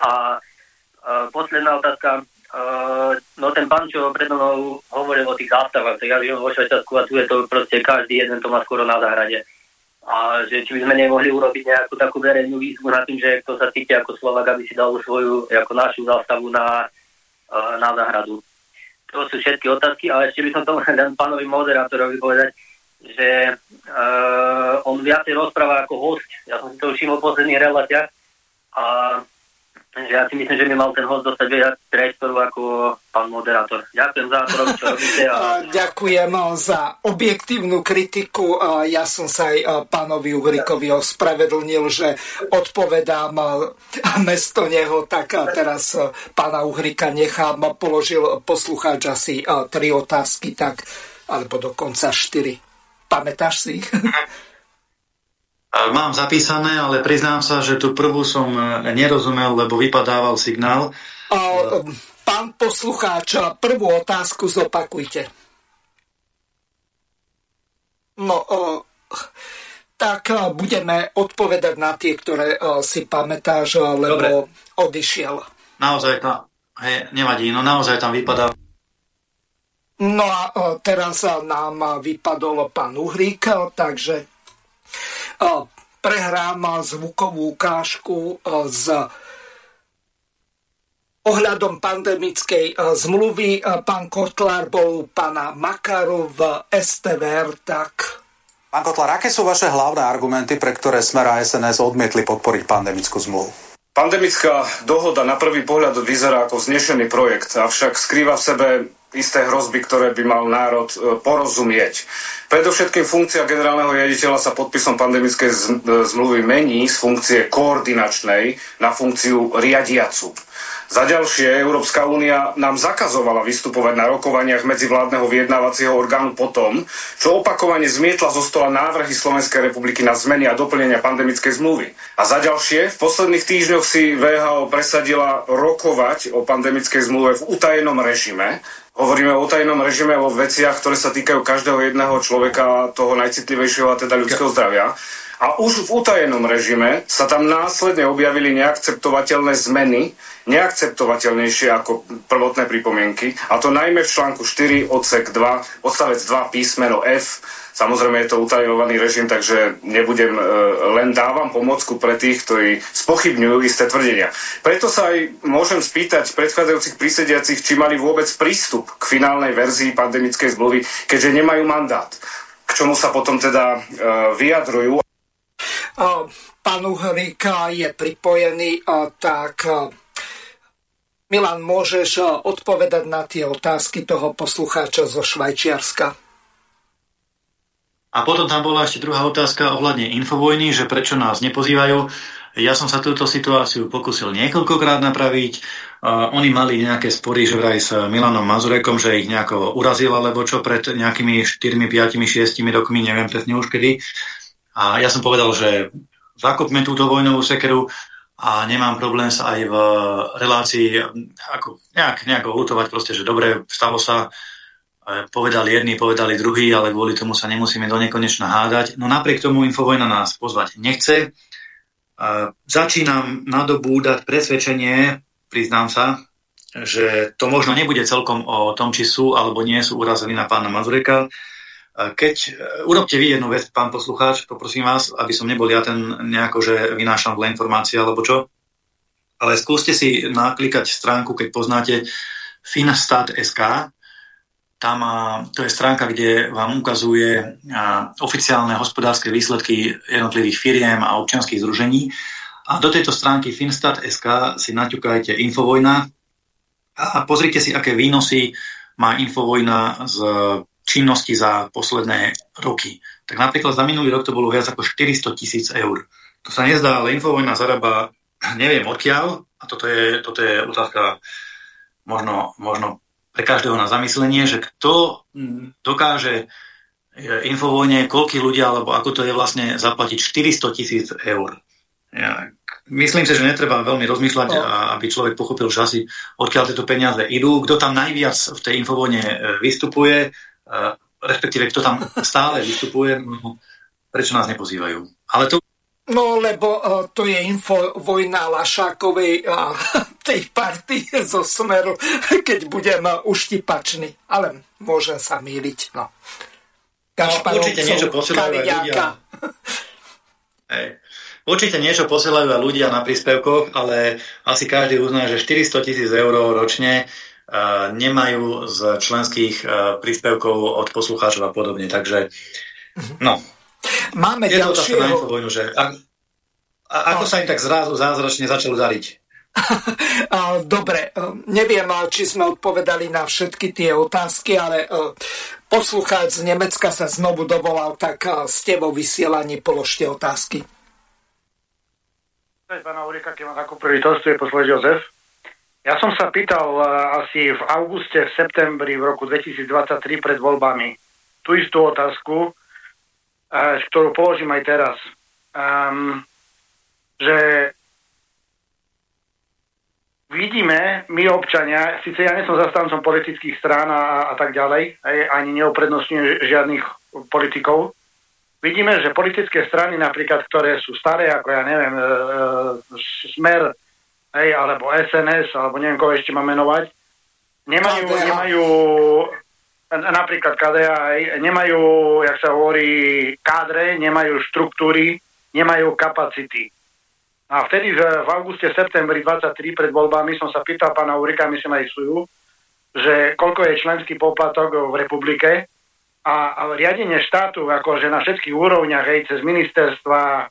A uh, posledná otázka. Uh, no ten pán, čo pred mnou hovoril o tých zástavách, tak ja žijem vo Švajčiarsku a tu je to proste každý jeden to má skoro na záhrade. a že či by sme nemohli urobiť nejakú takú verejnú výzvu na tým, že kto sa cíti ako Slovak, aby si dal svoju, ako našu zástavu na, na záhradu. To sú všetky otázky, ale ešte by som tomu len pánovi moderátorovi povedať, že uh, on viacej rozpráva ako host. Ja som si to všimol v posledných reláciách a ja si myslím, že by mal ten host dostať viac priestoru ako pán moderátor. Ďakujem za to, čo robíte. A... Ďakujem za objektívnu kritiku. Ja som sa aj pánovi Uhrikovi ospravedlnil, že odpovedám mesto neho, tak teraz pána Uhrika nechám. Položil poslucháč asi tri otázky, tak, alebo dokonca štyri. Pamätáš si ich? Mám zapísané, ale priznám sa, že tú prvú som e, nerozumel, lebo vypadával signál. Pán poslucháč, prvú otázku zopakujte. No, tak budeme odpovedať na tie, ktoré si pamätáš, lebo Dobre. odišiel. Naozaj tam, hej, nevadí, no naozaj tam vypadá. No a teraz nám vypadol pán Uhrík, takže prehrám zvukovú ukážku z ohľadom pandemickej zmluvy. Pán Kotlar bol pána Makaru v STVR, tak... Pán Kotlar, aké sú vaše hlavné argumenty, pre ktoré Smer a SNS odmietli podporiť pandemickú zmluvu? Pandemická dohoda na prvý pohľad vyzerá ako vznešený projekt, avšak skrýva v sebe isté hrozby, ktoré by mal národ e, porozumieť. Predovšetkým funkcia generálneho riaditeľa sa podpisom pandemickej e, zmluvy mení z funkcie koordinačnej na funkciu riadiacu. Za ďalšie, Európska únia nám zakazovala vystupovať na rokovaniach medzivládneho vyjednávacieho orgánu potom, čo opakovane zmietla zo stola návrhy Slovenskej republiky na zmeny a doplnenia pandemickej zmluvy. A za ďalšie, v posledných týždňoch si VHO presadila rokovať o pandemickej zmluve v utajenom režime, Hovoríme o tajnom režime, o veciach, ktoré sa týkajú každého jedného človeka, toho najcitlivejšieho, a teda ľudského zdravia. A už v utajenom režime sa tam následne objavili neakceptovateľné zmeny, neakceptovateľnejšie ako prvotné pripomienky, a to najmä v článku 4 odsek 2, odstavec 2 písmeno F, Samozrejme je to utajovaný režim, takže nebudem, e, len dávam pomocku pre tých, ktorí spochybňujú isté tvrdenia. Preto sa aj môžem spýtať predchádzajúcich prísediacich, či mali vôbec prístup k finálnej verzii pandemickej zmluvy, keďže nemajú mandát. K čomu sa potom teda e, vyjadrujú. Pán Uhrík je pripojený, tak Milan, môžeš odpovedať na tie otázky toho poslucháča zo Švajčiarska? A potom tam bola ešte druhá otázka ohľadne infovojny, že prečo nás nepozývajú. Ja som sa túto situáciu pokusil niekoľkokrát napraviť. Uh, oni mali nejaké spory, že vraj s Milanom Mazurekom, že ich nejako urazil, alebo čo pred nejakými 4, 5, 6 rokmi, neviem presne už kedy. A ja som povedal, že zakopme túto vojnovú sekeru a nemám problém sa aj v relácii ako nejak, nejako lutovať proste, že dobre, stalo sa, povedali jedni, povedali druhí, ale kvôli tomu sa nemusíme do nekonečna hádať. No napriek tomu Infovojna nás pozvať nechce. Začínam nadobúdať presvedčenie, priznám sa, že to možno nebude celkom o tom, či sú alebo nie sú urazení na pána Mazureka. Keď e, urobte vy jednu vec, pán poslucháč, poprosím vás, aby som nebol ja ten nejako, že vynášam zlé informácie alebo čo, ale skúste si naklikať stránku, keď poznáte finstat.sk, tam to je stránka, kde vám ukazuje oficiálne hospodárske výsledky jednotlivých firiem a občianských združení. A do tejto stránky finstat.sk si naťukajte Infovojna a pozrite si, aké výnosy má Infovojna z činnosti za posledné roky. Tak napríklad za minulý rok to bolo viac ako 400 tisíc eur. To sa nezdá, ale Infovojna zarába neviem odkiaľ, a toto je, toto je otázka možno, možno pre každého na zamyslenie, že kto dokáže e, infovojne, koľký ľudia, alebo ako to je vlastne zaplatiť 400 tisíc eur. Ja, myslím si, že netreba veľmi rozmýšľať, no. aby človek pochopil, že asi odkiaľ tieto peniaze idú, kto tam najviac v tej infovojne e, vystupuje, respektíve kto tam stále vystupuje, prečo nás nepozývajú. Ale to No, lebo uh, to je info vojna Lašákovej a tej party zo Smeru, keď budem uh, uštipačný. Ale môžem sa míliť, no. no určite niečo posielajú ľudia. Hej. Určite niečo posielajú aj ľudia na príspevkoch, ale asi každý uzná, že 400 tisíc eur ročne nemajú z členských príspevkov od poslucháčov a podobne. Takže, no. Máme je ďalšieho... Vojnu, že a, a ako no. sa im tak zrazu zázračne začalo dariť? Dobre, neviem, či sme odpovedali na všetky tie otázky, ale poslucháč z Nemecka sa znovu dovolal, tak ste vo vysielaní položte otázky. Pána Urika, keď mám takú prvitosť, je posled Jozef. Ja som sa pýtal uh, asi v auguste, v septembri v roku 2023 pred voľbami tú istú otázku, uh, ktorú položím aj teraz. Um, že vidíme, my občania, síce ja nie som zastancom politických strán a, a tak ďalej, ani neoprednostňujem žiadnych politikov, vidíme, že politické strany napríklad, ktoré sú staré, ako ja neviem, e, Smer, hej, alebo SNS, alebo neviem, koho ešte mám menovať, nemajú, KDA. nemajú napríklad KDA, hej, nemajú, jak sa hovorí, kádre, nemajú štruktúry, nemajú kapacity. A vtedy v, v auguste, septembri 23 pred voľbami som sa pýtal pána Urika, myslím aj sú, že koľko je členský poplatok v republike a, a riadenie štátu, akože na všetkých úrovniach, hej, cez ministerstva,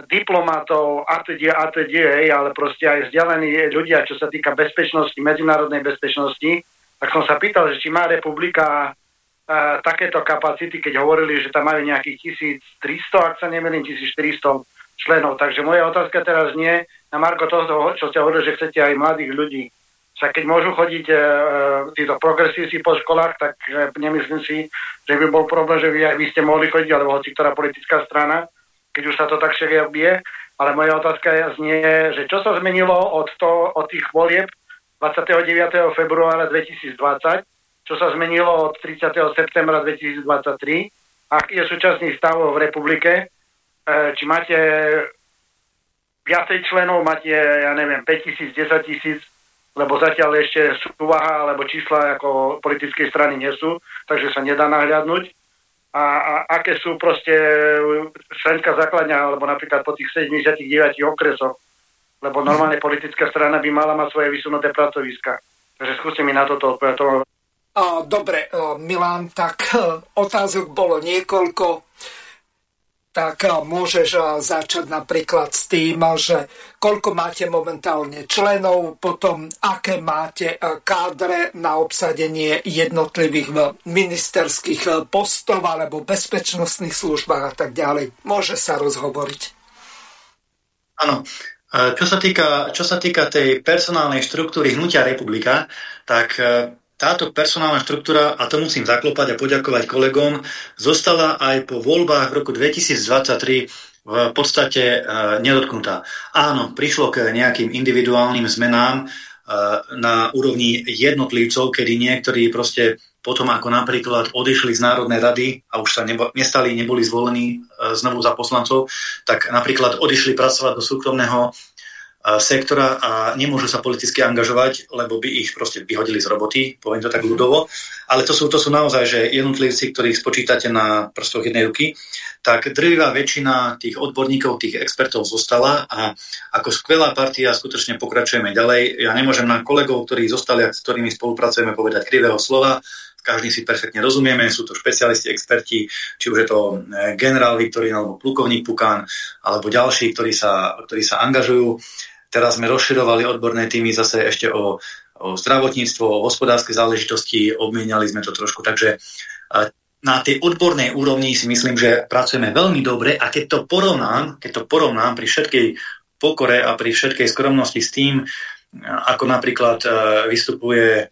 diplomatov a teda, a teda, ale proste aj vzdialení ľudia, čo sa týka bezpečnosti, medzinárodnej bezpečnosti, tak som sa pýtal, že či má republika a, takéto kapacity, keď hovorili, že tam majú nejakých 1300, ak sa nemýlim, 1400 členov. Takže moja otázka teraz nie na Marko toho, čo ste hovorili, že chcete aj mladých ľudí. Tak keď môžu chodiť e, títo progresívci po školách, tak e, nemyslím si, že by bol problém, že vy, vy ste mohli chodiť, alebo hoci ktorá politická strana, keď už sa to tak všetko bije. Ale moja otázka znie, že čo sa zmenilo od, to, od tých volieb 29. februára 2020, čo sa zmenilo od 30. septembra 2023, aký je súčasný stav v republike, e, či máte viacej členov, máte, ja neviem, 5 tisíc, 10 tisíc, lebo zatiaľ ešte súvaha alebo čísla ako politickej strany nie sú, takže sa nedá nahľadnúť. A, a aké sú proste členská základňa, alebo napríklad po tých 79 okresoch, lebo normálne politická strana by mala mať svoje vysunuté pracoviska. Takže skúste mi na toto odpovedať. Dobre, Milan, tak otázok bolo niekoľko tak môžeš začať napríklad s tým, že koľko máte momentálne členov, potom aké máte kádre na obsadenie jednotlivých ministerských postov alebo bezpečnostných službách a tak ďalej. Môže sa rozhovoriť. Áno. Čo sa, týka, čo sa týka tej personálnej štruktúry Hnutia republika, tak táto personálna štruktúra, a to musím zaklopať a poďakovať kolegom, zostala aj po voľbách v roku 2023 v podstate uh, nedotknutá. Áno, prišlo k nejakým individuálnym zmenám uh, na úrovni jednotlivcov, kedy niektorí proste potom ako napríklad odišli z Národnej rady a už sa nebo, nestali, neboli zvolení uh, znovu za poslancov, tak napríklad odišli pracovať do súkromného sektora a nemôžu sa politicky angažovať, lebo by ich proste vyhodili z roboty, poviem to tak ľudovo. Ale to sú, to sú naozaj, že jednotlivci, ktorých spočítate na prstoch jednej ruky, tak drvivá väčšina tých odborníkov, tých expertov zostala a ako skvelá partia skutočne pokračujeme ďalej. Ja nemôžem na kolegov, ktorí zostali a s ktorými spolupracujeme povedať krivého slova, každý si perfektne rozumieme, sú to špecialisti, experti, či už je to e, generál Viktorín alebo plukovník Pukán, alebo ďalší, ktorí sa, ktorí sa angažujú. Teraz sme rozširovali odborné týmy zase ešte o, o zdravotníctvo, o hospodárske záležitosti, obmieniali sme to trošku, takže na tej odbornej úrovni si myslím, že pracujeme veľmi dobre a keď to porovnám, keď to porovnám pri všetkej pokore a pri všetkej skromnosti s tým, ako napríklad vystupuje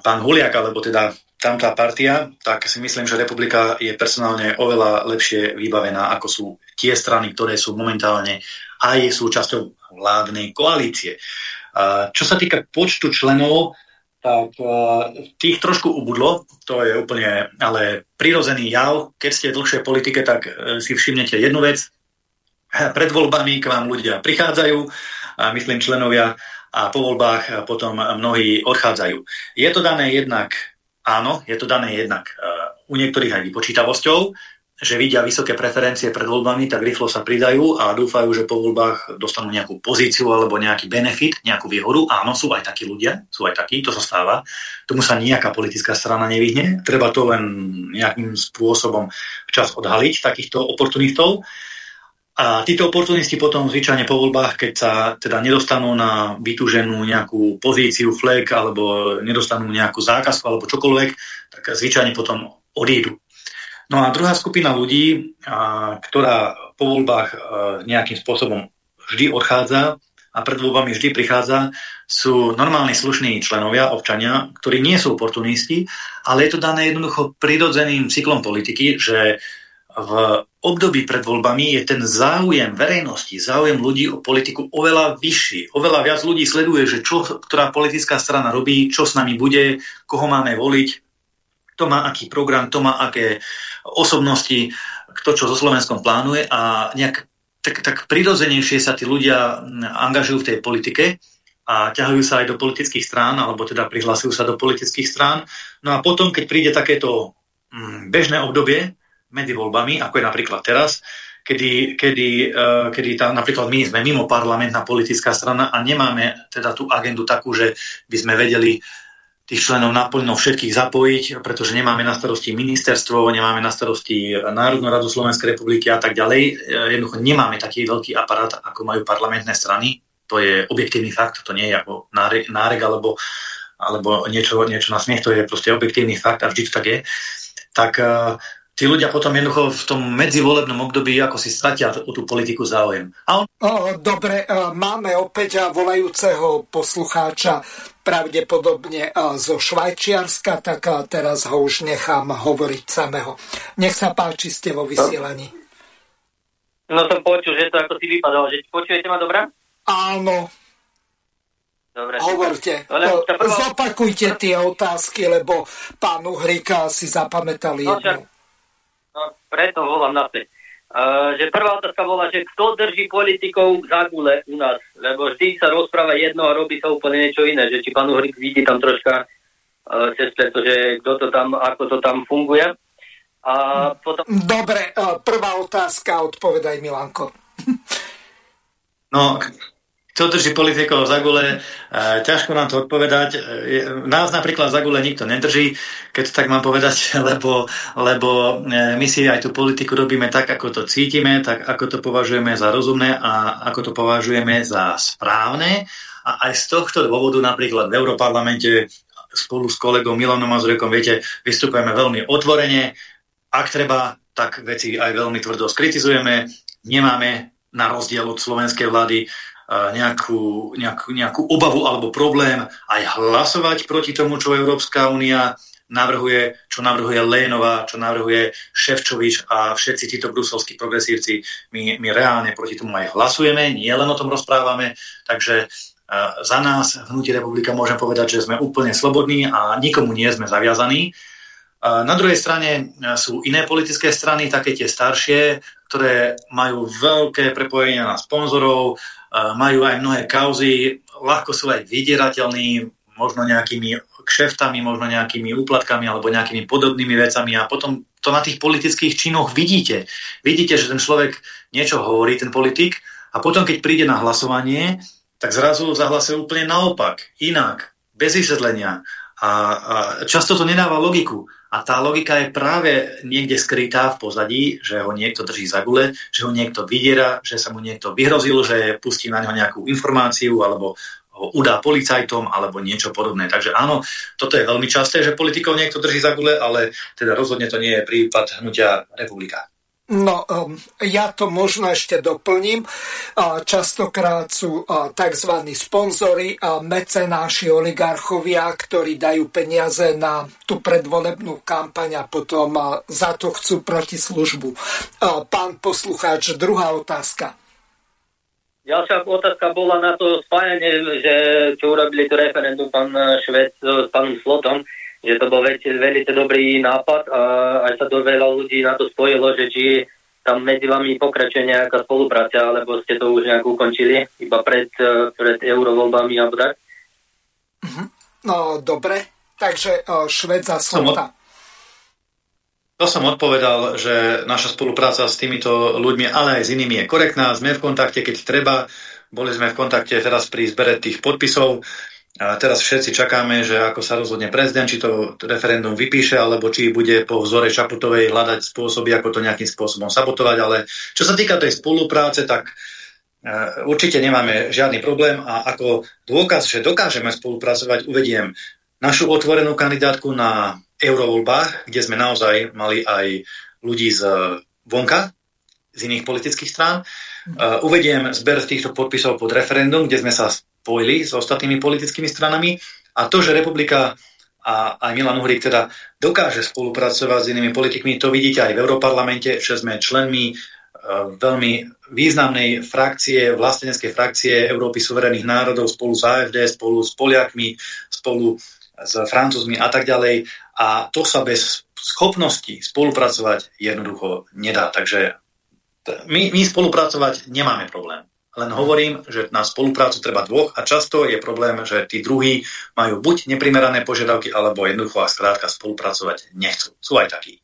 pán Huliak, alebo teda tamtá partia, tak si myslím, že republika je personálne oveľa lepšie vybavená, ako sú tie strany, ktoré sú momentálne aj súčasťou vládnej koalície. Čo sa týka počtu členov, tak tých trošku ubudlo, to je úplne ale prirozený jav. Keď ste v dlhšej politike, tak e, si všimnete jednu vec. Pred voľbami k vám ľudia prichádzajú, myslím členovia, a po voľbách potom mnohí odchádzajú. Je to dané jednak, áno, je to dané jednak e, u niektorých aj vypočítavosťou, že vidia vysoké preferencie pred voľbami, tak rýchlo sa pridajú a dúfajú, že po voľbách dostanú nejakú pozíciu alebo nejaký benefit, nejakú výhodu. Áno, sú aj takí ľudia, sú aj takí, to sa stáva. Tomu sa nejaká politická strana nevyhne. Treba to len nejakým spôsobom včas odhaliť, takýchto oportunistov. A títo oportunisti potom zvyčajne po voľbách, keď sa teda nedostanú na vytúženú nejakú pozíciu, flek, alebo nedostanú nejakú zákazku alebo čokoľvek, tak zvyčajne potom odídu. No a druhá skupina ľudí, ktorá po voľbách nejakým spôsobom vždy odchádza a pred voľbami vždy prichádza, sú normálni slušní členovia, občania, ktorí nie sú oportunisti, ale je to dané jednoducho prirodzeným cyklom politiky, že v období pred voľbami je ten záujem verejnosti, záujem ľudí o politiku oveľa vyšší. Oveľa viac ľudí sleduje, že čo ktorá politická strana robí, čo s nami bude, koho máme voliť, to má aký program, to má aké osobnosti, kto čo so Slovenskom plánuje a nejak tak, tak prirodzenejšie sa tí ľudia angažujú v tej politike a ťahajú sa aj do politických strán, alebo teda prihlasujú sa do politických strán. No a potom, keď príde takéto bežné obdobie medzi voľbami, ako je napríklad teraz, kedy, kedy, uh, kedy tá, napríklad my sme mimo parlamentná politická strana a nemáme teda tú agendu takú, že by sme vedeli tých členov naplno všetkých zapojiť, pretože nemáme na starosti ministerstvo, nemáme na starosti Národnú radu Slovenskej republiky a tak ďalej. Jednoducho nemáme taký veľký aparát, ako majú parlamentné strany. To je objektívny fakt, to nie je ako nárek, alebo, alebo niečo, niečo na smiech, to je proste objektívny fakt a vždy to tak je. Tak tí ľudia potom jednoducho v tom medzivolebnom období ako si stratia o tú politiku záujem. A on... Dobre, máme opäť volajúceho poslucháča pravdepodobne zo Švajčiarska, tak teraz ho už nechám hovoriť samého. Nech sa páči, ste vo vysielaní. No som počul, že to ako si vypadalo. Že počujete ma dobrá? Áno. Dobre. Hovorte. No, prvá... Zopakujte tie otázky, lebo pán Uhrika si zapamätali no, jednu. No, preto volám na te. Uh, že prvá otázka bola, že kto drží politikov za gule u nás, lebo vždy sa rozpráva jedno a robí sa úplne niečo iné, že či pán Uhrik vidí tam troška uh, cez že kto to tam, ako to tam funguje. A potom... Dobre, uh, prvá otázka, odpovedaj Milanko. No, kto drží politikov za gule, e, ťažko nám to odpovedať. E, nás napríklad za gule nikto nedrží, keď to tak mám povedať, lebo, lebo e, my si aj tú politiku robíme tak, ako to cítime, tak ako to považujeme za rozumné a ako to považujeme za správne. A aj z tohto dôvodu napríklad v Európarlamente spolu s kolegom Milanom Mazurekom, viete, vystupujeme veľmi otvorene. Ak treba, tak veci aj veľmi tvrdo skritizujeme. Nemáme na rozdiel od slovenskej vlády nejakú, nejakú, nejakú obavu alebo problém aj hlasovať proti tomu, čo Európska únia navrhuje, čo navrhuje Lénová, čo navrhuje Ševčovič a všetci títo bruselskí progresívci. My, my reálne proti tomu aj hlasujeme, nie len o tom rozprávame, takže za nás v Hnutí republika môžem povedať, že sme úplne slobodní a nikomu nie sme zaviazaní. Na druhej strane sú iné politické strany, také tie staršie, ktoré majú veľké prepojenia na sponzorov, majú aj mnohé kauzy, ľahko sú aj vydierateľní, možno nejakými kšeftami, možno nejakými úplatkami alebo nejakými podobnými vecami a potom to na tých politických činoch vidíte. Vidíte, že ten človek niečo hovorí, ten politik, a potom, keď príde na hlasovanie, tak zrazu zahlasuje úplne naopak, inak, bez vysvetlenia. A, a často to nedáva logiku. A tá logika je práve niekde skrytá v pozadí, že ho niekto drží za gule, že ho niekto vydiera, že sa mu niekto vyhrozil, že pustí na neho nejakú informáciu alebo ho udá policajtom alebo niečo podobné. Takže áno, toto je veľmi časté, že politikov niekto drží za gule, ale teda rozhodne to nie je prípad hnutia republika. No, um, ja to možno ešte doplním. Častokrát sú tzv. sponzory, mecenáši, oligarchovia, ktorí dajú peniaze na tú predvolebnú kampaň a potom za to chcú protislužbu. Pán poslucháč, druhá otázka. Ďalšia otázka bola na to spájanie, že čo urobili to referendum pán Švec s pánom Slotom že to bol veľmi, veľmi dobrý nápad a aj sa do veľa ľudí na to spojilo, že či tam medzi vami pokračuje nejaká spolupráca, alebo ste to už nejak ukončili, iba pred, e, pred eurovoľbami alebo tak? Uh-huh. No, dobre, takže uh, Šved za Slota. To som odpovedal, že naša spolupráca s týmito ľuďmi, ale aj s inými je korektná. Sme v kontakte, keď treba. Boli sme v kontakte teraz pri zbere tých podpisov. A teraz všetci čakáme, že ako sa rozhodne prezident, či to referendum vypíše, alebo či bude po vzore Čaputovej hľadať spôsoby, ako to nejakým spôsobom sabotovať. Ale čo sa týka tej spolupráce, tak e, určite nemáme žiadny problém a ako dôkaz, že dokážeme spolupracovať, uvediem našu otvorenú kandidátku na eurovoľbách, kde sme naozaj mali aj ľudí z vonka, z iných politických strán. Uh, uvediem zber týchto podpisov pod referendum, kde sme sa spojili s ostatnými politickými stranami a to, že republika a aj Milan Uhrík teda dokáže spolupracovať s inými politikmi, to vidíte aj v Európarlamente, že sme členmi uh, veľmi významnej frakcie, vlasteneckej frakcie Európy suverených národov spolu s AFD, spolu s Poliakmi, spolu s Francúzmi a tak ďalej. A to sa bez schopnosti spolupracovať jednoducho nedá. Takže my, my spolupracovať nemáme problém. Len hovorím, že na spoluprácu treba dvoch a často je problém, že tí druhí majú buď neprimerané požiadavky, alebo jednoducho a skrátka spolupracovať nechcú. Sú aj takí.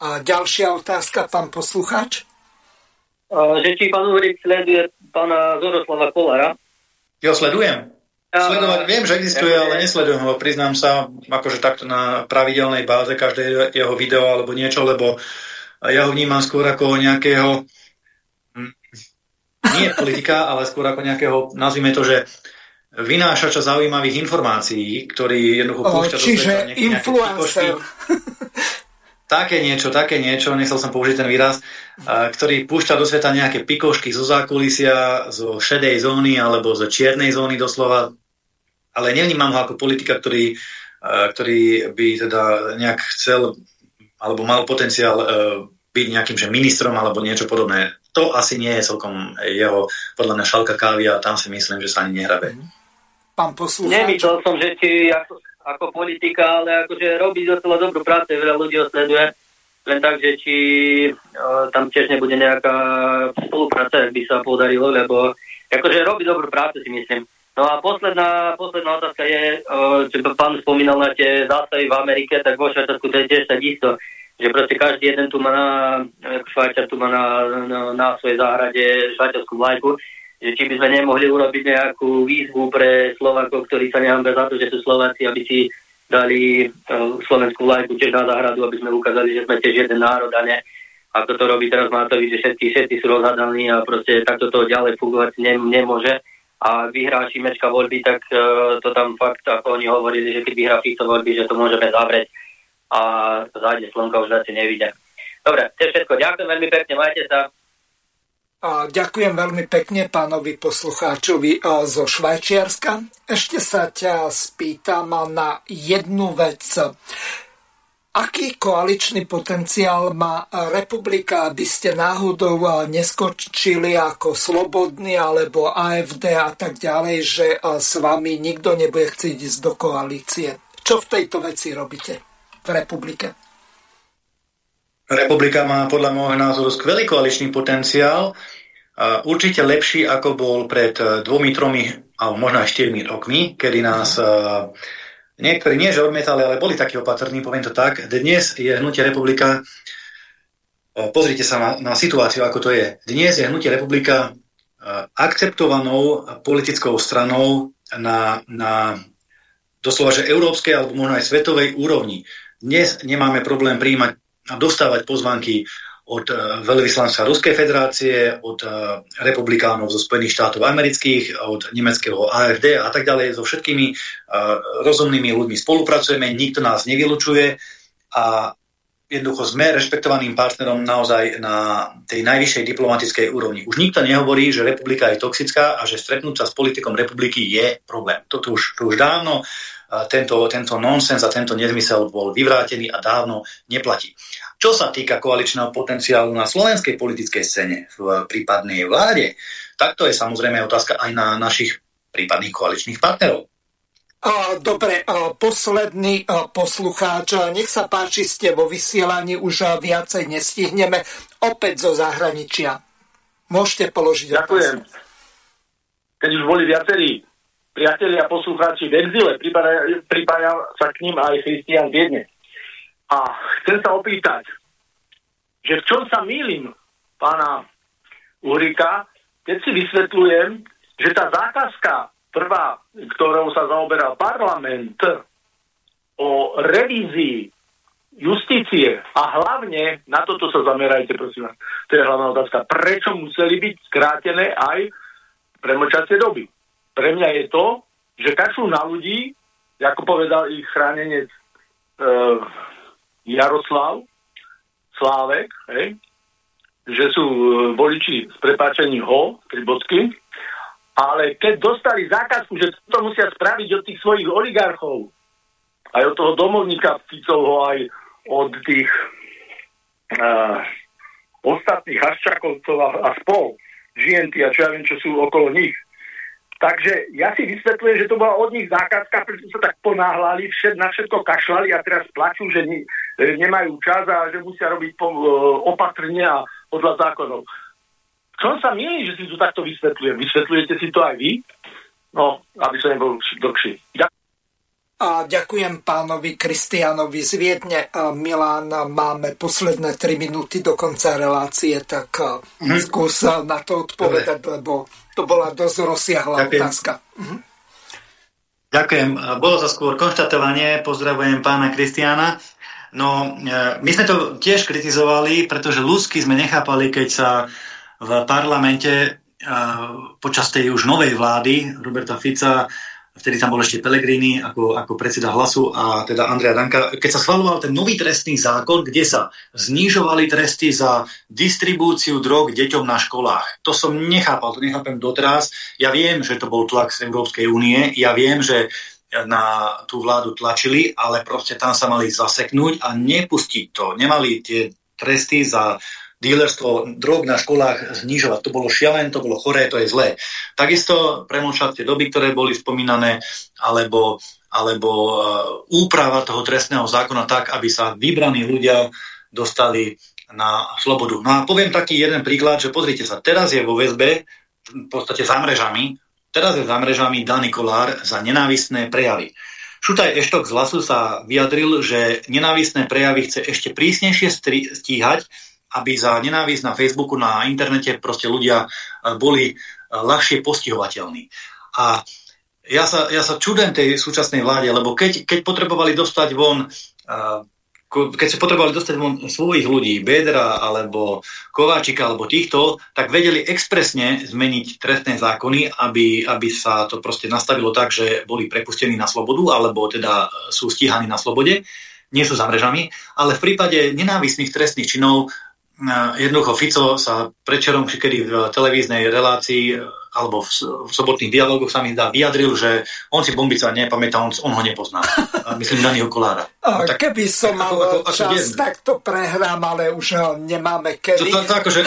A ďalšia otázka, pán poslucháč? že či pán Uhrik sleduje pána Zoroslava Kolára? Jo, sledujem. Sledovať viem, že existuje, ale nesledujem ho. Priznám sa, akože takto na pravidelnej báze každé jeho video alebo niečo, lebo ja ho vnímam skôr ako nejakého nie politika, ale skôr ako nejakého, nazvime to, že vynášača zaujímavých informácií, ktorý jednoducho púšťa do sveta influencer. Také niečo, také niečo, nechcel som použiť ten výraz, ktorý púšťa do sveta nejaké pikošky zo zákulisia, zo šedej zóny alebo zo čiernej zóny doslova ale nevnímam ho ako politika, ktorý, ktorý by teda nejak chcel alebo mal potenciál e, byť nejakým že ministrom alebo niečo podobné. To asi nie je celkom jeho, podľa mňa, šalka kávy a tam si myslím, že sa ani nehrabe. Pán poslucháč. Nemyslel som, že či ako, ako politika, ale akože robí docela dobrú prácu, veľa ľudí ho sleduje. Len tak, že či uh, tam tiež nebude nejaká spolupráca, by sa podarilo, lebo akože robí dobrú prácu, si myslím. No a posledná, posledná otázka je, čo pán spomínal na tie zástavy v Amerike, tak vo Švajčiarsku to je tiež takisto, že proste každý jeden tu má na, Švajčiar tu má na, na, na svojej záhrade švajčiarskú vlajku, že či by sme nemohli urobiť nejakú výzvu pre Slovákov, ktorí sa nehambe za to, že sú Slováci, aby si dali uh, slovenskú vlajku tiež na záhradu, aby sme ukázali, že sme tiež jeden národ a ne. Ako to robí teraz Matovič, že všetci, všetci sú rozhadaní a proste takto to ďalej fungovať ne, nemôže. A vyhrá Šimečka voľby, tak uh, to tam fakt, ako oni hovorili, že keď vyhrá Fico voľby, že to môžeme zavrieť a zájde slnka už zase nevidia. Dobre, to je všetko. Ďakujem veľmi pekne, majte sa. A ďakujem veľmi pekne pánovi poslucháčovi zo Švajčiarska. Ešte sa ťa spýtam na jednu vec. Aký koaličný potenciál má republika, aby ste náhodou neskočili ako slobodný alebo AFD a tak ďalej, že s vami nikto nebude chcieť ísť do koalície? Čo v tejto veci robíte v republike? Republika má podľa môjho názoru skvelý koaličný potenciál, určite lepší ako bol pred dvomi, tromi alebo možno aj štyrmi rokmi, kedy nás Niektorí nie, že odmietali, ale boli takí opatrní, poviem to tak. Dnes je Hnutie republika, pozrite sa na, na situáciu, ako to je. Dnes je Hnutie republika akceptovanou politickou stranou na, na doslova, že európskej alebo možno aj svetovej úrovni. Dnes nemáme problém príjmať a dostávať pozvanky od eh, veľvyslanca Ruskej federácie, od eh, republikánov zo Spojených štátov amerických, od nemeckého AFD a tak ďalej. So všetkými eh, rozumnými ľuďmi spolupracujeme, nikto nás nevylučuje a jednoducho sme rešpektovaným partnerom naozaj na tej najvyššej diplomatickej úrovni. Už nikto nehovorí, že republika je toxická a že stretnúť sa s politikom republiky je problém. Toto už, to už dávno tento, tento nonsens a tento nezmysel bol vyvrátený a dávno neplatí. Čo sa týka koaličného potenciálu na slovenskej politickej scéne v prípadnej vláde, tak to je samozrejme otázka aj na našich prípadných koaličných partnerov. Dobre, posledný poslucháč, nech sa páči, ste vo vysielaní, už viacej nestihneme, opäť zo zahraničia. Môžete položiť Ďakujem. Otázku. Keď už boli viacerí priatelia poslucháči v exile, pripája sa k ním aj Christian Viedne. A chcem sa opýtať, že v čom sa mýlim pána Uhrika, keď si vysvetľujem, že tá zákazka prvá, ktorou sa zaoberal parlament o revízii justície a hlavne, na toto sa zamerajte, prosím vás, to je hlavná otázka, prečo museli byť skrátené aj premlčacie doby. Pre mňa je to, že kašľú na ľudí, ako povedal ich chránenec e, Jaroslav Slávek, hej, že sú e, voliči s prepáčením ho, tri bodky, ale keď dostali zákazku, že to musia spraviť od tých svojich oligarchov, aj od toho domovníka Ficovho, aj od tých uh, ostatných Haščakovcov a, a spol, žienty a čo ja viem, čo sú okolo nich. Takže ja si vysvetľujem, že to bola od nich zákazka, pretože sa tak ponáhľali, všet, na všetko kašľali a teraz plačú, že ne, nemajú čas a že musia robiť po, uh, opatrenia podľa zákonov. Čo sa milí, že si to takto vysvetľujem? Vysvetľujete si to aj vy? No, aby som nebol dlhší. Ďakujem. A ďakujem pánovi Kristianovi z Viedne. A Milán, máme posledné 3 minúty do konca relácie, tak mm. skús na to odpovedať, Dobre. lebo to bola dosť rozsiahla ďakujem. otázka. Mhm. Ďakujem. Bolo to skôr konštatovanie. Pozdravujem pána Kristiana. No, e, my sme to tiež kritizovali, pretože ľudsky sme nechápali, keď sa v parlamente e, počas tej už novej vlády Roberta Fica vtedy tam bol ešte Pellegrini ako, ako predseda hlasu a teda Andrea Danka, keď sa schvaloval ten nový trestný zákon, kde sa znižovali tresty za distribúciu drog deťom na školách. To som nechápal, to nechápem doteraz. Ja viem, že to bol tlak z Európskej únie, ja viem, že na tú vládu tlačili, ale proste tam sa mali zaseknúť a nepustiť to. Nemali tie tresty za dílerstvo drog na školách znižovať. To bolo šialené, to bolo choré, to je zlé. Takisto premlčať tie doby, ktoré boli spomínané, alebo, alebo uh, úprava toho trestného zákona tak, aby sa vybraní ľudia dostali na slobodu. No a poviem taký jeden príklad, že pozrite sa, teraz je vo väzbe v podstate za mrežami, teraz je za mrežami Dani Kolár za nenávistné prejavy. Šutaj Eštok z Lasu sa vyjadril, že nenávistné prejavy chce ešte prísnejšie stíhať aby za nenávisť na Facebooku, na internete proste ľudia e, boli e, ľahšie postihovateľní. A ja sa, ja sa čudem tej súčasnej vláde, lebo keď, keď potrebovali dostať von e, keď sa potrebovali dostať von svojich ľudí, Bedra alebo Kováčika alebo týchto, tak vedeli expresne zmeniť trestné zákony, aby, aby sa to proste nastavilo tak, že boli prepustení na slobodu alebo teda sú stíhaní na slobode, nie sú za mrežami, ale v prípade nenávisných trestných činov jednoducho Fico sa predčerom, kedy v televíznej relácii alebo v, v sobotných dialogoch sa mi zdá vyjadril, že on si Bombica nepamätá, on, on ho nepozná. Myslím Daniho Kolára. No, tak, Keby som mal ako, ako, čas, ako tak to prehrám, ale už nemáme kedy. To, to, to, akože,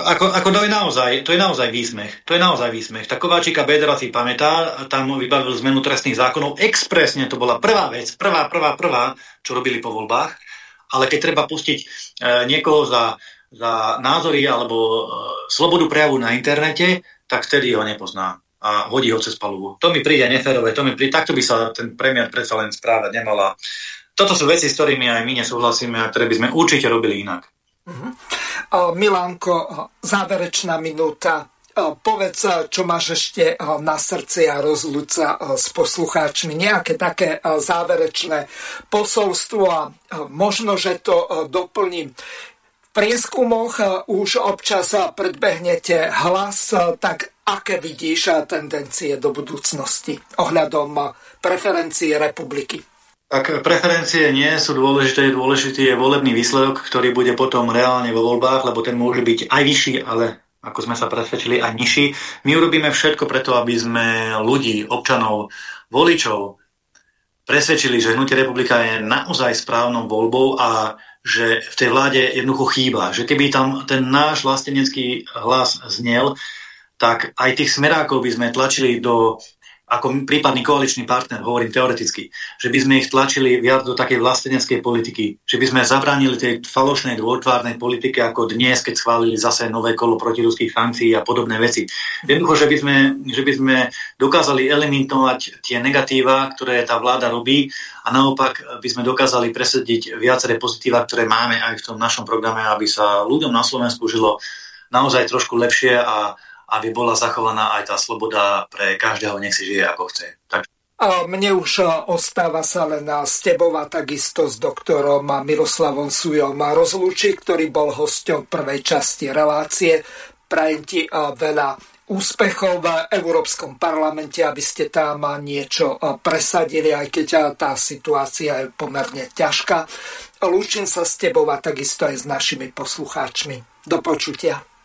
ako, ako to je naozaj, to je naozaj výsmech. To je naozaj výsmech. Tak Kováčika Bedra si pamätá, tam vybavil zmenu trestných zákonov. Expresne to bola prvá vec, prvá, prvá, prvá, čo robili po voľbách ale keď treba pustiť e, niekoho za, za názory alebo e, slobodu prejavu na internete, tak vtedy ho nepozná a hodí ho cez palubu. To mi príde neférové, to mi príde, takto by sa ten premiér predsa len správať nemala. Toto sú veci, s ktorými aj my nesúhlasíme a ktoré by sme určite robili inak. Uh-huh. Uh, Milanko, záverečná minúta. Povedz, čo máš ešte na srdci a rozľúď sa s poslucháčmi. Nejaké také záverečné posolstvo a možno, že to doplním. Prieskumoch už občas predbehnete hlas, tak aké vidíš tendencie do budúcnosti ohľadom preferencií republiky? Tak preferencie nie sú dôležité, dôležitý je volebný výsledok, ktorý bude potom reálne vo voľbách, lebo ten môže byť aj vyšší, ale ako sme sa presvedčili, aj nižší. My urobíme všetko preto, aby sme ľudí, občanov, voličov presvedčili, že Hnutie republika je naozaj správnou voľbou a že v tej vláde jednoducho chýba. Že keby tam ten náš vlastenecký hlas znel, tak aj tých smerákov by sme tlačili do ako prípadný koaličný partner, hovorím teoreticky, že by sme ich tlačili viac do takej vlasteneckej politiky, že by sme zabránili tej falošnej dôtvárnej politike ako dnes, keď schválili zase nové kolo protiruských sankcií a podobné veci. Jednoducho, že by sme, že by sme dokázali eliminovať tie negatíva, ktoré tá vláda robí a naopak by sme dokázali presediť viaceré pozitíva, ktoré máme aj v tom našom programe, aby sa ľuďom na Slovensku žilo naozaj trošku lepšie a aby bola zachovaná aj tá sloboda pre každého, nech si žije ako chce. Tak. A mne už ostáva sa len s tebou a takisto s doktorom Miroslavom Sujom rozlúčiť, ktorý bol hosťom prvej časti relácie. Prajem ti veľa úspechov v Európskom parlamente, aby ste tam niečo presadili, aj keď tá situácia je pomerne ťažká. Lúčim sa s tebou a takisto aj s našimi poslucháčmi. Do počutia.